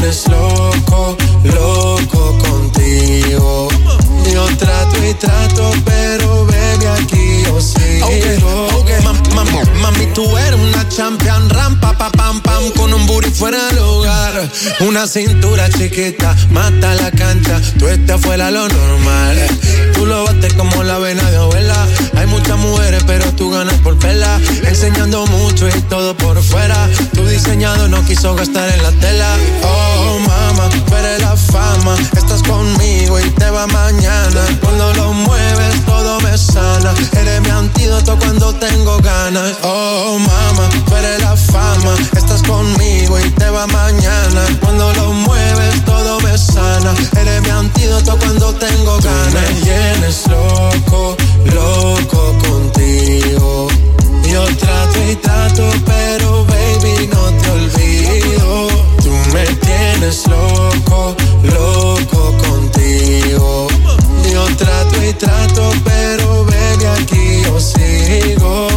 tienes loco, loco contigo. Yo trato y trato, pero sigo. Mami, mami, tú eres una champion, rampa, pa, pam, pam, con un booty fuera del hogar. Una cintura chiquita, mata la cancha, tú estás fuera lo normal. Tú lo bates como la vena de abuela. Hay muchas mujeres, pero tú ganas por pela. Enseñando mucho y todo por fuera. Tu diseñado no quiso gastar en la tela. Oh, mama, tú eres la fama. Estás conmigo y te va mañana. Cuando lo mueves, todo me sana. Eres mi antídoto cuando tengo ganas. Oh, mama, tú eres la fama. Estás conmigo y te va mañana. Cuando lo mueves, todo me sana. Eres mi antídoto cuando tengo ganas. me tienes loco, loco contigo. Yo trato y trato, pero baby no te olvido. Tú me tienes loco, loco contigo. Yo trato y trato, pero baby aquí yo sigo.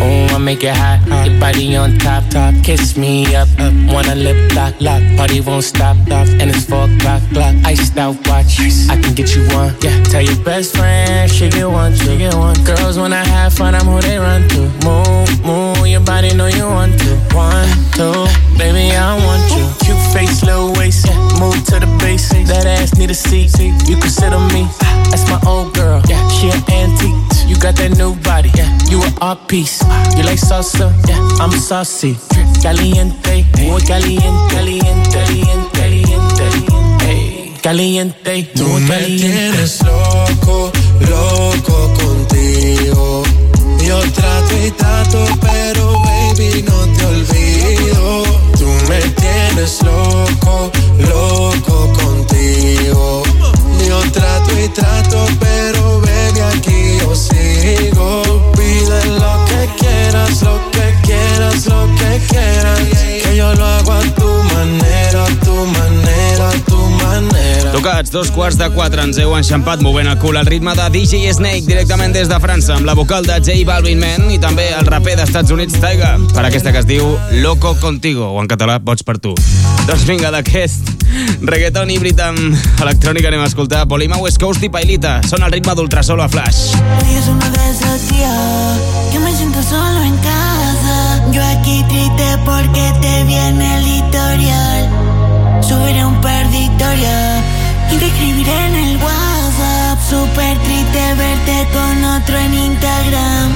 Oh, I make it hot. Body on top, top. Kiss me up, up. Wanna lip lock, lock. Party won't stop, stop. And it's four o'clock, clock. Iced out watch. I can get you one. Yeah. Tell your best friend she get one, she get one. Girls when I have fun, I'm who they run to. Move, move. Your body know you want to. One, two, baby I want you. Cute face, little waist. Move to the basics. That ass need a seat. You can sit on me. That's my old girl. Yeah. She an antique. You got that new body. Yeah. You an art piece. You like salsa? Yeah. I'm saucy. Caliente. Muy caliente. Caliente. Caliente. Caliente. Caliente. Tú me tienes loco, loco contigo. Yo trato y trato, pero baby no te olvido. Tú me tienes loco, loco contigo. Yo trato y trato, pero baby aquí yo sigo. Pide lo que quieras, lo que quieras, lo que quieras. Que yo lo hago a tu manera, a tu manera, a tu. Tocats, dos quarts de quatre, ens heu enxampat movent el cul al ritme de DJ Snake directament des de França, amb la vocal de J Balvin Man i també el raper d'Estats Units Taiga, per aquesta que es diu Loco Contigo, o en català Pots per tu. Doncs vinga, d'aquest reggaeton híbrid amb electrònica anem a escoltar Polima West Coast i Pailita. Són al ritme d'Ultrasolo a Flash. Hoy es uno de esos días que me siento solo en casa. Yo aquí triste porque te vi en el historial. Subiré un par de historias y te escribiré en el WhatsApp. Super triste verte con otro en Instagram.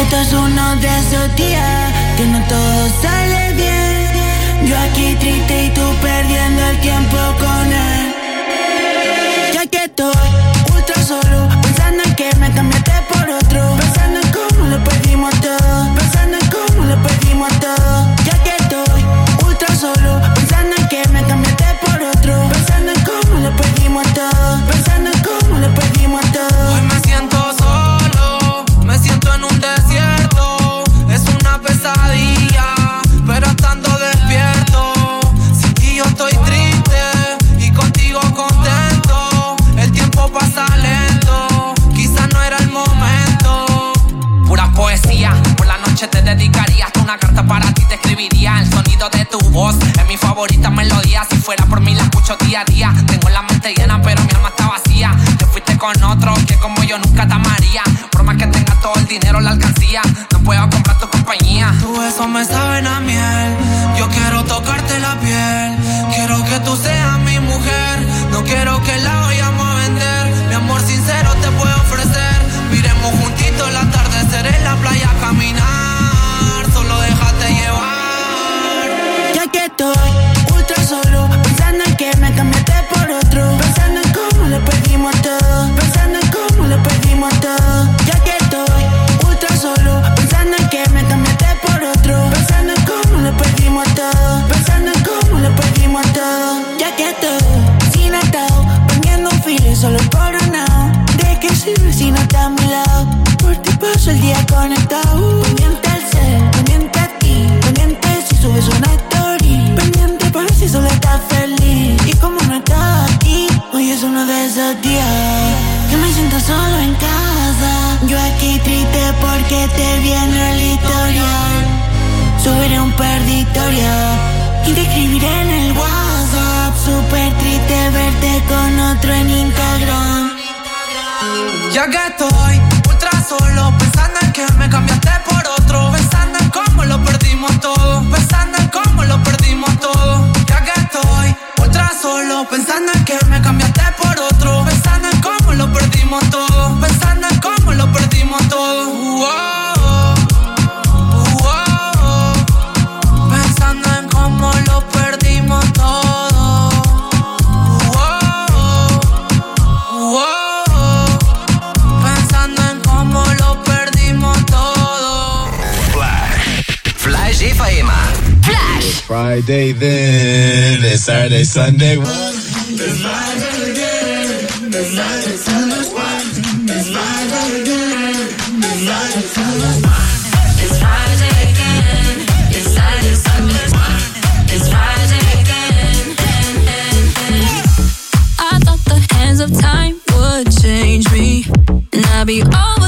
Esto es uno de esos días que no todo sale bien. Yo aquí triste y tú perdiendo el tiempo con él. Ya que estoy una carta para ti te escribiría. El sonido de tu voz es mi favorita melodía. Si fuera por mí la escucho día a día. Tengo la mente llena, pero mi alma está vacía. Te fuiste con otro que como yo nunca te amaría. Por más que tengas todo el dinero, la alcancía. No puedo comprar tu compañía. Tu besos me saben a miel. Yo quiero tocarte la piel. Quiero que tú seas mi mujer. No quiero que la vayamos a vender. Mi amor sincero te puedo ofrecer. Miremos juntitos el atardecer en la playa caminar. Estoy ultra solo, pensando en que me cambiaste por otro. Pensando en cómo lo perdimos todo. Pensando en cómo lo perdimos todo. Ya que estoy ultra solo, pensando en que me cambiaste por otro. Pensando en cómo lo perdimos todo. Pensando en cómo lo perdimos todo. Ya que estoy sin atado, poniendo un filo solo lado. ¿De qué sirve si no está a mi lado? Por ti paso el día conectado. Uno de esos días. Que me siento solo en casa. Yo aquí triste porque te vi en el historial. Subiré un historias y te escribiré en el WhatsApp. Super triste verte con otro en Instagram. Ya que estoy ultra solo, pensando en que me cambiaste por otro. Pensando en cómo lo perdimos todo. Pensando en cómo lo perdimos todo. Ya que estoy ultra solo, pensando en que me cambiaste Friday then, it's Saturday, Sunday. It's my again. It's my again. It's Friday again. It's Friday again. Of time would change me, and I'd be over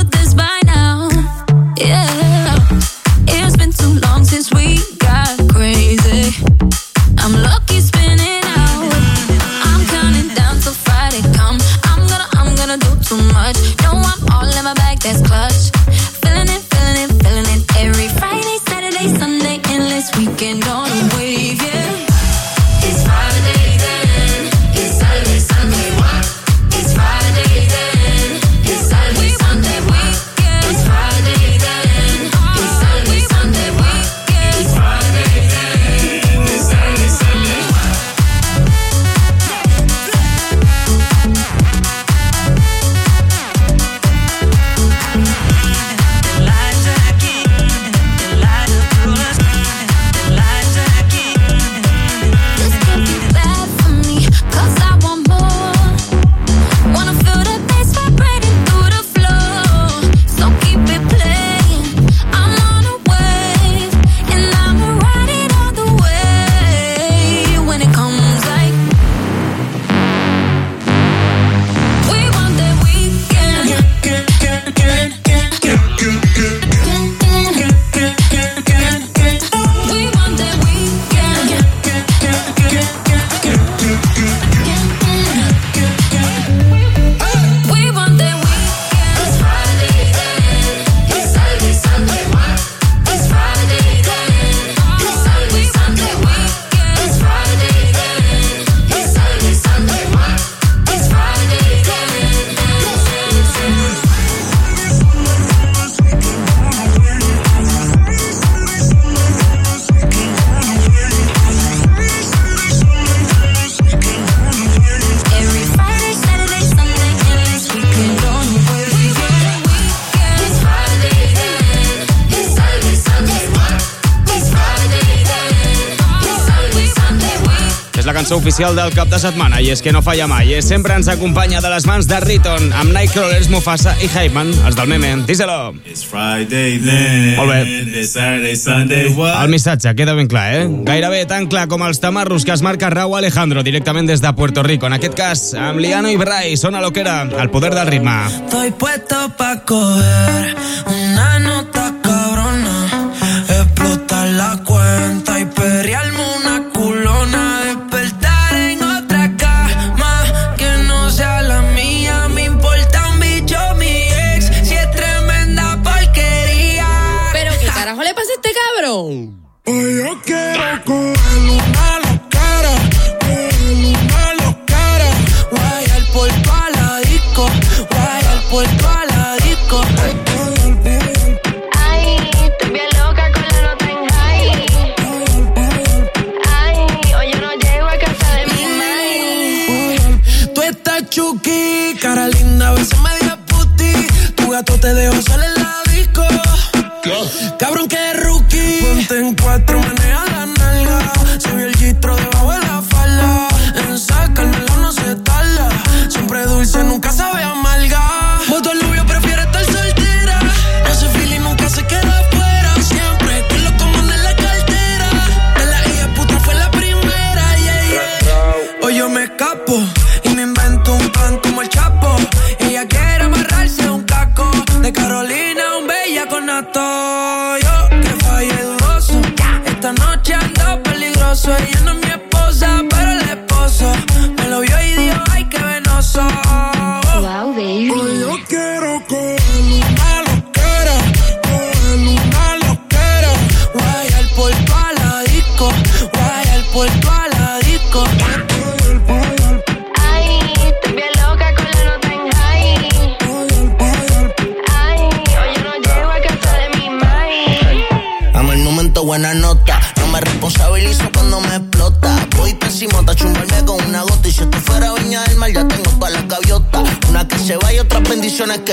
oficial del cap de setmana i és que no falla mai. És sempre ens acompanya de les mans de Riton amb Nightcrawlers, Mufasa i Hypeman, els del meme. Díselo. It's Friday then. Molt bé. It's Saturday, Sunday, what? El missatge queda ben clar, eh? Gairebé tan clar com els tamarros que es marca Raúl Alejandro directament des de Puerto Rico. En aquest cas, amb Liano i Bray, sona lo que era, el poder del ritme. Estoy puesto pa' coger una nota cabrona, explotar la cuenta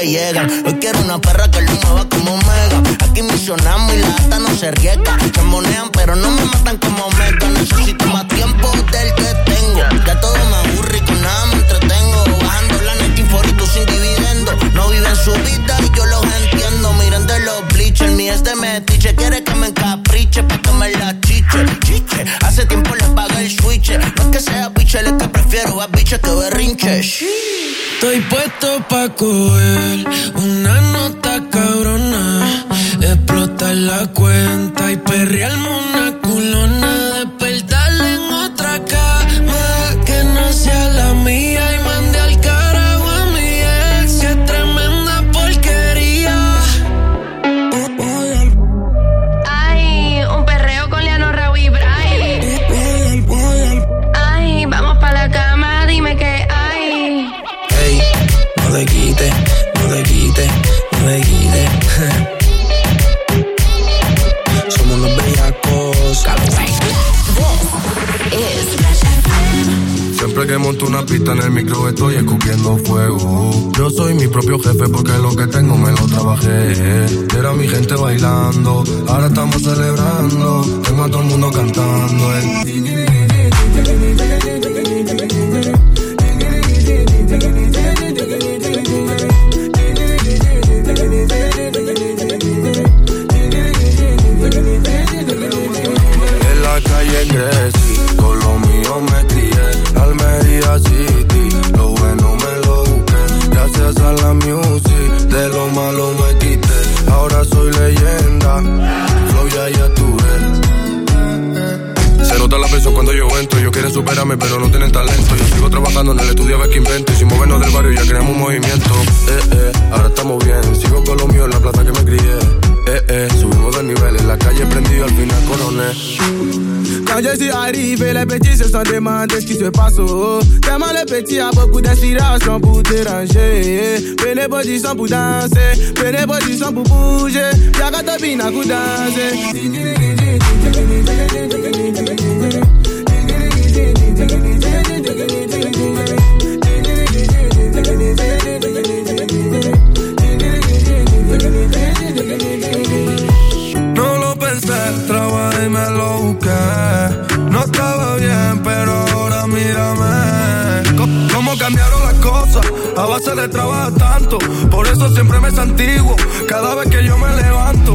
que. Hoy quiero una perra que lo mueva como mega. Aquí misionamos y la gata no se riega. Chambonean, pero no me matan como mega. Necesito más tiempo del que tengo. Ya todo me aburre y con nada me entretengo. Bajando la net y sin dividendo. No viven su vida y yo los entiendo. Miren de los bleachers, mi es de metiche. Quiere que me encapriche pa' que me la chiche. Chiche, hace tiempo le pagué el switch. No es que sea biche, es que prefiero a biche que berrinche. Estoy puesto pa' coger una una pista en el micro estoy escupiendo fuego. Yo soy mi propio jefe porque lo que tengo me lo trabajé. Era mi gente bailando, ahora estamos celebrando. Tengo a todo el mundo cantando. eh. sans demander ce qui se passe au. Tellement le petit a beaucoup d'inspiration pour déranger. Prenez position pour danser, prenez position pour bouger. Y'a qu'à topine à coup danser. A base de trabajar tanto, por eso siempre me santiguo. Cada vez que yo me levanto.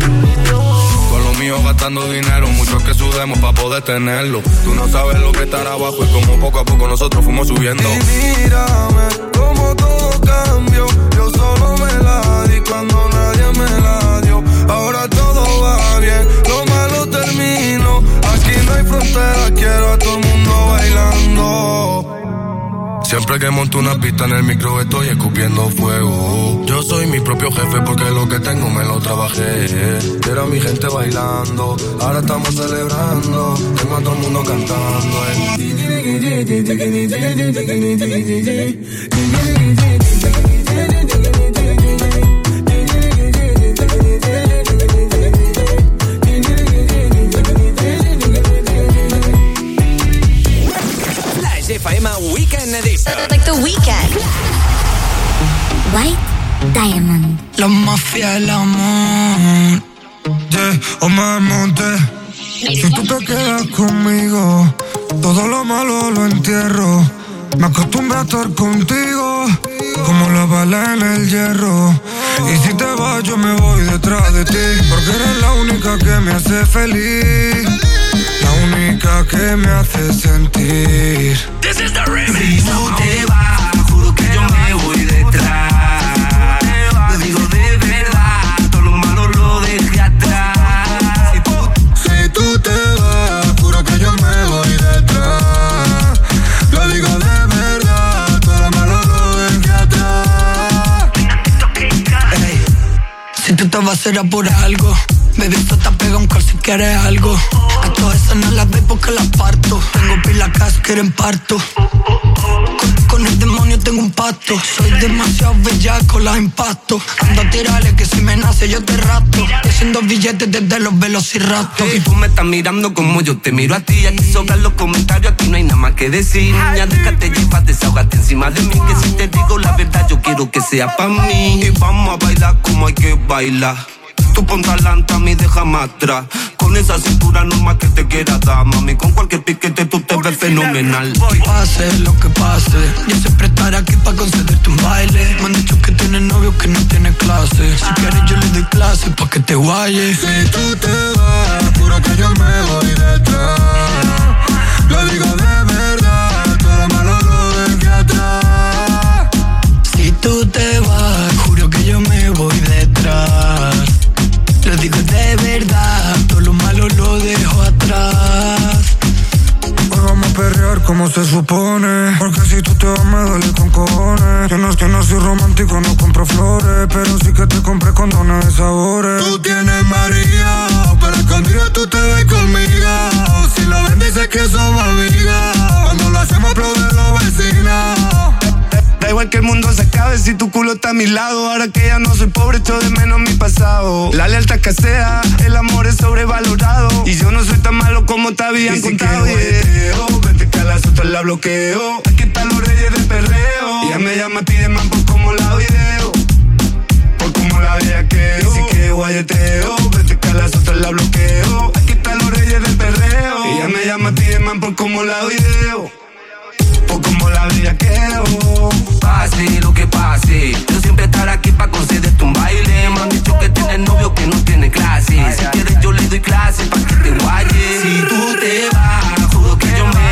Mío gastando dinero, muchos que sudemos para poder tenerlo. Tú no sabes lo que estará abajo y como poco a poco nosotros fuimos subiendo. Y mírame, Siempre que monto una pista en el micro estoy escupiendo fuego. Yo soy mi propio jefe porque lo que tengo me lo trabajé. Quiero a mi gente bailando, ahora estamos celebrando. Tengo a todo el mundo cantando. Flash White Diamond. La mafia del amor. Yeah, o me monté. Si tú te quedas conmigo, todo lo malo lo entierro. Me acostumbré a estar contigo, como la bala en el hierro. Y si te vas, yo me voy detrás de ti, porque eres la única que me hace feliz. La única que me hace sentir. This is the remix. Será por algo Baby, esto te pega un call si quieres algo A todas esas no las veo porque las parto Tengo pila acá si quieren parto con, con el demonio tengo un pacto Soy demasiado bellaco, las impacto Ando a tirarle que si me nace yo te rato Haciendo billetes desde los velociraptos Y tú me estás mirando como yo te miro a ti. Aquí sobran los comentarios, aquí no hay nada más que decir. Niña, déjate llevar, desahogate encima de mí. Que si te digo la verdad, yo quiero que sea pa' mí. Y vamos a bailar como hay que bailar. Tú ponte adelante, a mí déjame atrás. Con esa cintura normal que te quiera dar, mami. Con cualquier piquete tú te ves fenomenal. Pase lo que pase, yo siempre estaré aquí para concederte un baile. Me han dicho que tienes novio que no tiene clase. Si quieres yo le doy clase pa' que te guayes. Si tú te vas, juro que yo me voy detrás. Lo digo de verdad, todo lo malo lo dejé atrás. Si tú te vas, como se supone. Porque si tú te vas, me duele con cojones. Yo no que no soy romántico, no compro flores. Pero sí que te compré condones de sabores. Tú tienes María, pero escondido tú te ves conmigo. Si lo ven, dices que somos amigas. Cuando lo hacemos, aplaude los vecinos. Da igual que el mundo se acabe si tu culo está a mi lado. Ahora que ya no soy pobre, echo de menos mi pasado. La lealtad que sea, el amor es sobrevalorado. Y yo no soy tan malo como te habían Y contado. Vete que a las otras la bloqueo. Aquí están los reyes del perreo. Ella me llama, pide man por como la video. Por como la veía que Y si quiero guayeteo. Vete que a las otras la bloqueo. Aquí están los reyes del perreo. Ella me llama, pide man por como la video. Por como la veía que Pase lo que pase. Yo siempre estaré aquí para concederte un baile. Me han dicho que tienes novio que no tiene clase. Si quieres, yo le doy clase para que te guayes. Si tú te vas, juro que yo me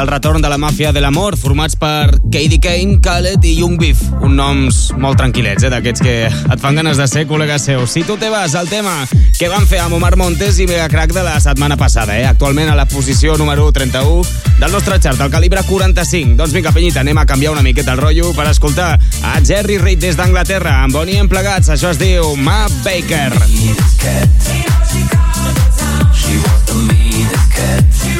el retorn de la màfia de l'amor, formats per Katie Kane, Khaled i Young Beef. Un noms molt tranquil·lets, eh, d'aquests que et fan ganes de ser col·lega seu. Si tu te vas, el tema que van fer amb Omar Montes i Mega Crack de la setmana passada, eh? Actualment a la posició número 31 del nostre chart, el calibre 45. Doncs vinga, penyita, anem a canviar una miqueta el rotllo per escoltar a Jerry Reid des d'Anglaterra, amb Bonnie en plegats. Això es diu Ma Baker. She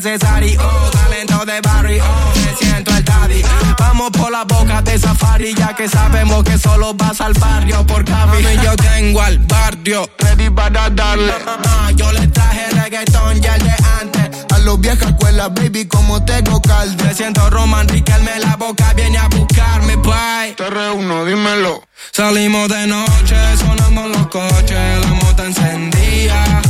necesario. Oh, talento de Barry. Oh, me siento el daddy. Vamos por la boca de safari. Ya que sabemos que solo vas al barrio por Cavi. Yo tengo al barrio. Ready para darle. Ah, yo le traje reggaetón ya el de antes. a los viejas escuelas, baby, como tengo calde. Me siento Roman Riquelme la boca. Viene a buscarme, bye. Te reúno, dímelo. Salimos de noche, sonando en los coches, la moto encendía.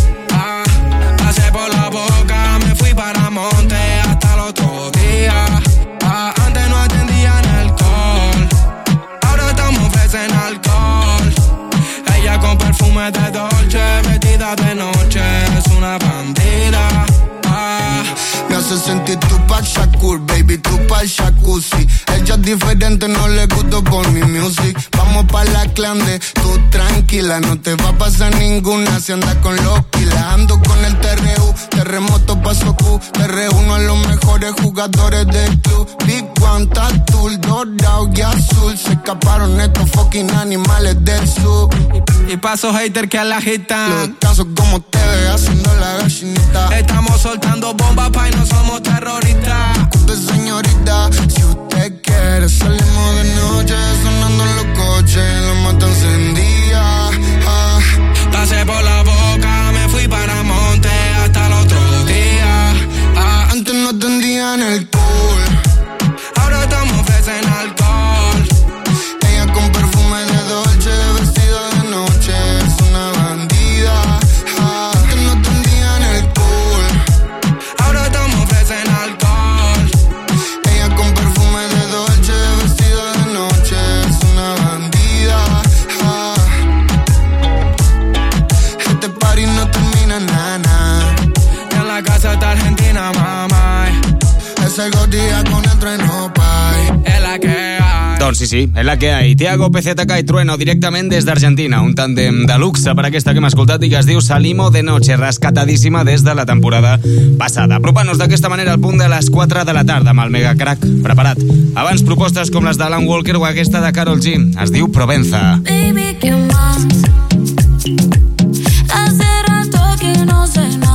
Perfume de Dolce, vestida de noche, es una bandida. Hace sentir tu pa' Shakur, baby, tu pa' jacuzzi. Ella es diferente, no le gusto por mi music. Vamos pa' la clan de tú tranquila, no te va a pasar ninguna si andas con los. Ando con el TRU, terremoto paso Q. Te reúno a los mejores jugadores del club. Big One, Tatul, dorado y azul. Se escaparon estos fucking animales del sur. y paso hater que a la agitan. Los casos como te ve haciendo la gallinita. Estamos soltando bombas, pa' y somos terroristas. Disculpe, señorita, si usted quiere, salimos de noche sonando en los coches, la mata encendía. Ah, Pasé por la sí, sí, és la que hi. Tiago PZK i Trueno directament des d'Argentina. Un tàndem de luxe per aquesta que hem escoltat i que es diu Salimo de Noche, rescatadíssima des de la temporada passada. Apropant-nos d'aquesta manera al punt de les 4 de la tarda amb el Mega Crack preparat. Abans propostes com les d'Alan Walker o aquesta de Carol G. Es diu Provenza. Baby, ¿qué más? Hace rato que no sé nada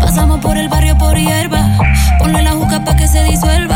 Pasamos por el barrio por hierba. Ponle la juca pa' que se disuelva.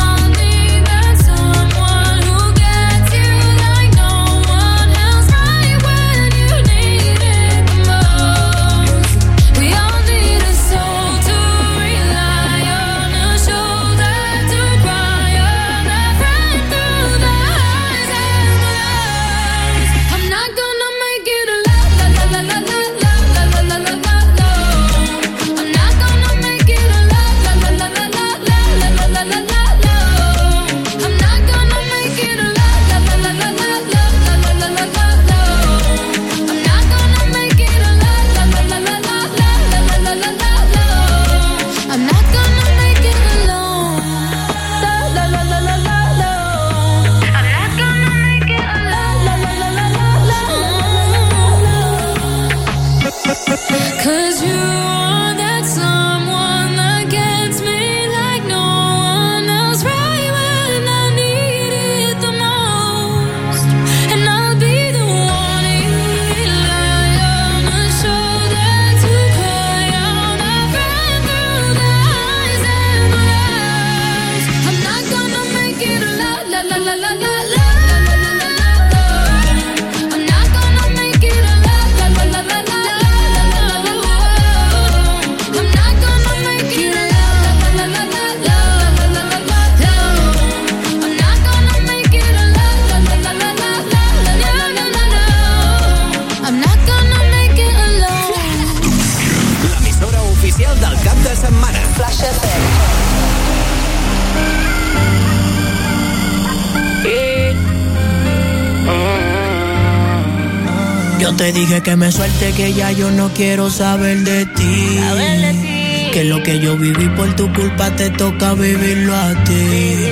Te dije que me suelte, que ya yo no quiero saber de ti. Saber de. Que lo que yo viví por tu culpa te toca vivirlo a ti.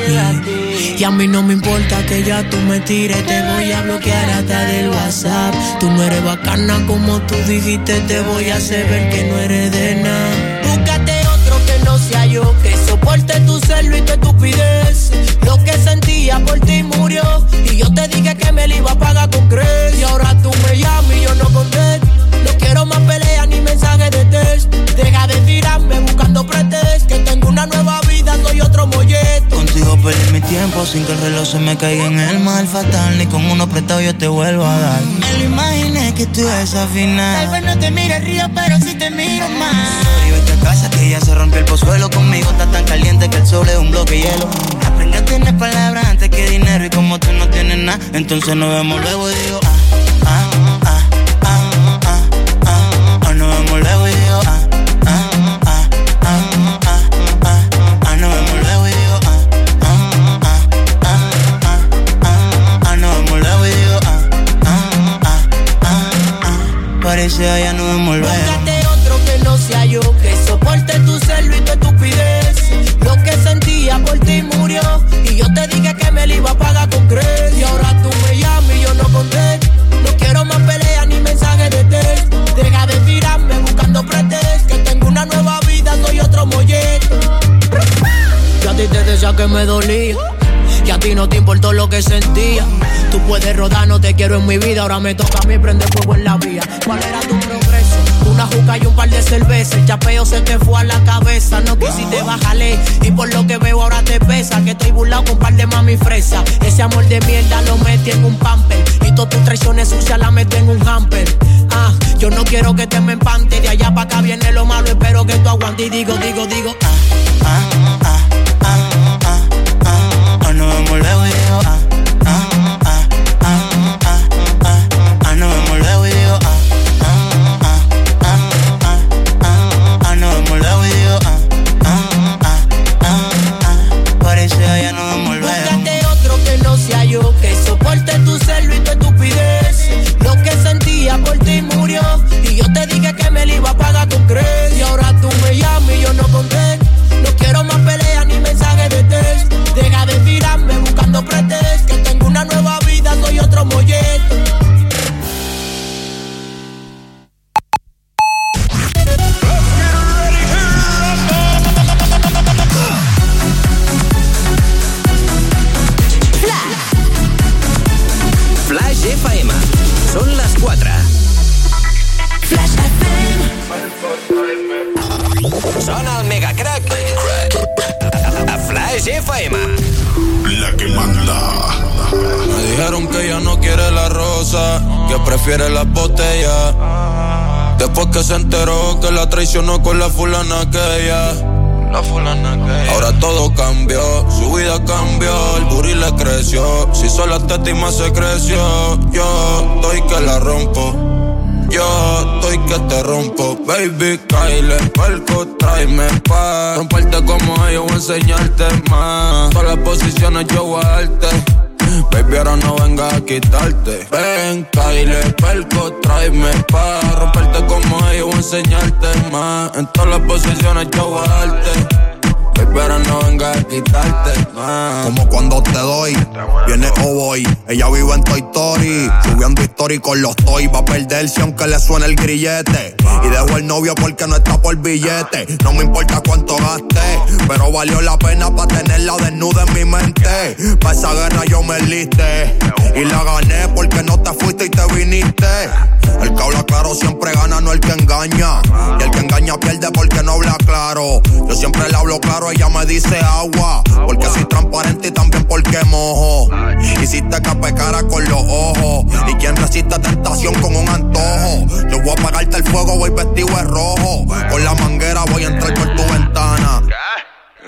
Y a mí no me importa que ya tú me tires, te voy a bloquear hasta del WhatsApp. Tú no eres bacana como tú dijiste, te voy a hacer ver que no eres de nada. Búscate otro que no sea yo, que soporte tu celo y tu estupidez. Lo que sentía por ti murió, y yo te dije que me lo iba a pagar con creces. Y ahora tú me llamas no quiero más peleas ni mensajes de test. Deja de tirarme buscando pretextos. Que tengo una nueva vida, soy otro molleto. Contigo perdí mi tiempo sin que el reloj se me caiga en el mal fatal. Ni con uno prestado yo te vuelvo a dar. Me lo imaginé que tú desafinada. Tal vez no te mire río, pero sí te miro más. Soy esta casa que ya se rompió el pozuelo. Conmigo está tan caliente que el sol es un bloque de hielo. Aprende a tener palabras antes que dinero. Y como tú no tienes nada, entonces nos vemos luego y digo, ah, ah. Nos vemos luego. Búscate otro que no sea yo, que soporte tu celo y tu estupidez. Lo que sentía por ti murió. Y yo te dije que me lo iba a pagar con crees. Y ahora tú me llamas y yo no conté. No quiero más peleas ni mensajes de texto. Deja de tirarme buscando pretextos. Que tengo una nueva vida, soy otro molleto. Yo a ti te decía que me dolía. Que a ti no te importó lo que sentía. Tú puedes rodar, no te quiero en mi vida. Ahora me toca a mí prender fuego en la vía. ¿Cuál era tu progreso? Una juca y un par de cervezas. El chapeo se te fue a la cabeza. No quisiste bajarle. Y por lo que veo ahora te pesa. Que estoy burlado con un par de mami fresa. Ese amor de mierda lo metí en un pamper. Y todas tus traiciones sucias las metí en un hamper. Ah, yo no quiero que te me empante. De allá para acá viene lo malo. Espero que tú aguantes. Y digo, digo, digo. Ah, ah, ah, ah, creció. Si sola teta y más se creció, yo estoy que la rompo. Yo estoy que te rompo, baby, Kyle, palco, tráeme pa' romperte como ellos, voy a enseñarte más. Todas las posiciones yo voy. Baby, ahora no vengas a quitarte. Ven, Kyle, palco, tráeme pa' romperte como ellos, voy a enseñarte más. En todas las posiciones yo voy. Ahora no vengas a quitarte más. Como cuando te doy, viene o voy. Ella vive en Toy Story, subiendo story con los toy. Va a perderse aunque le suene el grillete. Y dejo el novio porque no está por billete. No me importa cuánto gaste, pero valió la pena para tenerla desnuda en mi mente. Pa' esa guerra yo me liste. Y la gané porque no te fuiste y te viniste. El que habla claro siempre gana, no el que engaña. Y el que engaña pierde porque no habla claro. Yo siempre le hablo claro, ella me dice agua. Porque soy transparente y también porque mojo. Hiciste cape cara con los ojos. Y quien resiste tentación con un antojo. Yo voy a apagarte el fuego, voy vestido de rojo. Con la manguera voy a entrar por tu ventana.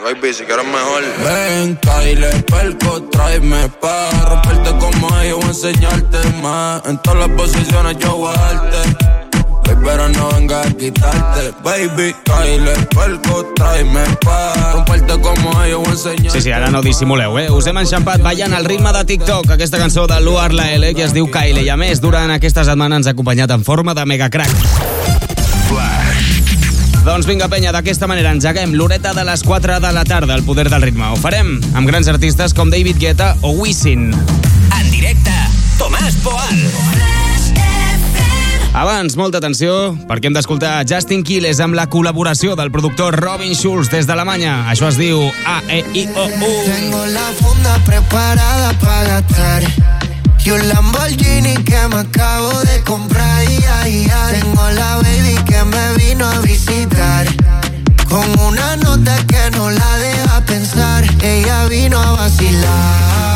Baby, si quieres mejor. Ven, Kyle, perco, tráeme pa' romperte como ellos, voy a enseñarte más. En todas las posiciones yo voy a darte. Baby, pero no vengas a quitarte. Baby, Kyle, perco, tráeme pa' romperte como ellos, enseñarte Sí, sí, ara no dissimuleu, eh? Us hem enxampat ballant al ritme de TikTok aquesta cançó de Luar La L que es diu Kyle i a més durant aquesta setmana ens ha acompanyat en forma de mega crack. Doncs vinga, penya, d'aquesta manera engeguem l'horeta de les 4 de la tarda, el poder del ritme. Ho farem amb grans artistes com David Guetta o Wisin. En directe, Tomàs Poal. Abans, molta atenció, perquè hem d'escoltar Justin Quiles amb la col·laboració del productor Robin Schulz des d'Alemanya. Això es diu A-E-I-O-U. Tengo la funda preparada pa gastar Y un Lamborghini que me acabo de comprar y, ay. Tengo la baby que me vino a visitar Con una nota que no la deja pensar Ella vino a vacilar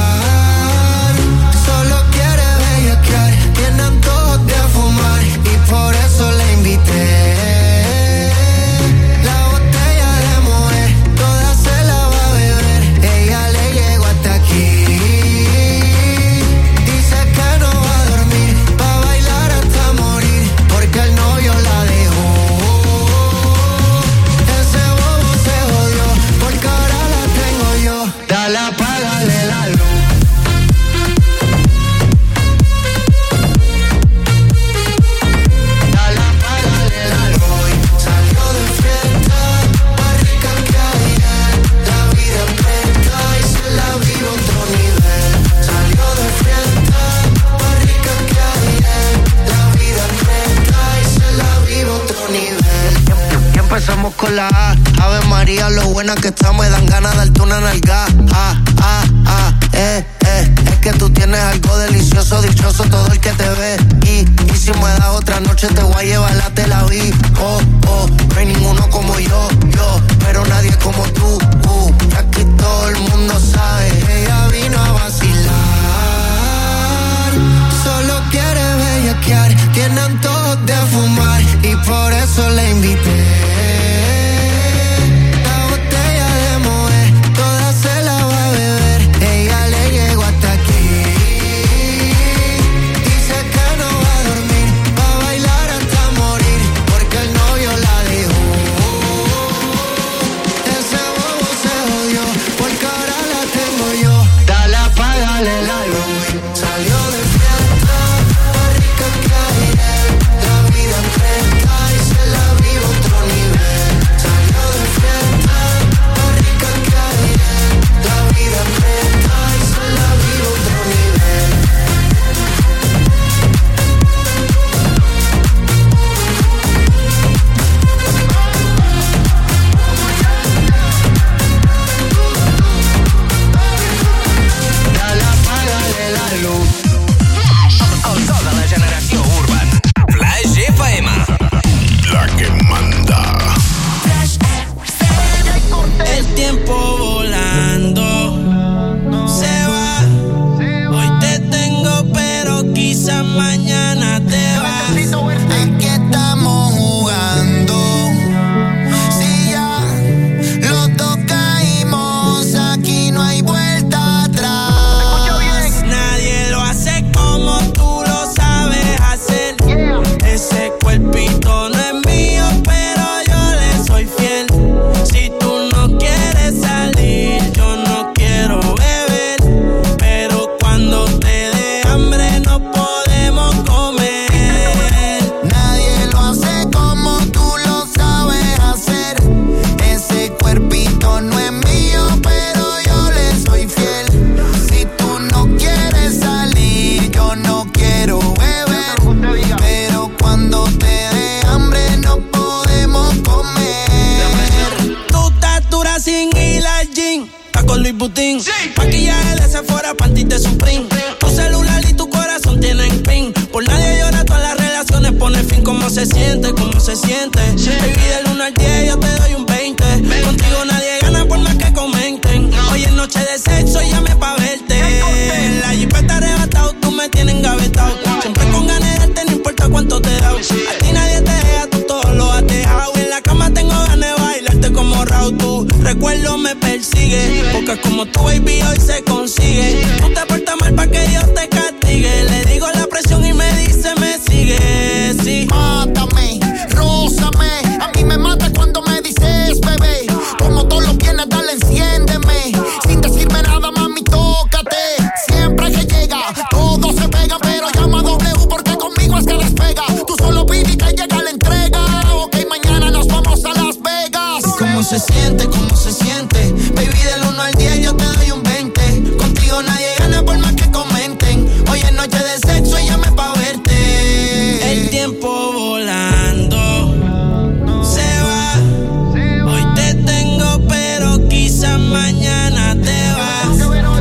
con la A. Ave María, lo buena que está, me dan ganas de darte una nalga. Ah, ah, ah, eh, eh. Es que tú tienes algo delicioso, dichoso todo el que te ve. Y, y si me das otra noche, te voy a llevar a Tel Aviv. Oh, oh, no hay ninguno como yo, yo. Pero nadie es como tú, uh. Y aquí todo el mundo sabe, ella vino a vacilar. Solo quiere bellaquear, tiene antojos de fumar. Y por eso la invité. Putin. Sí. Maquillaje de Sephora, panties de Supreme. Tu celular y tu corazón tienen pin. Por nadie llora, todas las relaciones pone fin. ¿Cómo se siente? ¿Cómo se siente? Sí. Baby, del 1 al 10 yo te doy un 20. Contigo nadie gana por más que comenten. Hoy es noche de sexo y llame pa' verte. No. La jipeta arrebatado, tú me tienes engavetado. No. Siempre con ganas de no importa cuánto te da. Sí. recuerdo me persigue. Porque como tu baby hoy se consigue. Tú te portas mal para que Dios te castigue. Le digo la